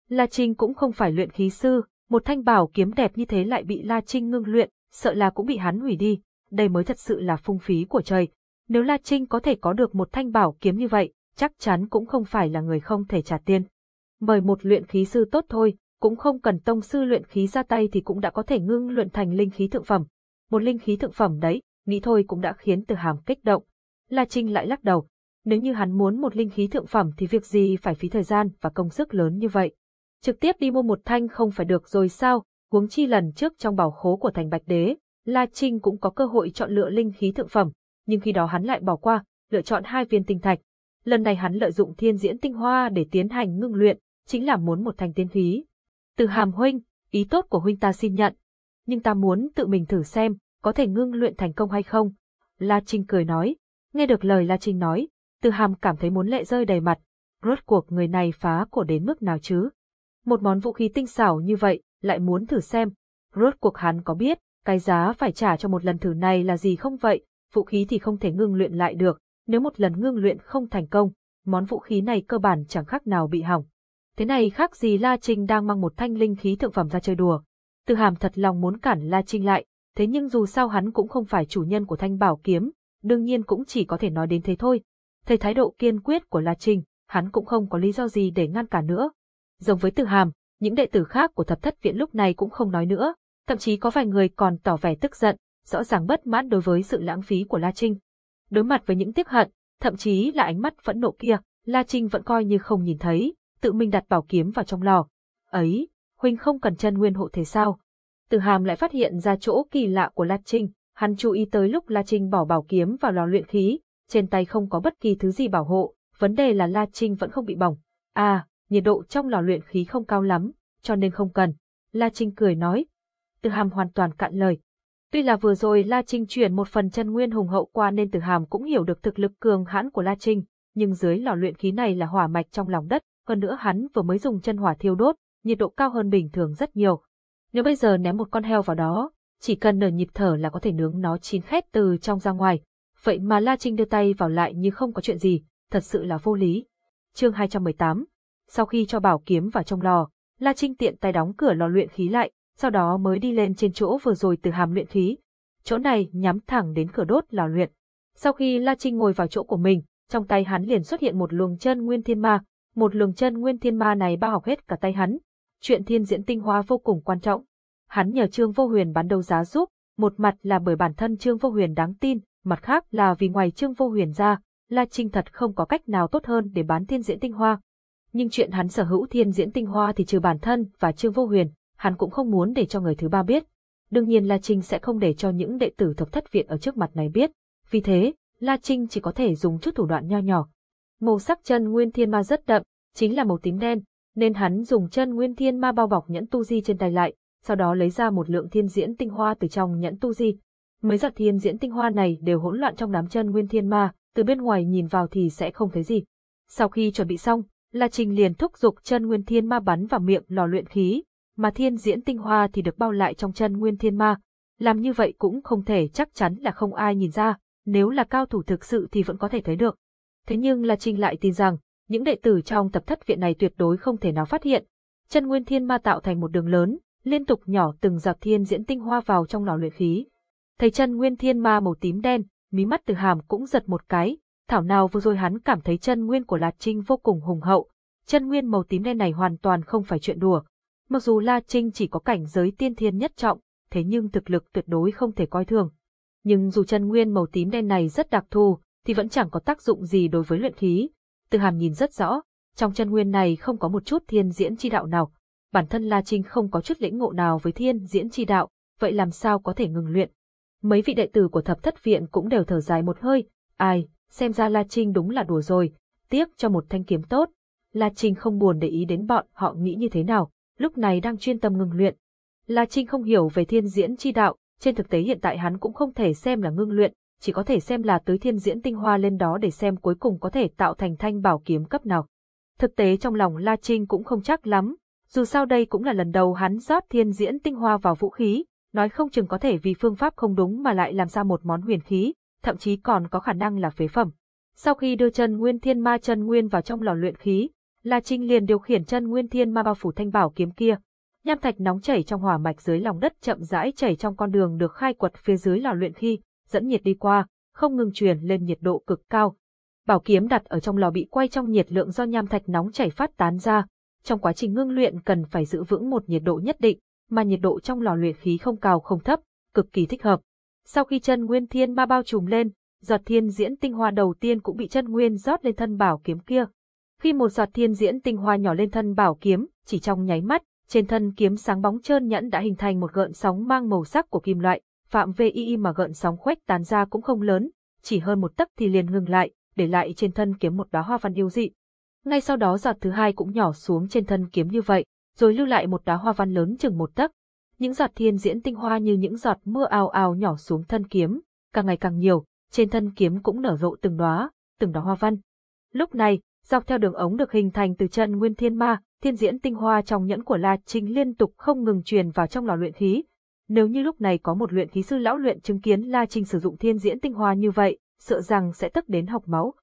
La Trinh cũng không phải luyện khí sư, một thanh bảo kiếm đẹp như thế lại bị La Trinh ngưng luyện, sợ là cũng bị hắn hủy đi, đây mới thật sự là phung phí của trời. Nếu La Trinh có thể có được một thanh bảo kiếm như vậy, chắc chắn cũng không phải là người không thể trả tiền. Mời một luyện khí sư tốt thôi, cũng không cần tông sư luyện khí ra tay thì cũng đã có thể ngưng luyện thành linh khí thượng phẩm. Một linh khí thượng phẩm đấy, nghĩ thôi cũng đã khiến từ hàm kích động. La Trinh lại lắc đầu, nếu như hắn muốn một linh khí thượng phẩm thì việc gì phải phí thời gian và công sức lớn như vậy. Trực tiếp đi mua một thanh không phải được rồi sao, huống chi lần trước trong bảo khố của thành Bạch Đế, La Trinh cũng có cơ hội chọn lựa linh khí thượng phẩm, nhưng khi đó hắn lại bỏ qua, lựa chọn hai viên tinh thạch, Lần này hắn lợi dụng thiên diễn tinh hoa để tiến hành ngưng luyện, chính là muốn một thành tiên khí. Từ hàm huynh, ý tốt của huynh ta xin nhận. Nhưng ta muốn tự mình thử xem, có thể ngưng luyện thành công hay không. La Trinh cười nói. Nghe được lời La Trinh nói, từ hàm cảm thấy muốn lệ rơi đầy mặt. Rốt cuộc người này phá cổ đến mức nào chứ? Một món vũ khí tinh xảo như vậy, lại muốn thử xem. Rốt cuộc hắn có biết, cái giá phải trả cho một lần thử này là gì không vậy? Vũ khí thì không thể ngưng luyện lại được, nếu một lần ngưng luyện không thành công, món vũ khí này cơ bản chẳng khác nào bị hỏng. Thế này khác gì La Trinh đang mang một thanh linh khí thượng phẩm ra chơi đùa. Từ hàm thật lòng muốn cản La Trinh lại, thế nhưng dù sao hắn cũng không phải chủ nhân của thanh bảo kiếm, đương nhiên cũng chỉ có thể nói đến thế thôi. Thấy thái độ kiên quyết của La Trinh, hắn cũng không có lý do gì để ngăn cản nữa. Giống với Từ Hàm, những đệ tử khác của thập thất viện lúc này cũng không nói nữa, thậm chí có vài người còn tỏ vẻ tức giận, rõ ràng bất mãn đối với sự lãng phí của La Trinh. Đối mặt với những tiếc hận, thậm chí là ánh mắt phẫn nộ kia, La Trinh vẫn coi như không nhìn thấy, tự mình đặt bảo kiếm vào trong lò. Ấy, huynh không cần chân nguyên hộ thế sao? Từ Hàm lại phát hiện ra chỗ kỳ lạ của La Trinh, hắn chú ý tới lúc La Trinh bỏ bảo kiếm vào lò luyện khí, trên tay không có bất kỳ thứ gì bảo hộ, vấn đề là La Trinh vẫn không bị bỏng. À, nhiệt độ trong lò luyện khí không cao lắm, cho nên không cần. La Trinh cười nói. Từ Hàm hoàn toàn cạn lời. Tuy là vừa rồi La Trinh chuyển một phần chân nguyên hùng hậu qua nên Từ Hàm cũng hiểu được thực lực cường hãn của La Trinh, nhưng dưới lò luyện khí này là hỏa mạch trong lòng đất, hơn nữa hắn vừa mới dùng chân hỏa thiêu đốt, nhiệt độ cao hơn bình thường rất nhiều. Nếu bây giờ ném một con heo vào đó, chỉ cần nở nhịp thở là có thể nướng nó chín khét từ trong ra ngoài. Vậy mà La Trinh đưa tay vào lại như không có chuyện gì, thật sự là vô lý. Chương 218 sau khi cho bảo kiếm vào trong lò, La Trinh tiện tay đóng cửa lò luyện khí lại, sau đó mới đi lên trên chỗ vừa rồi từ hàm luyện khí. Chỗ này nhắm thẳng đến cửa đốt lò luyện. Sau khi La Trinh ngồi vào chỗ của mình, trong tay hắn liền xuất hiện một luồng chân nguyên thiên ma. Một luồng chân nguyên thiên ma này bao học hết cả tay hắn. Chuyện thiên diễn tinh hoa vô cùng quan trọng. Hắn nhờ Trương Vô Huyền bán đấu giá giúp, một mặt là bởi bản thân Trương Vô Huyền đáng tin, mặt khác là vì ngoài Trương Vô Huyền ra, La Trinh thật không có cách nào tốt hơn để bán thiên diễn tinh hoa. Nhưng chuyện hắn sở hữu thiên diễn tinh hoa thì trừ bản thân và Trương Vô Huyền, hắn cũng không muốn để cho người thứ ba biết. Đương nhiên La Trinh sẽ không để cho những đệ tử thập thất viện ở trước mặt này biết. Vì thế, La Trinh chỉ có thể dùng chút thủ đoạn nho nhỏ. Màu sắc chân nguyên thiên ma rất đậm, chính là màu tím đen, nên hắn dùng chân nguyên thiên ma bao bọc nhẫn tu di trên tay lại, sau đó lấy ra một lượng thiên diễn tinh hoa từ trong nhẫn tu di. Mấy giọt thiên diễn tinh hoa này đều hỗn loạn trong đám chân nguyên thiên ma, từ bên ngoài nhìn vào thì sẽ không thấy gì. Sau khi chuẩn bị xong, La Trình liền thúc giục chân nguyên thiên ma bắn vào miệng lò luyện khí, mà thiên diễn tinh hoa thì được bao lại trong chân nguyên thiên ma. Làm như vậy cũng không thể chắc chắn là không ai nhìn ra, nếu là cao thủ thực sự thì vẫn có thể thấy được. Thế nhưng La Trinh lại tin rằng, những đệ tử trong tập thất viện này tuyệt đối không thể nào phát hiện. Chân nguyên thiên ma tạo thành một đường lớn, liên tục nhỏ từng giọt thiên diễn tinh hoa vào trong lò luyện khí. Thấy chân nguyên thiên ma màu tím đen, mí mắt từ hàm cũng giật một cái, thảo nào vừa rồi hắn cảm thấy chân nguyên của La Trinh vô cùng hùng hậu. Chân nguyên màu tím đen này hoàn toàn không phải chuyện đùa. Mặc dù La Trinh chỉ có cảnh giới tiên thiên nhất trọng, thế nhưng thực lực tuyệt đối không thể coi thường. Nhưng dù chân nguyên màu tím đen này rất đặc thù, thì vẫn chẳng có tác dụng gì đối với luyện khí. Từ hàm nhìn rất rõ, trong chân nguyên này không có một chút thiên diễn chi đạo nào. Bản thân La Trinh không có chút lĩnh ngộ nào với thiên diễn chi đạo, vậy làm sao có thể ngừng luyện. Mấy vị đệ tử của thập thất viện cũng đều thở dài một hơi, ai, xem ra La Trinh đúng là đùa rồi, tiếc cho một thanh kiếm tốt. La Trinh không buồn để ý đến bọn họ nghĩ như thế nào, lúc này đang chuyên tâm ngưng luyện. La Trinh không hiểu về thiên diễn chi đạo, trên thực tế hiện tại hắn cũng không thể xem là ngưng luyện, chỉ có thể xem là tới thiên diễn tinh hoa lên đó để xem cuối cùng có thể tạo thành thanh bảo kiếm cấp nào. Thực tế trong lòng La Trinh cũng không chắc lắm, dù sao đây cũng là lần đầu hắn rót thiên diễn tinh hoa vào vũ khí, nói không chừng có thể vì phương pháp không đúng mà lại làm ra một món huyền khí, thậm chí còn có khả năng là phế phẩm. Sau khi đưa chân nguyên thiên ma chân nguyên vào trong lò luyện khí, La Trinh liền điều khiển chân nguyên thiên ma bao phủ thanh bảo kiếm kia. Nham thạch nóng chảy trong hỏa mạch dưới lòng đất chậm rãi chảy trong con đường được khai quật phía dưới lò luyện khí, dẫn nhiệt đi qua, không ngừng truyền lên nhiệt độ cực cao. Bảo kiếm đặt ở trong lò bị quay trong nhiệt lượng do nham thạch nóng chảy phát tán ra. Trong quá trình ngưng luyện cần phải giữ vững một nhiệt độ nhất định, mà nhiệt độ trong lò luyện khí không cao không thấp, cực kỳ thích hợp. Sau khi chân nguyên thiên ma bao trùm lên, giọt thiên diễn tinh hoa đầu tiên cũng bị chân nguyên rót lên thân bảo kiếm kia. Khi một giọt thiên diễn tinh hoa nhỏ lên thân bảo kiếm, chỉ trong nháy mắt, trên thân kiếm sáng bóng trơn nhẫn đã hình thành một gợn sóng mang màu sắc của kim loại, phạm vi mà gợn sóng khuếch tán ra cũng không lớn, chỉ hơn một tấc thì liền ngừng lại, để lại trên thân kiếm một đóa hoa văn yêu dị. Ngay sau đó giọt thứ hai cũng nhỏ xuống trên thân kiếm như vậy, rồi lưu lại một đóa hoa văn lớn chừng một tấc. Những giọt thiên diễn tinh hoa như những giọt mưa ào ào nhỏ xuống thân kiếm, càng ngày càng nhiều, trên thân kiếm cũng nở rộ từng đóa, từng đóa hoa văn. Lúc này, dọc theo đường ống được hình thành từ chân nguyên thiên ma, thiên diễn tinh hoa trong nhẫn của La Trinh liên tục không ngừng truyền vào trong lò luyện khí. Nếu như lúc này có một luyện khí sư lão luyện chứng kiến La Trinh sử dụng thiên diễn tinh hoa như vậy, sợ rằng sẽ tức đến học máu.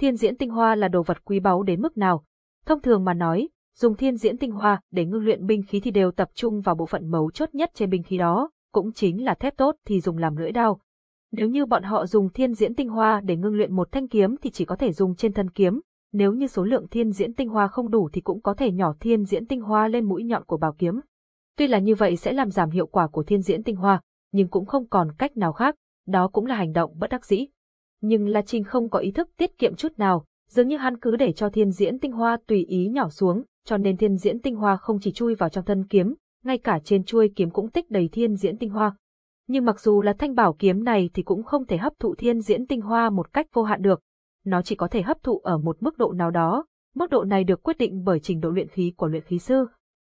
Thiên diễn tinh hoa là đồ vật quý báu đến mức nào? Thông thường mà nói, dùng thiên diễn tinh hoa để ngưng luyện binh khí thì đều tập trung vào bộ phận mấu chốt nhất trên binh khí đó, cũng chính là thép tốt thì dùng làm lưỡi đao. Nếu như bọn họ dùng thiên diễn tinh hoa để ngưng luyện một thanh kiếm thì chỉ có thể dùng trên thân kiếm, nếu như số lượng thiên diễn tinh hoa không đủ thì cũng có thể nhỏ thiên diễn tinh hoa lên mũi nhọn của bảo kiếm. Tuy là như vậy sẽ làm giảm hiệu quả của thiên diễn tinh hoa, nhưng cũng không còn cách nào khác, đó cũng là hành động bất đắc dĩ. Nhưng La Trinh không có ý thức tiết kiệm chút nào, dường như hắn cứ để cho thiên diễn tinh hoa tùy ý nhỏ xuống, cho nên thiên diễn tinh hoa không chỉ chui vào trong thân kiếm, ngay cả trên chuôi kiếm cũng tích đầy thiên diễn tinh hoa. Nhưng mặc dù là thanh bảo kiếm này thì cũng không thể hấp thụ thiên diễn tinh hoa một cách vô hạn được, nó chỉ có thể hấp thụ ở một mức độ nào đó, mức độ này được quyết định bởi trình độ luyện khí của luyện khí sư.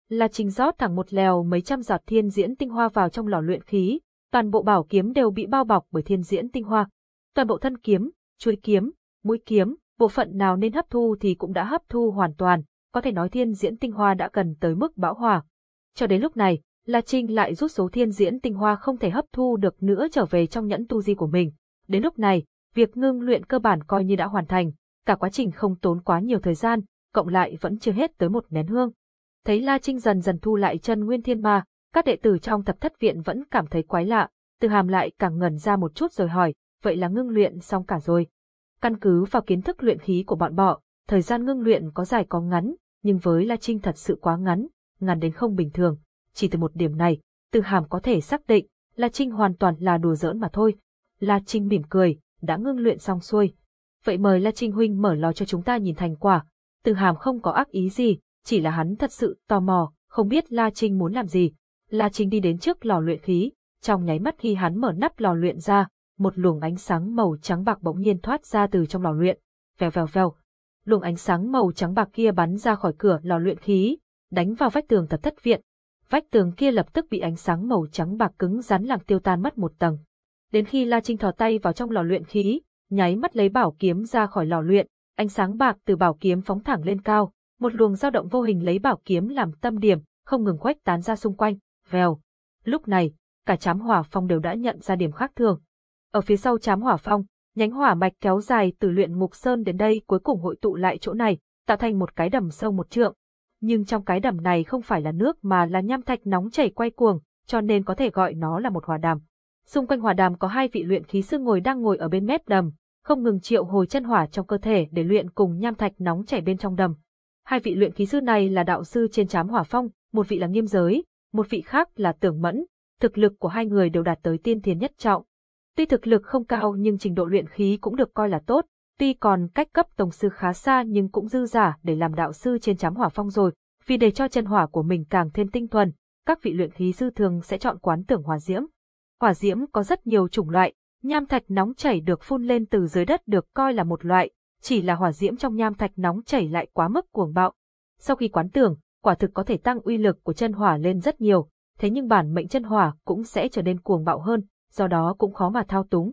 Là trình rót thẳng một lèo mấy trăm giọt thiên diễn tinh hoa vào trong lò luyện khí, toàn bộ bảo kiếm đều bị bao bọc bởi thiên diễn tinh hoa. Toàn bộ thân kiếm, chuôi kiếm, mũi kiếm, bộ phận nào nên hấp thu thì cũng đã hấp thu hoàn toàn, có thể nói thiên diễn tinh hoa đã gần tới mức bão hòa. Cho đến lúc này, La Trinh lại rút số thiên diễn tinh hoa không thể hấp thu được nữa trở về trong nhẫn tu di của mình. Đến lúc này, việc ngưng luyện cơ bản coi như đã hoàn thành, cả quá trình không tốn quá nhiều thời gian, cộng lại vẫn chưa hết tới một nén hương. Thấy La Trinh dần dần thu lại chân nguyên thiên ma, các đệ tử trong thập thất viện vẫn cảm thấy quái lạ, từ hàm lại càng ngẩn ra một chút rồi hỏi, vậy là ngưng luyện xong cả rồi. Căn cứ vào kiến thức luyện khí của bọn bọ, thời gian ngưng luyện có dài có ngắn, nhưng với La Trinh thật sự quá ngắn, ngắn đến không bình thường. Chỉ từ một điểm này, từ hàm có thể xác định, La Trinh hoàn toàn là đùa giỡn mà thôi. La Trinh mỉm cười, đã ngưng luyện xong xuôi. Vậy mời La Trinh huynh mở lò cho chúng ta nhìn thành quả. Từ hàm không có ác ý gì, chỉ là hắn thật sự tò mò, không biết La Trinh muốn làm gì. La Trinh đi đến trước lò luyện khí, trong nháy mắt khi hắn mở nắp lò luyện ra, một luồng ánh sáng màu trắng bạc bỗng nhiên thoát ra từ trong lò luyện. Vèo vèo vèo. Luồng ánh sáng màu trắng bạc kia bắn ra khỏi cửa lò luyện khí, đánh vào vách tường thập thất viện. Vách tường kia lập tức bị ánh sáng màu trắng bạc cứng rắn làm tiêu tan mất một tầng. Đến khi La Trinh thò tay vào trong lò luyện khí, nháy mắt lấy bảo kiếm ra khỏi lò luyện, ánh sáng bạc từ bảo kiếm phóng thẳng lên cao, một luồng dao động vô hình lấy bảo kiếm làm tâm điểm, không ngừng khuếch tán ra xung quanh, vèo. Lúc này, cả chám hỏa phong đều đã nhận ra điểm khác thường. Ở phía sau chám hỏa phong, nhánh hỏa mạch kéo dài từ luyện ngục sơn đến đây cuối cùng hội tụ lại chỗ này, tạo thành một cái đầm sâu một trượng. Nhưng trong cái đầm này không phải là nước mà là nham thạch nóng chảy quay cuồng, cho nên có thể gọi nó là một hòa đàm. Xung quanh hòa đàm có hai vị luyện khí sư ngồi đang ngồi ở bên mép đầm, không ngừng triệu hồi chân hỏa trong cơ thể để luyện cùng nham thạch nóng chảy bên trong đầm. Hai vị luyện khí sư này là đạo sư trên chám hỏa phong, một vị là nghiêm giới, một vị khác là tưởng mẫn. Thực lực của hai người đều đạt tới tiên thiền nhất trọng. Tuy thực lực không cao nhưng trình độ luyện khí cũng được coi là tốt, tuy còn cách cấp tổng sư khá xa nhưng cũng dư giả để làm đạo sư trên chám hỏa phong rồi, vì để cho chân hỏa của mình càng thêm tinh thuần, các vị luyện khí sư thường sẽ chọn quán tưởng hỏa diễm. Hỏa diễm có rất nhiều chủng loại, nham thạch nóng chảy được phun lên từ dưới đất được coi là một loại, chỉ là hỏa diễm trong nham thạch nóng chảy lại quá mức cuồng bạo. Sau khi quán tưởng, quả thực có thể tăng uy lực của chân hỏa lên rất nhiều, thế nhưng bản mệnh chân hỏa cũng sẽ trở nên cuồng bạo hơn, do đó cũng khó mà thao túng.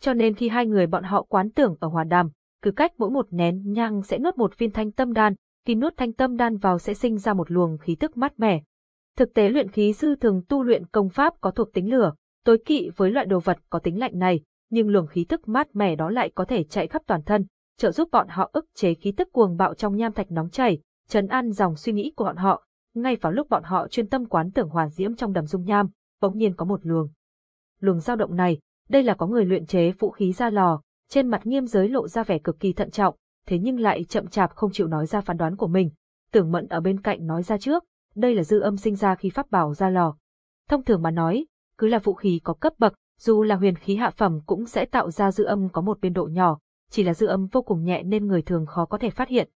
Cho nên khi hai người bọn họ quán tưởng ở hòa đàm, cứ cách mỗi một nén nhang sẽ nuốt một viên thanh tâm đan, khi nuốt thanh tâm đan vào sẽ sinh ra một luồng khí tức mát mẻ. Thực tế luyện khí sư thường tu luyện công pháp có thuộc tính lửa, tối kỵ với loại đồ vật có tính lạnh này, nhưng luồng khí tức mát mẻ đó lại có thể chạy khắp toàn thân, trợ giúp bọn họ ức chế khí tức cuồng bạo trong nham thạch nóng chảy, trấn an dòng suy nghĩ của bọn họ. Ngay vào lúc bọn họ chuyên tâm quán tưởng hỏa diễm trong đầm dung nham, bỗng nhiên có một luồng. Luồng dao động này, đây là có người luyện chế vũ khí ra lò, trên mặt nghiêm giới lộ ra vẻ cực kỳ thận trọng, thế nhưng lại chậm chạp không chịu nói ra phán đoán của mình. Tưởng mẫn ở bên cạnh nói ra trước, đây là dư âm sinh ra khi pháp bảo ra lò. Thông thường mà nói, cứ là vũ khí có cấp bậc, dù là huyền khí hạ phẩm cũng sẽ tạo ra dư âm có một biên độ nhỏ, chỉ là dư âm vô cùng nhẹ nên người thường khó có thể phát hiện.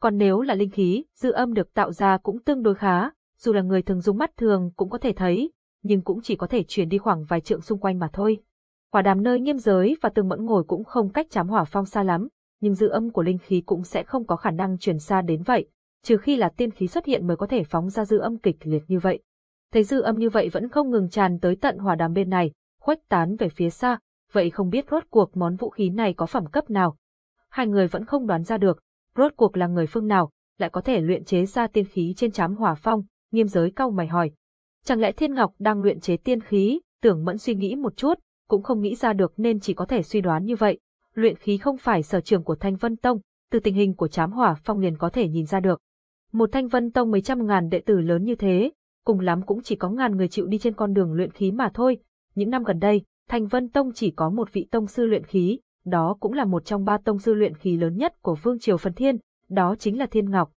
Còn nếu là linh khí, dư âm được tạo ra cũng tương đối khá, dù là người thường dùng mắt thường cũng có thể thấy, nhưng cũng chỉ có thể truyền đi khoảng vài trượng xung quanh mà thôi. Hỏa đàm nơi nghiêm giới và tường mẫn ngồi cũng không cách chám hỏa phong xa lắm, nhưng dư âm của linh khí cũng sẽ không có khả năng truyền xa đến vậy, trừ khi là tiên khí xuất hiện mới có thể phóng ra dư âm kịch liệt như vậy. Thấy dư âm như vậy vẫn không ngừng tràn tới tận hỏa đàm bên này, khuếch tán về phía xa, vậy không biết rốt cuộc món vũ khí này có phẩm cấp nào. Hai người vẫn không đoán ra được, rốt cuộc là người phương nào, lại có thể luyện chế ra tiên khí trên chám hỏa phong, nghiêm giới cau mày hỏi. Chẳng lẽ Thiên Ngọc đang luyện chế tiên khí, tưởng mẫn suy nghĩ một chút, cũng không nghĩ ra được nên chỉ có thể suy đoán như vậy. Luyện khí không phải sở trường của Thanh Vân Tông, từ tình hình của chám hỏa phong liền có thể nhìn ra được. Một Thanh Vân Tông mấy trăm ngàn đệ tử lớn như thế, cùng lắm cũng chỉ có ngàn người chịu đi trên con đường luyện khí mà thôi. Những năm gần đây, Thanh Vân Tông chỉ có một vị tông sư luyện khí, đó cũng là một trong ba tông sư luyện khí lớn nhất của vương triều phần thiên, đó chính là Thiên Ngọc.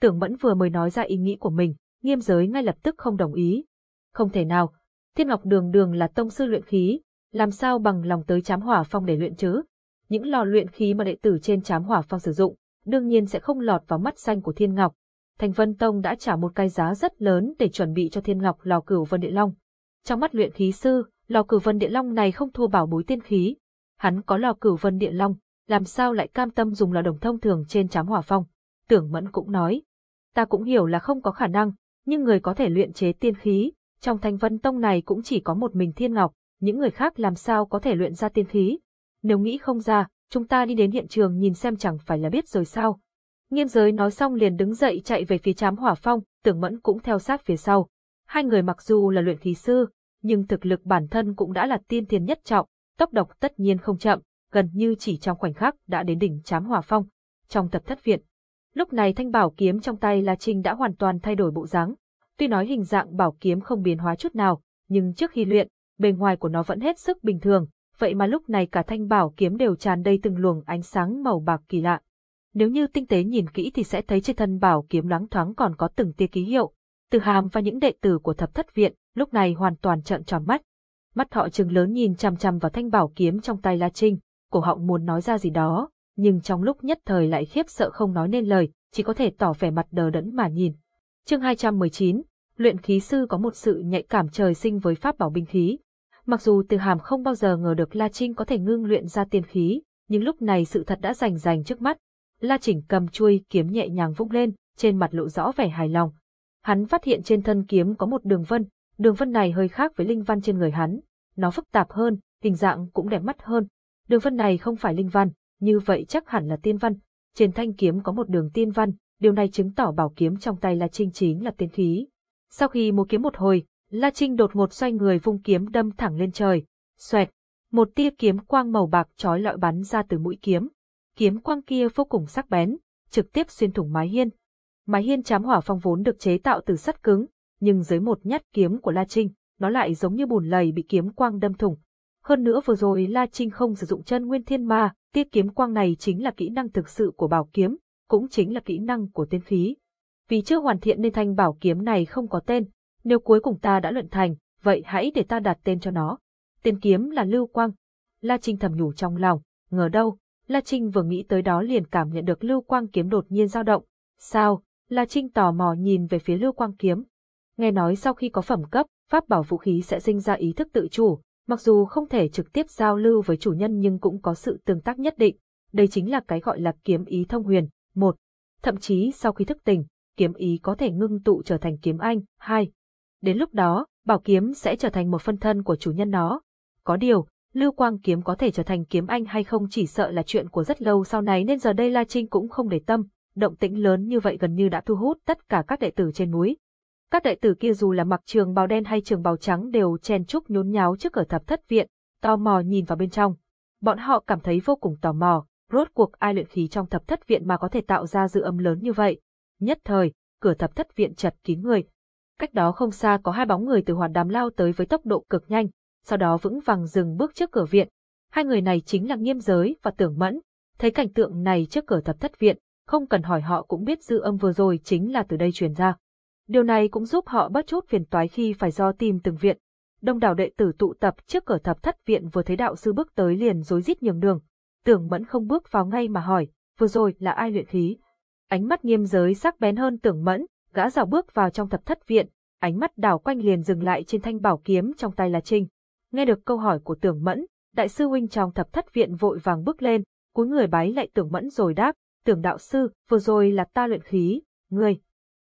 Tưởng Mẫn vừa mới nói ra ý nghĩ của mình, nghiêm giới ngay lập tức không đồng ý. Không thể nào, Thiên Ngọc đường đường là tông sư luyện khí, làm sao bằng lòng tới chám hỏa phong để luyện chứ? Những lò luyện khí mà đệ tử trên chám hỏa phong sử dụng, đương nhiên sẽ không lọt vào mắt xanh của Thiên Ngọc. Thành Vân Tông đã trả một cái giá rất lớn để chuẩn bị cho Thiên Ngọc lò cửu Vân Địa Long. Trong mắt luyện khí sư, lò cửu Vân Địa Long này không thua bảo bối tiên khí. Hắn có lò cửu Vân Địa Long, làm sao lại cam tâm dùng lò đồng thông thường trên chám hỏa phong? Tưởng Mẫn cũng nói, ta cũng hiểu là không có khả năng, nhưng người có thể luyện chế tiên khí, trong Thanh Vân Tông này cũng chỉ có một mình Thiên Ngọc, những người khác làm sao có thể luyện ra tiên khí. Nếu nghĩ không ra, chúng ta đi đến hiện trường nhìn xem chẳng phải là biết rồi sao. Nghiêm giới nói xong liền đứng dậy chạy về phía chám hỏa phong, tưởng mẫn cũng theo sát phía sau. Hai người mặc dù là luyện khí sư, nhưng thực lực bản thân cũng đã là tiên thiên nhất trọng, tốc độ tất nhiên không chậm, gần như chỉ trong khoảnh khắc đã đến đỉnh chám hỏa phong. Trong tập thất viện, lúc này thanh bảo kiếm trong tay La Trinh đã hoàn toàn thay đổi bộ dáng. Tuy nói hình dạng bảo kiếm không biến hóa chút nào, nhưng trước khi luyện, bề ngoài của nó vẫn hết sức bình thường, vậy mà lúc này cả thanh bảo kiếm đều tràn đầy từng luồng ánh sáng màu bạc kỳ lạ. Nếu như tinh tế nhìn kỹ thì sẽ thấy trên thân bảo kiếm loáng thoáng còn có từng tia ký hiệu. Từ hàm và những đệ tử của thập thất viện lúc này hoàn toàn trợn tròn mắt. Mắt họ trừng lớn nhìn chằm chằm vào thanh bảo kiếm trong tay La Trinh, cổ họng muốn nói ra gì đó, nhưng trong lúc nhất thời lại khiếp sợ không nói nên lời, chỉ có thể tỏ vẻ mặt đờ đẫn mà nhìn. Chương 219, luyện khí sư có một sự nhạy cảm trời sinh với pháp bảo binh khí. Mặc dù Từ Hàm không bao giờ ngờ được La Trinh có thể ngưng luyện ra tiên khí, nhưng lúc này sự thật đã rành rành trước mắt. La Trình cầm chuôi kiếm nhẹ nhàng vung lên, trên mặt lộ rõ vẻ hài lòng. Hắn phát hiện trên thân kiếm có một đường vân, đường vân này hơi khác với linh văn trên người hắn, nó phức tạp hơn, hình dạng cũng đẹp mắt hơn. Đường vân này không phải linh văn, như vậy chắc hẳn là tiên văn. Trên thanh kiếm có một đường tiên văn, điều này chứng tỏ bảo kiếm trong tay La Trinh chính là tiên khí. Sau khi múa kiếm một hồi, La Trinh đột ngột xoay người vung kiếm đâm thẳng lên trời. Xoẹt, một tia kiếm quang màu bạc chói lọi bắn ra từ mũi kiếm. Kiếm quang kia vô cùng sắc bén, trực tiếp xuyên thủng mái hiên. Mái hiên chám hỏa phong vốn được chế tạo từ sắt cứng, nhưng dưới một nhát kiếm của La Trinh, nó lại giống như bùn lầy bị kiếm quang đâm thủng. Hơn nữa vừa rồi La Trinh không sử dụng chân nguyên thiên ma, tia kiếm quang này chính là kỹ năng thực sự của bảo kiếm, cũng chính là kỹ năng của tiên khí. Vì chưa hoàn thiện nên thanh bảo kiếm này không có tên, nếu cuối cùng ta đã luận thành, vậy hãy để ta đặt tên cho nó. Tên kiếm là Lưu Quang. La Trinh thầm nhủ trong lòng, ngờ đâu, La Trinh vừa nghĩ tới đó liền cảm nhận được Lưu Quang kiếm đột nhiên dao động. Sao? La Trinh tò mò nhìn về phía Lưu Quang kiếm. Nghe nói sau khi có phẩm cấp, pháp bảo vũ khí sẽ sinh ra ý thức tự chủ, mặc dù không thể trực tiếp giao lưu với chủ nhân nhưng cũng có sự tương tác nhất định. Đây chính là cái gọi là kiếm ý thông huyền. Một, Thậm chí sau khi thức tỉnh, kiếm ý có thể ngưng tụ trở thành kiếm anh. Hai, Đến lúc đó, bảo kiếm sẽ trở thành một phân thân của chủ nhân nó. Có điều, Lưu Quang kiếm có thể trở thành kiếm anh hay không chỉ sợ là chuyện của rất lâu sau này nên giờ đây La Trinh cũng không để tâm, động tĩnh lớn như vậy gần như đã thu hút tất cả các đệ tử trên núi. Các đệ tử kia dù là mặc trường bào đen hay trường bào trắng đều chen chúc nhốn nháo trước cửa thập thất viện, tò mò nhìn vào bên trong. Bọn họ cảm thấy vô cùng tò mò, rốt cuộc ai luyện khí trong thập thất viện mà có thể tạo ra dư âm lớn như vậy. Nhất thời, cửa thập thất viện chật kín người, Cách đó không xa có hai bóng người từ hoạt đám lao tới với tốc độ cực nhanh, sau đó vững vàng dừng bước trước cửa viện. Hai người này chính là Nghiêm Giới và Tưởng Mẫn. Thấy cảnh tượng này trước cửa thập thất viện, không cần hỏi họ cũng biết dư âm vừa rồi chính là từ đây truyền ra. Điều này cũng giúp họ bất chút phiền toái khi phải do tìm từng viện. Đông đảo đệ tử tụ tập trước cửa thập thất viện vừa thấy đạo sư bước tới liền rối rít nhường đường. Tưởng Mẫn không bước vào ngay mà hỏi, vừa rồi là ai luyện khí? Ánh mắt nghiêm giới sắc bén hơn tưởng mẫn, gã rào bước vào trong thập thất viện, ánh mắt đảo quanh liền dừng lại trên thanh bảo kiếm trong tay là Trinh. Nghe được câu hỏi của tưởng mẫn, đại sư huynh trong thập thất viện vội vàng bước lên, cúi người bái lại tưởng mẫn rồi đáp, tưởng đạo sư, vừa rồi là ta luyện khí, ngươi.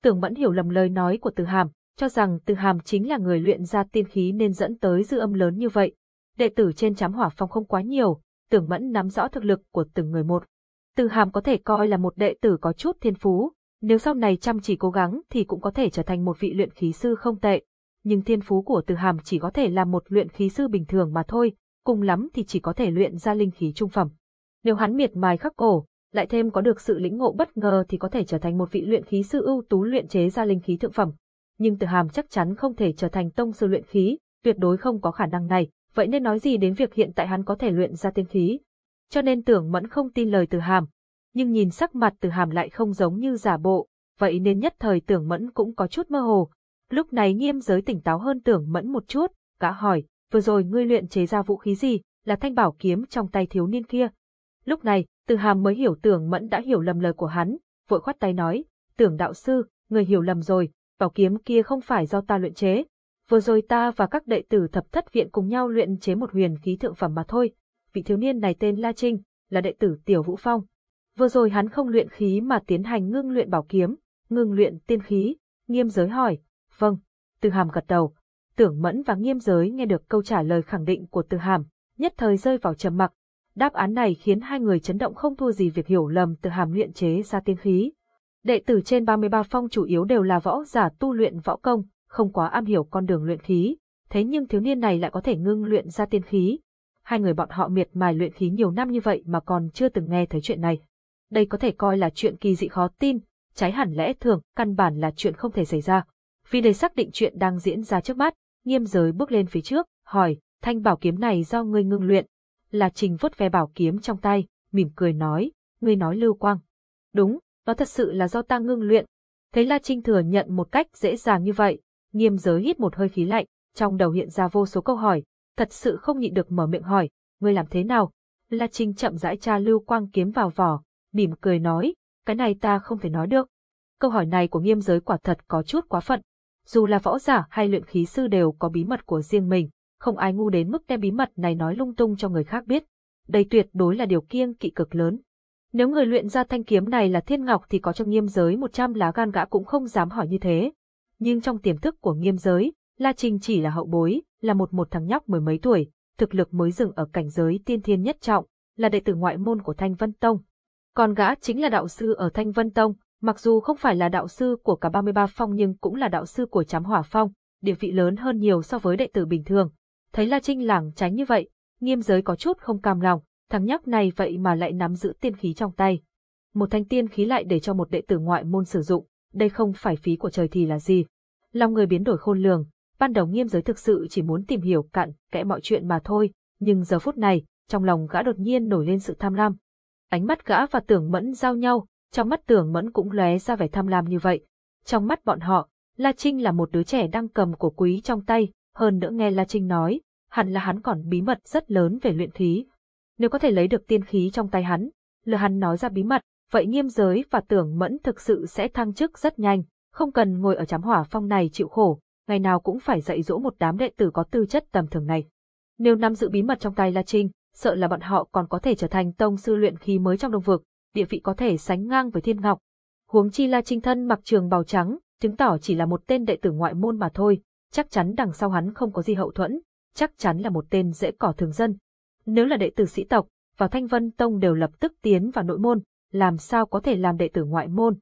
Tưởng mẫn hiểu lầm lời nói của từ hàm, cho rằng từ hàm chính là người luyện ra tiên khí nên dẫn tới dư âm lớn như vậy. Đệ tử trên chám hỏa phong không quá nhiều, tưởng mẫn nắm rõ thực lực của từng người một. Từ hàm có thể coi là một đệ tử có chút thiên phú, nếu sau này chăm chỉ cố gắng thì cũng có thể trở thành một vị luyện khí sư không tệ. Nhưng thiên phú của Từ Hàm chỉ có thể là một luyện khí sư bình thường mà thôi, cùng lắm thì chỉ có thể luyện ra linh khí trung phẩm. Nếu hắn miệt mài khắc cổ, lại thêm có được sự lĩnh ngộ bất ngờ thì có thể trở thành một vị luyện khí sư ưu tú luyện chế ra linh khí thượng phẩm. Nhưng Từ Hàm chắc chắn không thể trở thành tông sư luyện khí, tuyệt đối không có khả năng này, vậy nên nói gì đến việc hiện tại hắn có thể luyện ra tiên khí cho nên tưởng mẫn không tin lời từ hàm. Nhưng nhìn sắc mặt từ hàm lại không giống như giả bộ, vậy nên nhất thời tưởng mẫn cũng có chút mơ hồ. Lúc này nghiêm giới tỉnh táo hơn tưởng mẫn một chút, gã hỏi, vừa rồi ngươi luyện chế ra vũ khí gì, là thanh bảo kiếm trong tay thiếu niên kia. Lúc này, từ hàm mới hiểu tưởng mẫn đã hiểu lầm lời của hắn, vội khoát tay nói, tưởng đạo sư, người hiểu lầm rồi, bảo kiếm kia không phải do ta luyện chế. Vừa rồi ta và các đệ tử thập thất viện cùng nhau luyện chế một huyền khí thượng phẩm mà thôi. Vị thiếu niên này tên La Trinh, là đệ tử Tiểu Vũ Phong. Vừa rồi hắn không luyện khí mà tiến hành ngưng luyện bảo kiếm, ngưng luyện tiên khí. Nghiêm giới hỏi, vâng, từ hàm gật đầu. Tưởng mẫn và nghiêm giới nghe được câu trả lời khẳng định của từ hàm, nhất thời rơi vào trầm mặc. Đáp án này khiến hai người chấn động không thua gì việc hiểu lầm từ hàm luyện chế ra tiên khí. Đệ tử trên 33 phong chủ yếu đều là võ giả tu luyện võ công, không quá am hiểu con đường luyện khí, thế nhưng thiếu niên này lại có thể ngưng luyện ra tiên khí. Hai người bọn họ miệt mài luyện khí nhiều năm như vậy mà còn chưa từng nghe thấy chuyện này. Đây có thể coi là chuyện kỳ dị khó tin, trái hẳn lẽ thường, căn bản là chuyện không thể xảy ra. Vì để xác định chuyện đang diễn ra trước mắt, nghiêm giới bước lên phía trước, hỏi, thanh bảo kiếm này do ngươi ngưng luyện. Là trình vuốt ve bảo kiếm trong tay, mỉm cười nói, ngươi nói lưu quang. Đúng, nó thật sự là do ta ngưng luyện. Thấy La Trinh thừa nhận một cách dễ dàng như vậy, nghiêm giới hít một hơi khí lạnh, trong đầu hiện ra vô số câu hỏi, thật sự không nhịn được mở miệng hỏi, ngươi làm thế nào? La Trinh chậm rãi tra lưu quang kiếm vào vỏ, mỉm cười nói, cái này ta không thể nói được. Câu hỏi này của nghiêm giới quả thật có chút quá phận. Dù là võ giả hay luyện khí sư đều có bí mật của riêng mình, không ai ngu đến mức đem bí mật này nói lung tung cho người khác biết. Đây tuyệt đối là điều kiêng kỵ cực lớn. Nếu người luyện ra thanh kiếm này là thiên ngọc thì có trong nghiêm giới 100 lá gan gã cũng không dám hỏi như thế. Nhưng trong tiềm thức của nghiêm giới, La Trình chỉ là hậu bối, là một một thằng nhóc mười mấy tuổi, thực lực mới dừng ở cảnh giới tiên thiên nhất trọng, là đệ tử ngoại môn của Thanh Vân Tông. Còn gã chính là đạo sư ở Thanh Vân Tông, mặc dù không phải là đạo sư của cả 33 phong nhưng cũng là đạo sư của Chám Hỏa Phong, địa vị lớn hơn nhiều so với đệ tử bình thường. Thấy La Trinh lảng tránh như vậy, nghiêm giới có chút không cam lòng, thằng nhóc này vậy mà lại nắm giữ tiên khí trong tay. Một thanh tiên khí lại để cho một đệ tử ngoại môn sử dụng, đây không phải phí của trời thì là gì. Lòng người biến đổi khôn lường, ban đầu nghiêm giới thực sự chỉ muốn tìm hiểu cặn kẽ mọi chuyện mà thôi, nhưng giờ phút này, trong lòng gã đột nhiên nổi lên sự tham lam. Ánh mắt gã và tưởng mẫn giao nhau, trong mắt tưởng mẫn cũng lóe ra vẻ tham lam như vậy. Trong mắt bọn họ, La Trinh là một đứa trẻ đang cầm của quý trong tay, hơn nữa nghe La Trinh nói, hẳn là hắn còn bí mật rất lớn về luyện khí. Nếu có thể lấy được tiên khí trong tay hắn, lừa hắn nói ra bí mật, vậy nghiêm giới và tưởng mẫn thực sự sẽ thăng chức rất nhanh, không cần ngồi ở chám hỏa phong này chịu khổ, ngày nào cũng phải dạy dỗ một đám đệ tử có tư chất tầm thường này. Nếu nắm giữ bí mật trong tay La Trinh, sợ là bọn họ còn có thể trở thành tông sư luyện khí mới trong đông vực, địa vị có thể sánh ngang với Thiên Ngọc. Huống chi La Trinh thân mặc trường bào trắng, chứng tỏ chỉ là một tên đệ tử ngoại môn mà thôi, chắc chắn đằng sau hắn không có gì hậu thuẫn, chắc chắn là một tên dễ cỏ thường dân. Nếu là đệ tử sĩ tộc, vào Thanh Vân Tông đều lập tức tiến vào nội môn, làm sao có thể làm đệ tử ngoại môn.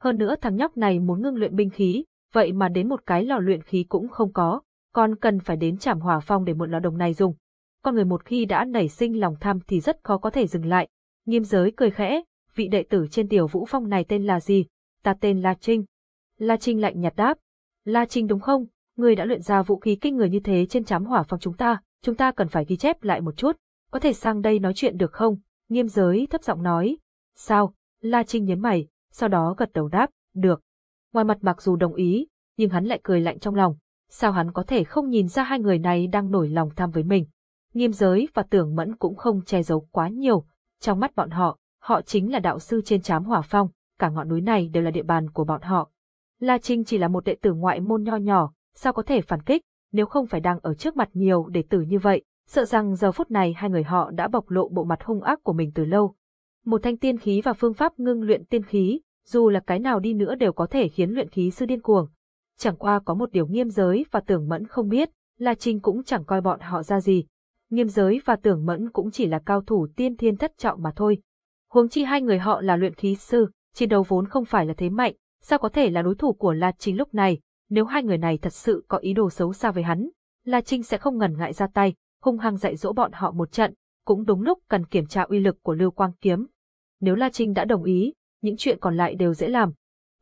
Hơn nữa thằng nhóc này muốn ngưng luyện binh khí, vậy mà đến một cái lò luyện khí cũng không có, còn cần phải đến trảm hỏa phong để mượn lò đồng này dùng. Con người một khi đã nảy sinh lòng tham thì rất khó có thể dừng lại. Nghiêm giới cười khẽ, vị đệ tử trên tiểu vũ phong này tên là gì? Ta tên La Trinh. La Trinh lạnh nhạt đáp. La Trinh đúng không? Người đã luyện ra vũ khí kinh người như thế trên chám hỏa phong chúng ta, chúng ta cần phải ghi chép lại một chút. Có thể sang đây nói chuyện được không? Nghiêm giới thấp giọng nói. Sao? La Trinh nhấn mày, sau đó gật đầu đáp, được. Ngoài mặt mặc dù đồng ý, nhưng hắn lại cười lạnh trong lòng. Sao hắn có thể không nhìn ra hai người này đang nổi lòng tham với mình? Nghiêm giới và tưởng mẫn cũng không che giấu quá nhiều. Trong mắt bọn họ, họ chính là đạo sư trên chám hỏa phong, cả ngọn núi này đều là địa bàn của bọn họ. La Trinh chỉ là một đệ tử ngoại môn nho nhỏ, sao có thể phản kích, nếu không phải đang ở trước mặt nhiều đệ tử như vậy, sợ rằng giờ phút này hai người họ đã bộc lộ bộ mặt hung ác của mình từ lâu. Một thanh tiên khí và phương pháp ngưng luyện tiên khí, dù là cái nào đi nữa đều có thể khiến luyện khí sư điên cuồng. Chẳng qua có một điều nghiêm giới và tưởng mẫn không biết, là Trinh cũng chẳng coi bọn họ ra gì. Nghiêm giới và tưởng mẫn cũng chỉ là cao thủ tiên thiên thất trọng mà thôi. Huống chi hai người họ là luyện khí sư, chiến đấu vốn không phải là thế mạnh, sao có thể là đối thủ của La Trinh lúc này, nếu hai người này thật sự có ý đồ xấu xa với hắn, La Trinh sẽ không ngần ngại ra tay, hung hăng dạy dỗ bọn họ một trận, cũng đúng lúc cần kiểm tra uy lực của Lưu Quang Kiếm. Nếu La Trinh đã đồng ý, những chuyện còn lại đều dễ làm.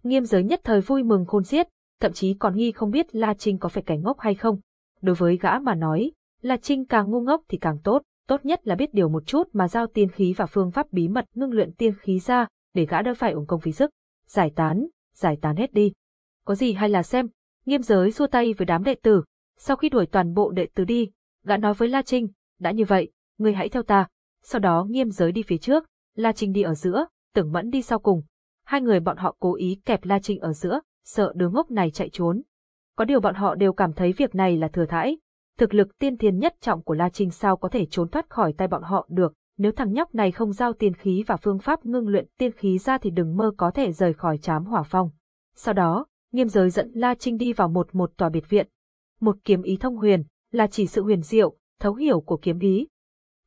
Nghiêm giới nhất thời vui mừng khôn xiết, thậm chí còn nghi không biết La Trinh có phải kẻ ngốc hay không. Đối với gã mà nói, La Trinh càng ngu ngốc thì càng tốt, tốt nhất là biết điều một chút mà giao tiên khí và phương pháp bí mật ngưng luyện tiên khí ra, để gã đỡ phải ủng công phí sức. Giải tán, giải tán hết đi. Có gì hay là xem, nghiêm giới xua tay với đám đệ tử, sau khi đuổi toàn bộ đệ tử đi, gã nói với La Trinh, đã như vậy, ngươi hãy theo ta. Sau đó nghiêm giới đi phía trước, La Trinh đi ở giữa, tưởng mẫn đi sau cùng. Hai người bọn họ cố ý kẹp La Trinh ở giữa, sợ đứa ngốc này chạy trốn. Có điều bọn họ đều cảm thấy việc này là thừa thãi. Thực lực tiên thiên nhất trọng của La Trinh sao có thể trốn thoát khỏi tay bọn họ được, nếu thằng nhóc này không giao tiên khí và phương pháp ngưng luyện tiên khí ra thì đừng mơ có thể rời khỏi chám hỏa phong. Sau đó, nghiêm giới dẫn La Trinh đi vào một một tòa biệt viện. Một kiếm ý thông huyền, là chỉ sự huyền diệu, thấu hiểu của kiếm ý.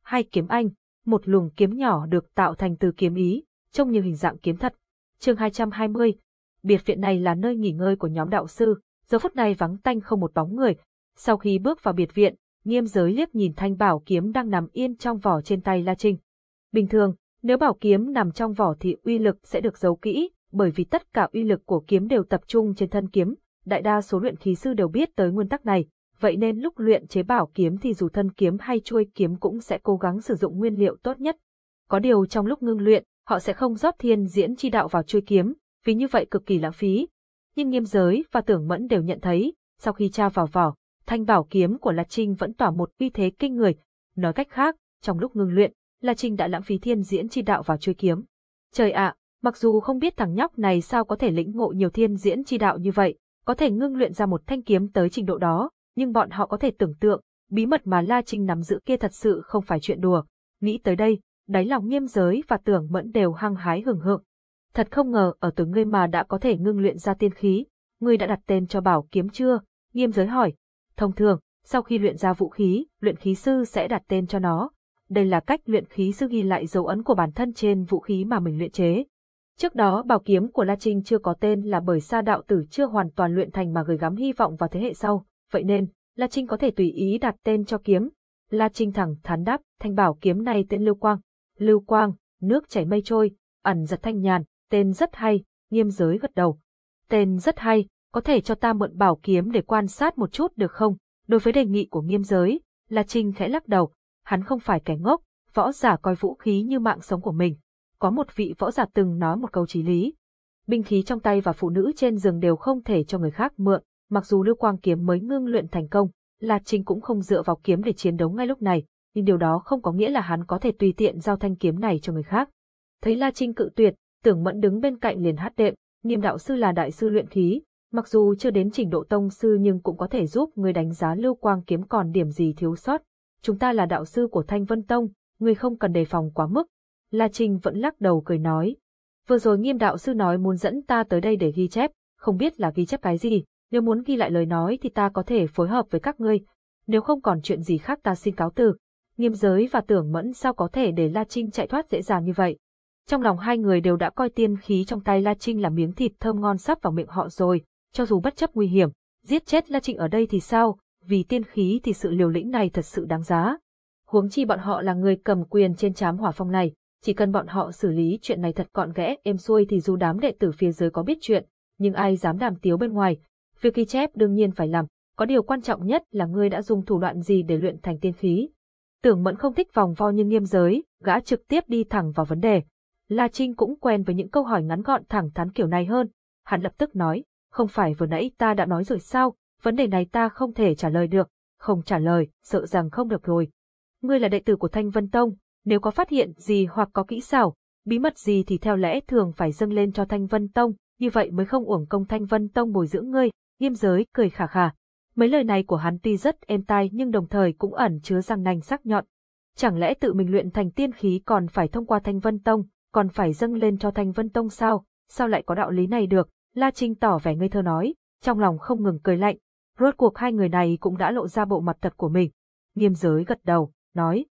Hai kiếm anh, một luồng kiếm nhỏ được tạo thành từ kiếm ý, trông nhiều hình dạng kiếm thật. Chương 220. Biệt viện này là nơi nghỉ ngơi của nhóm đạo sư, giờ phút này vắng tanh không một bóng người. Sau khi bước vào biệt viện, Nghiêm Giới liếc nhìn thanh bảo kiếm đang nằm yên trong vỏ trên tay La Trinh. Bình thường, nếu bảo kiếm nằm trong vỏ thì uy lực sẽ được giấu kỹ, bởi vì tất cả uy lực của kiếm đều tập trung trên thân kiếm. Đại đa số luyện khí sư đều biết tới nguyên tắc này, vậy nên lúc luyện chế bảo kiếm thì dù thân kiếm hay chuôi kiếm cũng sẽ cố gắng sử dụng nguyên liệu tốt nhất. Có điều trong lúc ngưng luyện, họ sẽ không rót thiên diễn chi đạo vào chuôi kiếm, vì như vậy cực kỳ lãng phí. Nhưng nghiêm giới và tưởng mẫn đều nhận thấy, sau khi tra vào vỏ, thanh bảo kiếm của La Trinh vẫn tỏa một uy thế kinh người. Nói cách khác, trong lúc ngưng luyện, La Trinh đã lãng phí thiên diễn chi đạo vào chuôi kiếm. Trời ạ, mặc dù không biết thằng nhóc này sao có thể lĩnh ngộ nhiều thiên diễn chi đạo như vậy, có thể ngưng luyện ra một thanh kiếm tới trình độ đó, nhưng bọn họ có thể tưởng tượng, bí mật mà La Trinh nắm giữ kia thật sự không phải chuyện đùa. Nghĩ tới đây, đáy lòng nghiêm giới và tưởng mẫn đều hăng hái hừng hực. Thật không ngờ ở từ ngươi mà đã có thể ngưng luyện ra tiên khí, ngươi đã đặt tên cho bảo kiếm chưa? Nghiêm giới hỏi. Thông thường, sau khi luyện ra vũ khí, luyện khí sư sẽ đặt tên cho nó. Đây là cách luyện khí sư ghi lại dấu ấn của bản thân trên vũ khí mà mình luyện chế. Trước đó bảo kiếm của La Trinh chưa có tên là bởi sa đạo tử chưa hoàn toàn luyện thành mà gửi gắm hy vọng vào thế hệ sau, vậy nên, La Trinh có thể tùy ý đặt tên cho kiếm. La Trinh thẳng thắn đáp, thanh bảo kiếm này tên Lưu Quang. Lưu Quang, nước chảy mây trôi, ẩn giật thanh nhàn, tên rất hay, nghiêm giới gật đầu. Tên rất hay, có thể cho ta mượn bảo kiếm để quan sát một chút được không? Đối với đề nghị của nghiêm giới, La Trinh khẽ lắc đầu, hắn không phải kẻ ngốc, võ giả coi vũ khí như mạng sống của mình. Có một vị võ giả từng nói một câu chí lý. Binh khí trong tay và phụ nữ trên giường đều không thể cho người khác mượn, mặc dù lưu quang kiếm mới ngưng luyện thành công, La Trinh cũng không dựa vào kiếm để chiến đấu ngay lúc này, nhưng điều đó không có nghĩa là hắn có thể tùy tiện giao thanh kiếm này cho người khác. Thấy La Trinh cự tuyệt, tưởng mẫn đứng bên cạnh liền hát đệm, nghiêm đạo sư là đại sư luyện khí, mặc dù chưa đến trình độ tông sư nhưng cũng có thể giúp người đánh giá lưu quang kiếm còn điểm gì thiếu sót. Chúng ta là đạo sư của Thanh Vân Tông, người không cần đề phòng quá mức. La Trinh vẫn lắc đầu cười nói. Vừa rồi nghiêm đạo sư nói muốn dẫn ta tới đây để ghi chép, không biết là ghi chép cái gì, nếu muốn ghi lại lời nói thì ta có thể phối hợp với các ngươi, nếu không còn chuyện gì khác ta xin cáo từ. Nghiêm giới và tưởng mẫn sao có thể để La Trinh chạy thoát dễ dàng như vậy. Trong lòng hai người đều đã coi tiên khí trong tay La Trinh là miếng thịt thơm ngon sắp vào miệng họ rồi, cho dù bất chấp nguy hiểm, giết chết La Trinh ở đây thì sao, vì tiên khí thì sự liều lĩnh này thật sự đáng giá. Huống chi bọn họ là người cầm quyền trên trám hỏa phong này, chỉ cần bọn họ xử lý chuyện này thật gọn ghẽ êm xuôi thì dù đám đệ tử phía dưới có biết chuyện, nhưng ai dám đàm tiếu bên ngoài, việc ghi chép đương nhiên phải làm, có điều quan trọng nhất là ngươi đã dùng thủ đoạn gì để luyện thành tiên khí. Tưởng Mẫn không thích vòng vo như nghiêm giới, gã trực tiếp đi thẳng vào vấn đề. La Trinh cũng quen với những câu hỏi ngắn gọn thẳng thắn kiểu này hơn. Hắn lập tức nói, không phải vừa nãy ta đã nói rồi sao, vấn đề này ta không thể trả lời được, không trả lời, sợ rằng không được rồi. Ngươi là đệ tử của Thanh Vân Tông, nếu có phát hiện gì hoặc có kỹ xảo, bí mật gì thì theo lẽ thường phải dâng lên cho Thanh Vân Tông, như vậy mới không uổng công Thanh Vân Tông bồi dưỡng ngươi, nghiêm giới cười khả khả. Mấy lời này của hắn tuy rất êm tai nhưng đồng thời cũng ẩn chứa răng nanh sắc nhọn. Chẳng lẽ tự mình luyện thành tiên khí còn phải thông qua Thanh Vân Tông, còn phải dâng lên cho Thanh Vân Tông sao? Sao lại có đạo lý này được? La Trinh tỏ vẻ ngây thơ nói, trong lòng không ngừng cười lạnh. Rốt cuộc hai người này cũng đã lộ ra bộ mặt thật của mình. Nghiêm giới gật đầu, nói.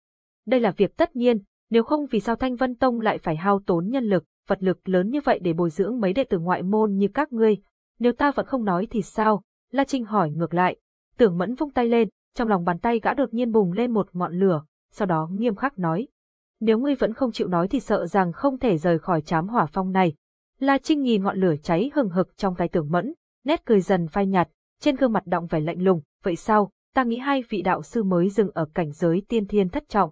Đây là việc tất nhiên, nếu không vì sao Thanh Vân Tông lại phải hao tốn nhân lực, vật lực lớn như vậy để bồi dưỡng mấy đệ tử ngoại môn như các ngươi. Nếu ta vẫn không nói thì sao? La Trinh hỏi ngược lại. Tưởng mẫn vung tay lên, trong lòng bàn tay gã đột nhiên bùng lên một ngọn lửa, sau đó nghiêm khắc nói. Nếu ngươi vẫn không chịu nói thì sợ rằng không thể rời khỏi chám hỏa phong này. La Trinh nhìn ngọn lửa cháy hừng hực trong tay tưởng mẫn, nét cười dần phai nhạt, trên gương mặt động vẻ lạnh lùng, vậy sao, ta nghĩ hai vị đạo sư mới dừng ở cảnh giới tiên thiên thất trọng.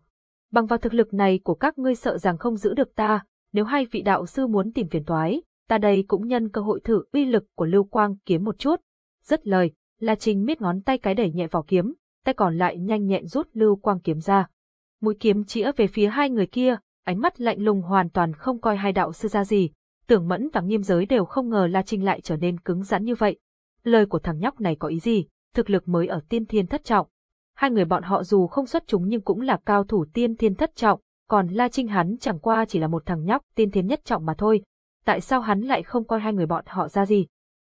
Bằng vào thực lực này của các ngươi sợ rằng không giữ được ta, nếu hai vị đạo sư muốn tìm phiền toái, ta đây cũng nhân cơ hội thử uy lực của lưu quang kiếm một chút. Dứt lời, La Trinh miết ngón tay cái đẩy nhẹ vào kiếm, tay còn lại nhanh nhẹn rút lưu quang kiếm ra. Mũi kiếm chĩa về phía hai người kia, ánh mắt lạnh lùng hoàn toàn không coi hai đạo sư ra gì. Tưởng Mẫn và Nghiêm Giới đều không ngờ La Trinh lại trở nên cứng rắn như vậy. Lời của thằng nhóc này có ý gì? Thực lực mới ở tiên thiên thất trọng. Hai người bọn họ dù không xuất chúng nhưng cũng là cao thủ tiên thiên thất trọng, còn La Trinh hắn chẳng qua chỉ là một thằng nhóc tiên thiên nhất trọng mà thôi. Tại sao hắn lại không coi hai người bọn họ ra gì?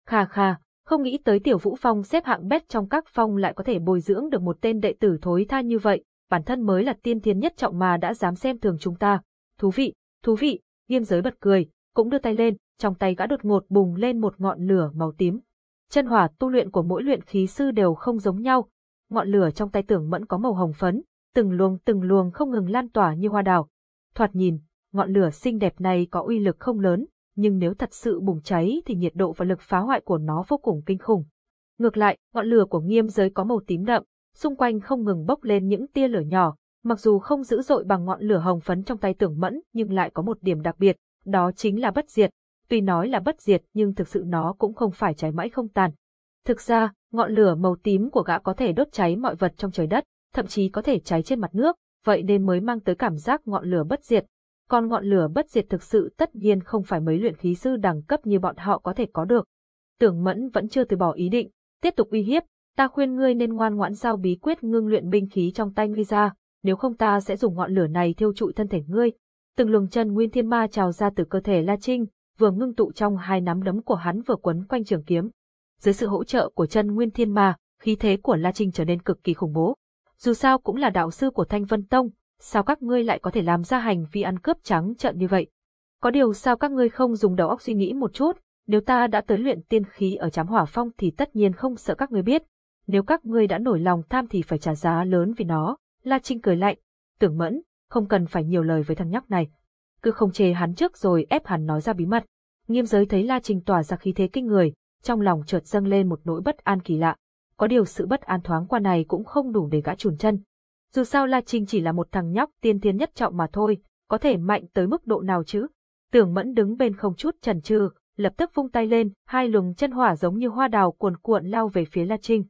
Kha kha, không nghĩ tới Tiểu Vũ Phong xếp hạng bét trong các phong lại có thể bồi dưỡng được một tên đệ tử thối tha như vậy, bản thân mới là tiên thiên nhất trọng mà đã dám xem thường chúng ta. Thú vị, thú vị, nghiêm giới bật cười, cũng đưa tay lên, trong tay gã đột ngột bùng lên một ngọn lửa màu tím. Chân hỏa tu luyện của mỗi luyện khí sư đều không giống nhau, ngọn lửa trong tay tưởng mẫn có màu hồng phấn, từng luồng từng luồng không ngừng lan tỏa như hoa đào. Thoạt nhìn, ngọn lửa xinh đẹp này có uy lực không lớn, nhưng nếu thật sự bùng cháy thì nhiệt độ và lực phá hoại của nó vô cùng kinh khủng. Ngược lại, ngọn lửa của nghiêm giới có màu tím đậm, xung quanh không ngừng bốc lên những tia lửa nhỏ, mặc dù không dữ dội bằng ngọn lửa hồng phấn trong tay tưởng mẫn nhưng lại có một điểm đặc biệt, đó chính là bất diệt. Tuy nói là bất diệt nhưng thực sự nó cũng không phải cháy mãi không tàn. Thực ra, ngọn lửa màu tím của gã có thể đốt cháy mọi vật trong trời đất, thậm chí có thể cháy trên mặt nước, vậy nên mới mang tới cảm giác ngọn lửa bất diệt. Còn ngọn lửa bất diệt thực sự tất nhiên không phải mấy luyện khí sư đẳng cấp như bọn họ có thể có được. Tưởng Mẫn vẫn chưa từ bỏ ý định, tiếp tục uy hiếp, ta khuyên ngươi nên ngoan ngoãn giao bí quyết ngưng luyện binh khí trong tay ngươi ra, nếu không ta sẽ dùng ngọn lửa này thiêu trụi thân thể ngươi. Từng luồng chân nguyên thiên ma trào ra từ cơ thể La Trinh, vừa ngưng tụ trong hai nắm đấm của hắn vừa quấn quanh trường kiếm. Dưới sự hỗ trợ của chân nguyên thiên ma, khí thế của La Trinh trở nên cực kỳ khủng bố. Dù sao cũng là đạo sư của Thanh Vân Tông, sao các ngươi lại có thể làm ra hành vi ăn cướp trắng trợn như vậy? Có điều sao các ngươi không dùng đầu óc suy nghĩ một chút, nếu ta đã tới luyện tiên khí ở chám hỏa phong thì tất nhiên không sợ các ngươi biết, nếu các ngươi đã nổi lòng tham thì phải trả giá lớn vì nó. La Trinh cười lạnh, tưởng mẫn, không cần phải nhiều lời với thằng nhóc này. Cứ không chê hắn trước rồi ép hắn nói ra bí mật. Nghiêm giới thấy La Trinh tỏa ra khí thế kinh người, trong lòng chợt dâng lên một nỗi bất an kỳ lạ. Có điều sự bất an thoáng qua này cũng không đủ để gã chùn chân. Dù sao La Trinh chỉ là một thằng nhóc tiên thiên nhất trọng mà thôi, có thể mạnh tới mức độ nào chứ? Tưởng mẫn đứng bên không chút chần chừ, lập tức vung tay lên, hai luồng chân hỏa giống như hoa đào cuồn cuộn lao về phía La Trinh.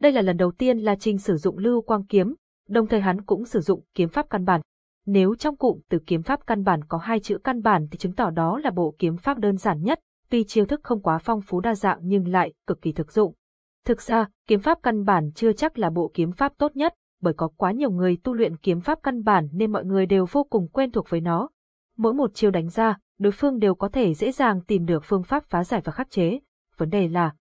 Đây là lần đầu tiên La Trinh sử dụng lưu quang kiếm, đồng thời hắn cũng sử dụng kiếm pháp căn bản. Nếu trong cụm từ kiếm pháp căn bản có hai chữ căn bản thì chứng tỏ đó là bộ kiếm pháp đơn giản nhất, tuy chiêu thức không quá phong phú đa dạng nhưng lại cực kỳ thực dụng. Thực ra, kiếm pháp căn bản chưa chắc là bộ kiếm pháp tốt nhất, bởi có quá nhiều người tu luyện kiếm pháp căn bản nên mọi người đều vô cùng quen thuộc với nó. Mỗi một chiêu đánh ra, đối phương đều có thể dễ dàng tìm được phương pháp phá giải và khắc chế. Vấn đề là,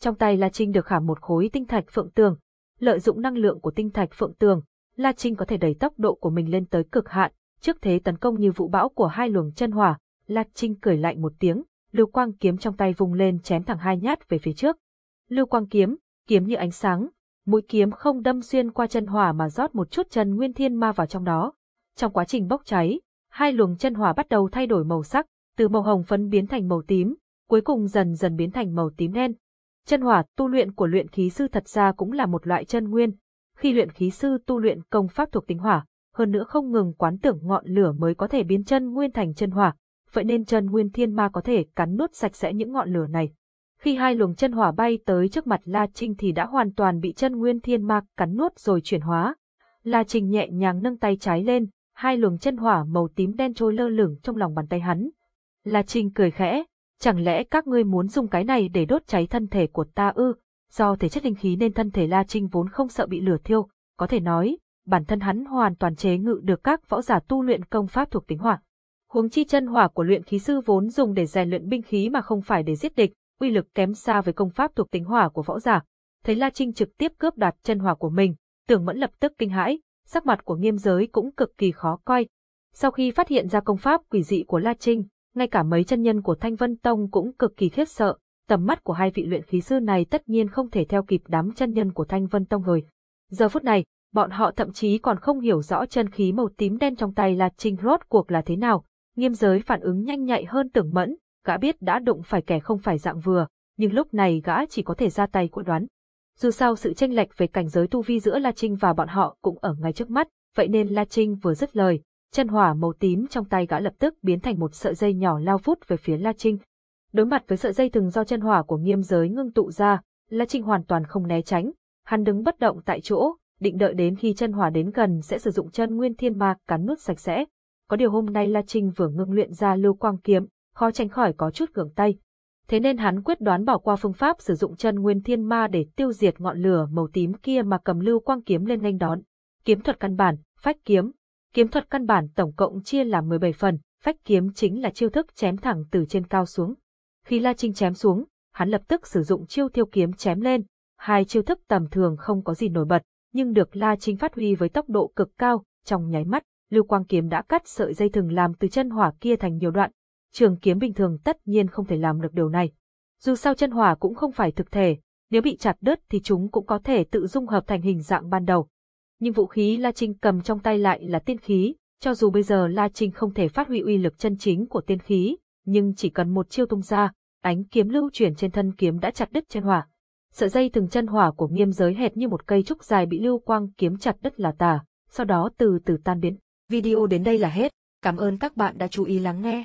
trong tay La Trinh được khảm một khối tinh thạch phượng tường. Lợi dụng năng lượng của tinh thạch phượng tường, La Trinh có thể đẩy tốc độ của mình lên tới cực hạn, trước thế tấn công như vụ bão của hai luồng chân hỏa, La Trinh cười lạnh một tiếng, lưu quang kiếm trong tay vung lên chém thẳng hai nhát về phía trước. Lưu quang kiếm, kiếm như ánh sáng, mũi kiếm không đâm xuyên qua chân hỏa mà rót một chút chân nguyên thiên ma vào trong đó. Trong quá trình bốc cháy, hai luồng chân hỏa bắt đầu thay đổi màu sắc, từ màu hồng phấn biến thành màu tím, cuối cùng dần dần biến thành màu tím đen. Chân hỏa tu luyện của luyện khí sư thật ra cũng là một loại chân nguyên. Khi luyện khí sư tu luyện công pháp thuộc tính hỏa, hơn nữa không ngừng quán tưởng ngọn lửa mới có thể biến chân nguyên thành chân hỏa, vậy nên chân nguyên thiên ma có thể cắn nuốt sạch sẽ những ngọn lửa này. Khi hai luồng chân hỏa bay tới trước mặt La Trinh thì đã hoàn toàn bị chân nguyên thiên ma cắn nuốt rồi chuyển hóa. La Trinh nhẹ nhàng nâng tay trái lên, hai luồng chân hỏa màu tím đen trôi lơ lửng trong lòng bàn tay hắn. La Trinh cười khẽ, chẳng lẽ các ngươi muốn dùng cái này để đốt cháy thân thể của ta ư? Do thể chất linh khí nên thân thể La Trinh vốn không sợ bị lửa thiêu, có thể nói, bản thân hắn hoàn toàn chế ngự được các võ giả tu luyện công pháp thuộc tính hỏa. Huống chi chân hỏa của luyện khí sư vốn dùng để rèn luyện binh khí mà không phải để giết địch, uy lực kém xa với công pháp thuộc tính hỏa của võ giả. Thấy La Trinh trực tiếp cướp đoạt chân hỏa của mình, Tưởng Mẫn lập tức kinh hãi, sắc mặt của Nghiêm Giới cũng cực kỳ khó coi. Sau khi phát hiện ra công pháp quỷ dị của La Trinh, ngay cả mấy chân nhân của Thanh Vân Tông cũng cực kỳ khiếp sợ, tầm mắt của hai vị luyện khí sư này tất nhiên không thể theo kịp đám chân nhân của Thanh Vân Tông rồi. Giờ phút này, bọn họ thậm chí còn không hiểu rõ chân khí màu tím đen trong tay La Trinh rốt cuộc là thế nào. Nghiêm giới phản ứng nhanh nhạy hơn tưởng mẫn, gã biết đã đụng phải kẻ không phải dạng vừa, nhưng lúc này gã chỉ có thể ra tay của đoán. Dù sao sự tranh lệch về cảnh giới tu vi giữa La Trinh và bọn họ cũng ở ngay trước mắt, vậy nên La Trinh vừa dứt lời, chân hỏa màu tím trong tay gã lập tức biến thành một sợi dây nhỏ lao vút về phía La Trinh. Đối mặt với sợi dây từng do chân hỏa của nghiêm giới ngưng tụ ra, La Trinh hoàn toàn không né tránh, hắn đứng bất động tại chỗ, định đợi đến khi chân hỏa đến gần sẽ sử dụng chân nguyên thiên ma cắn nuốt sạch sẽ. Có điều hôm nay La Trinh vừa ngưng luyện ra lưu quang kiếm, khó tránh khỏi có chút gượng tay. Thế nên hắn quyết đoán bỏ qua phương pháp sử dụng chân nguyên thiên ma để tiêu diệt ngọn lửa màu tím kia mà cầm lưu quang kiếm lên nhanh đón. Kiếm thuật căn bản, phách kiếm. Kiếm thuật căn bản tổng cộng chia làm 17 phần, phách kiếm chính là chiêu thức chém thẳng từ trên cao xuống. Khi La Trinh chém xuống, hắn lập tức sử dụng chiêu thiêu kiếm chém lên. Hai chiêu thức tầm thường không có gì nổi bật, nhưng được La Trinh phát huy với tốc độ cực cao, trong nháy mắt, lưu quang kiếm đã cắt sợi dây thừng làm từ chân hỏa kia thành nhiều đoạn. Trường kiếm bình thường tất nhiên không thể làm được điều này. Dù sao chân hỏa cũng không phải thực thể, nếu bị chặt đứt thì chúng cũng có thể tự dung hợp thành hình dạng ban đầu. Nhưng vũ khí La Trinh cầm trong tay lại là tiên khí, cho dù bây giờ La Trinh không thể phát huy uy lực chân chính của tiên khí, nhưng chỉ cần một chiêu tung ra, ánh kiếm lưu chuyển trên thân kiếm đã chặt đứt chân hỏa. Sợi dây từng chân hỏa của nghiêm giới hệt như một cây trúc dài bị lưu quang kiếm chặt đứt là tà, sau đó từ từ tan biến. Video đến đây là hết. Cảm ơn các bạn đã chú ý lắng nghe.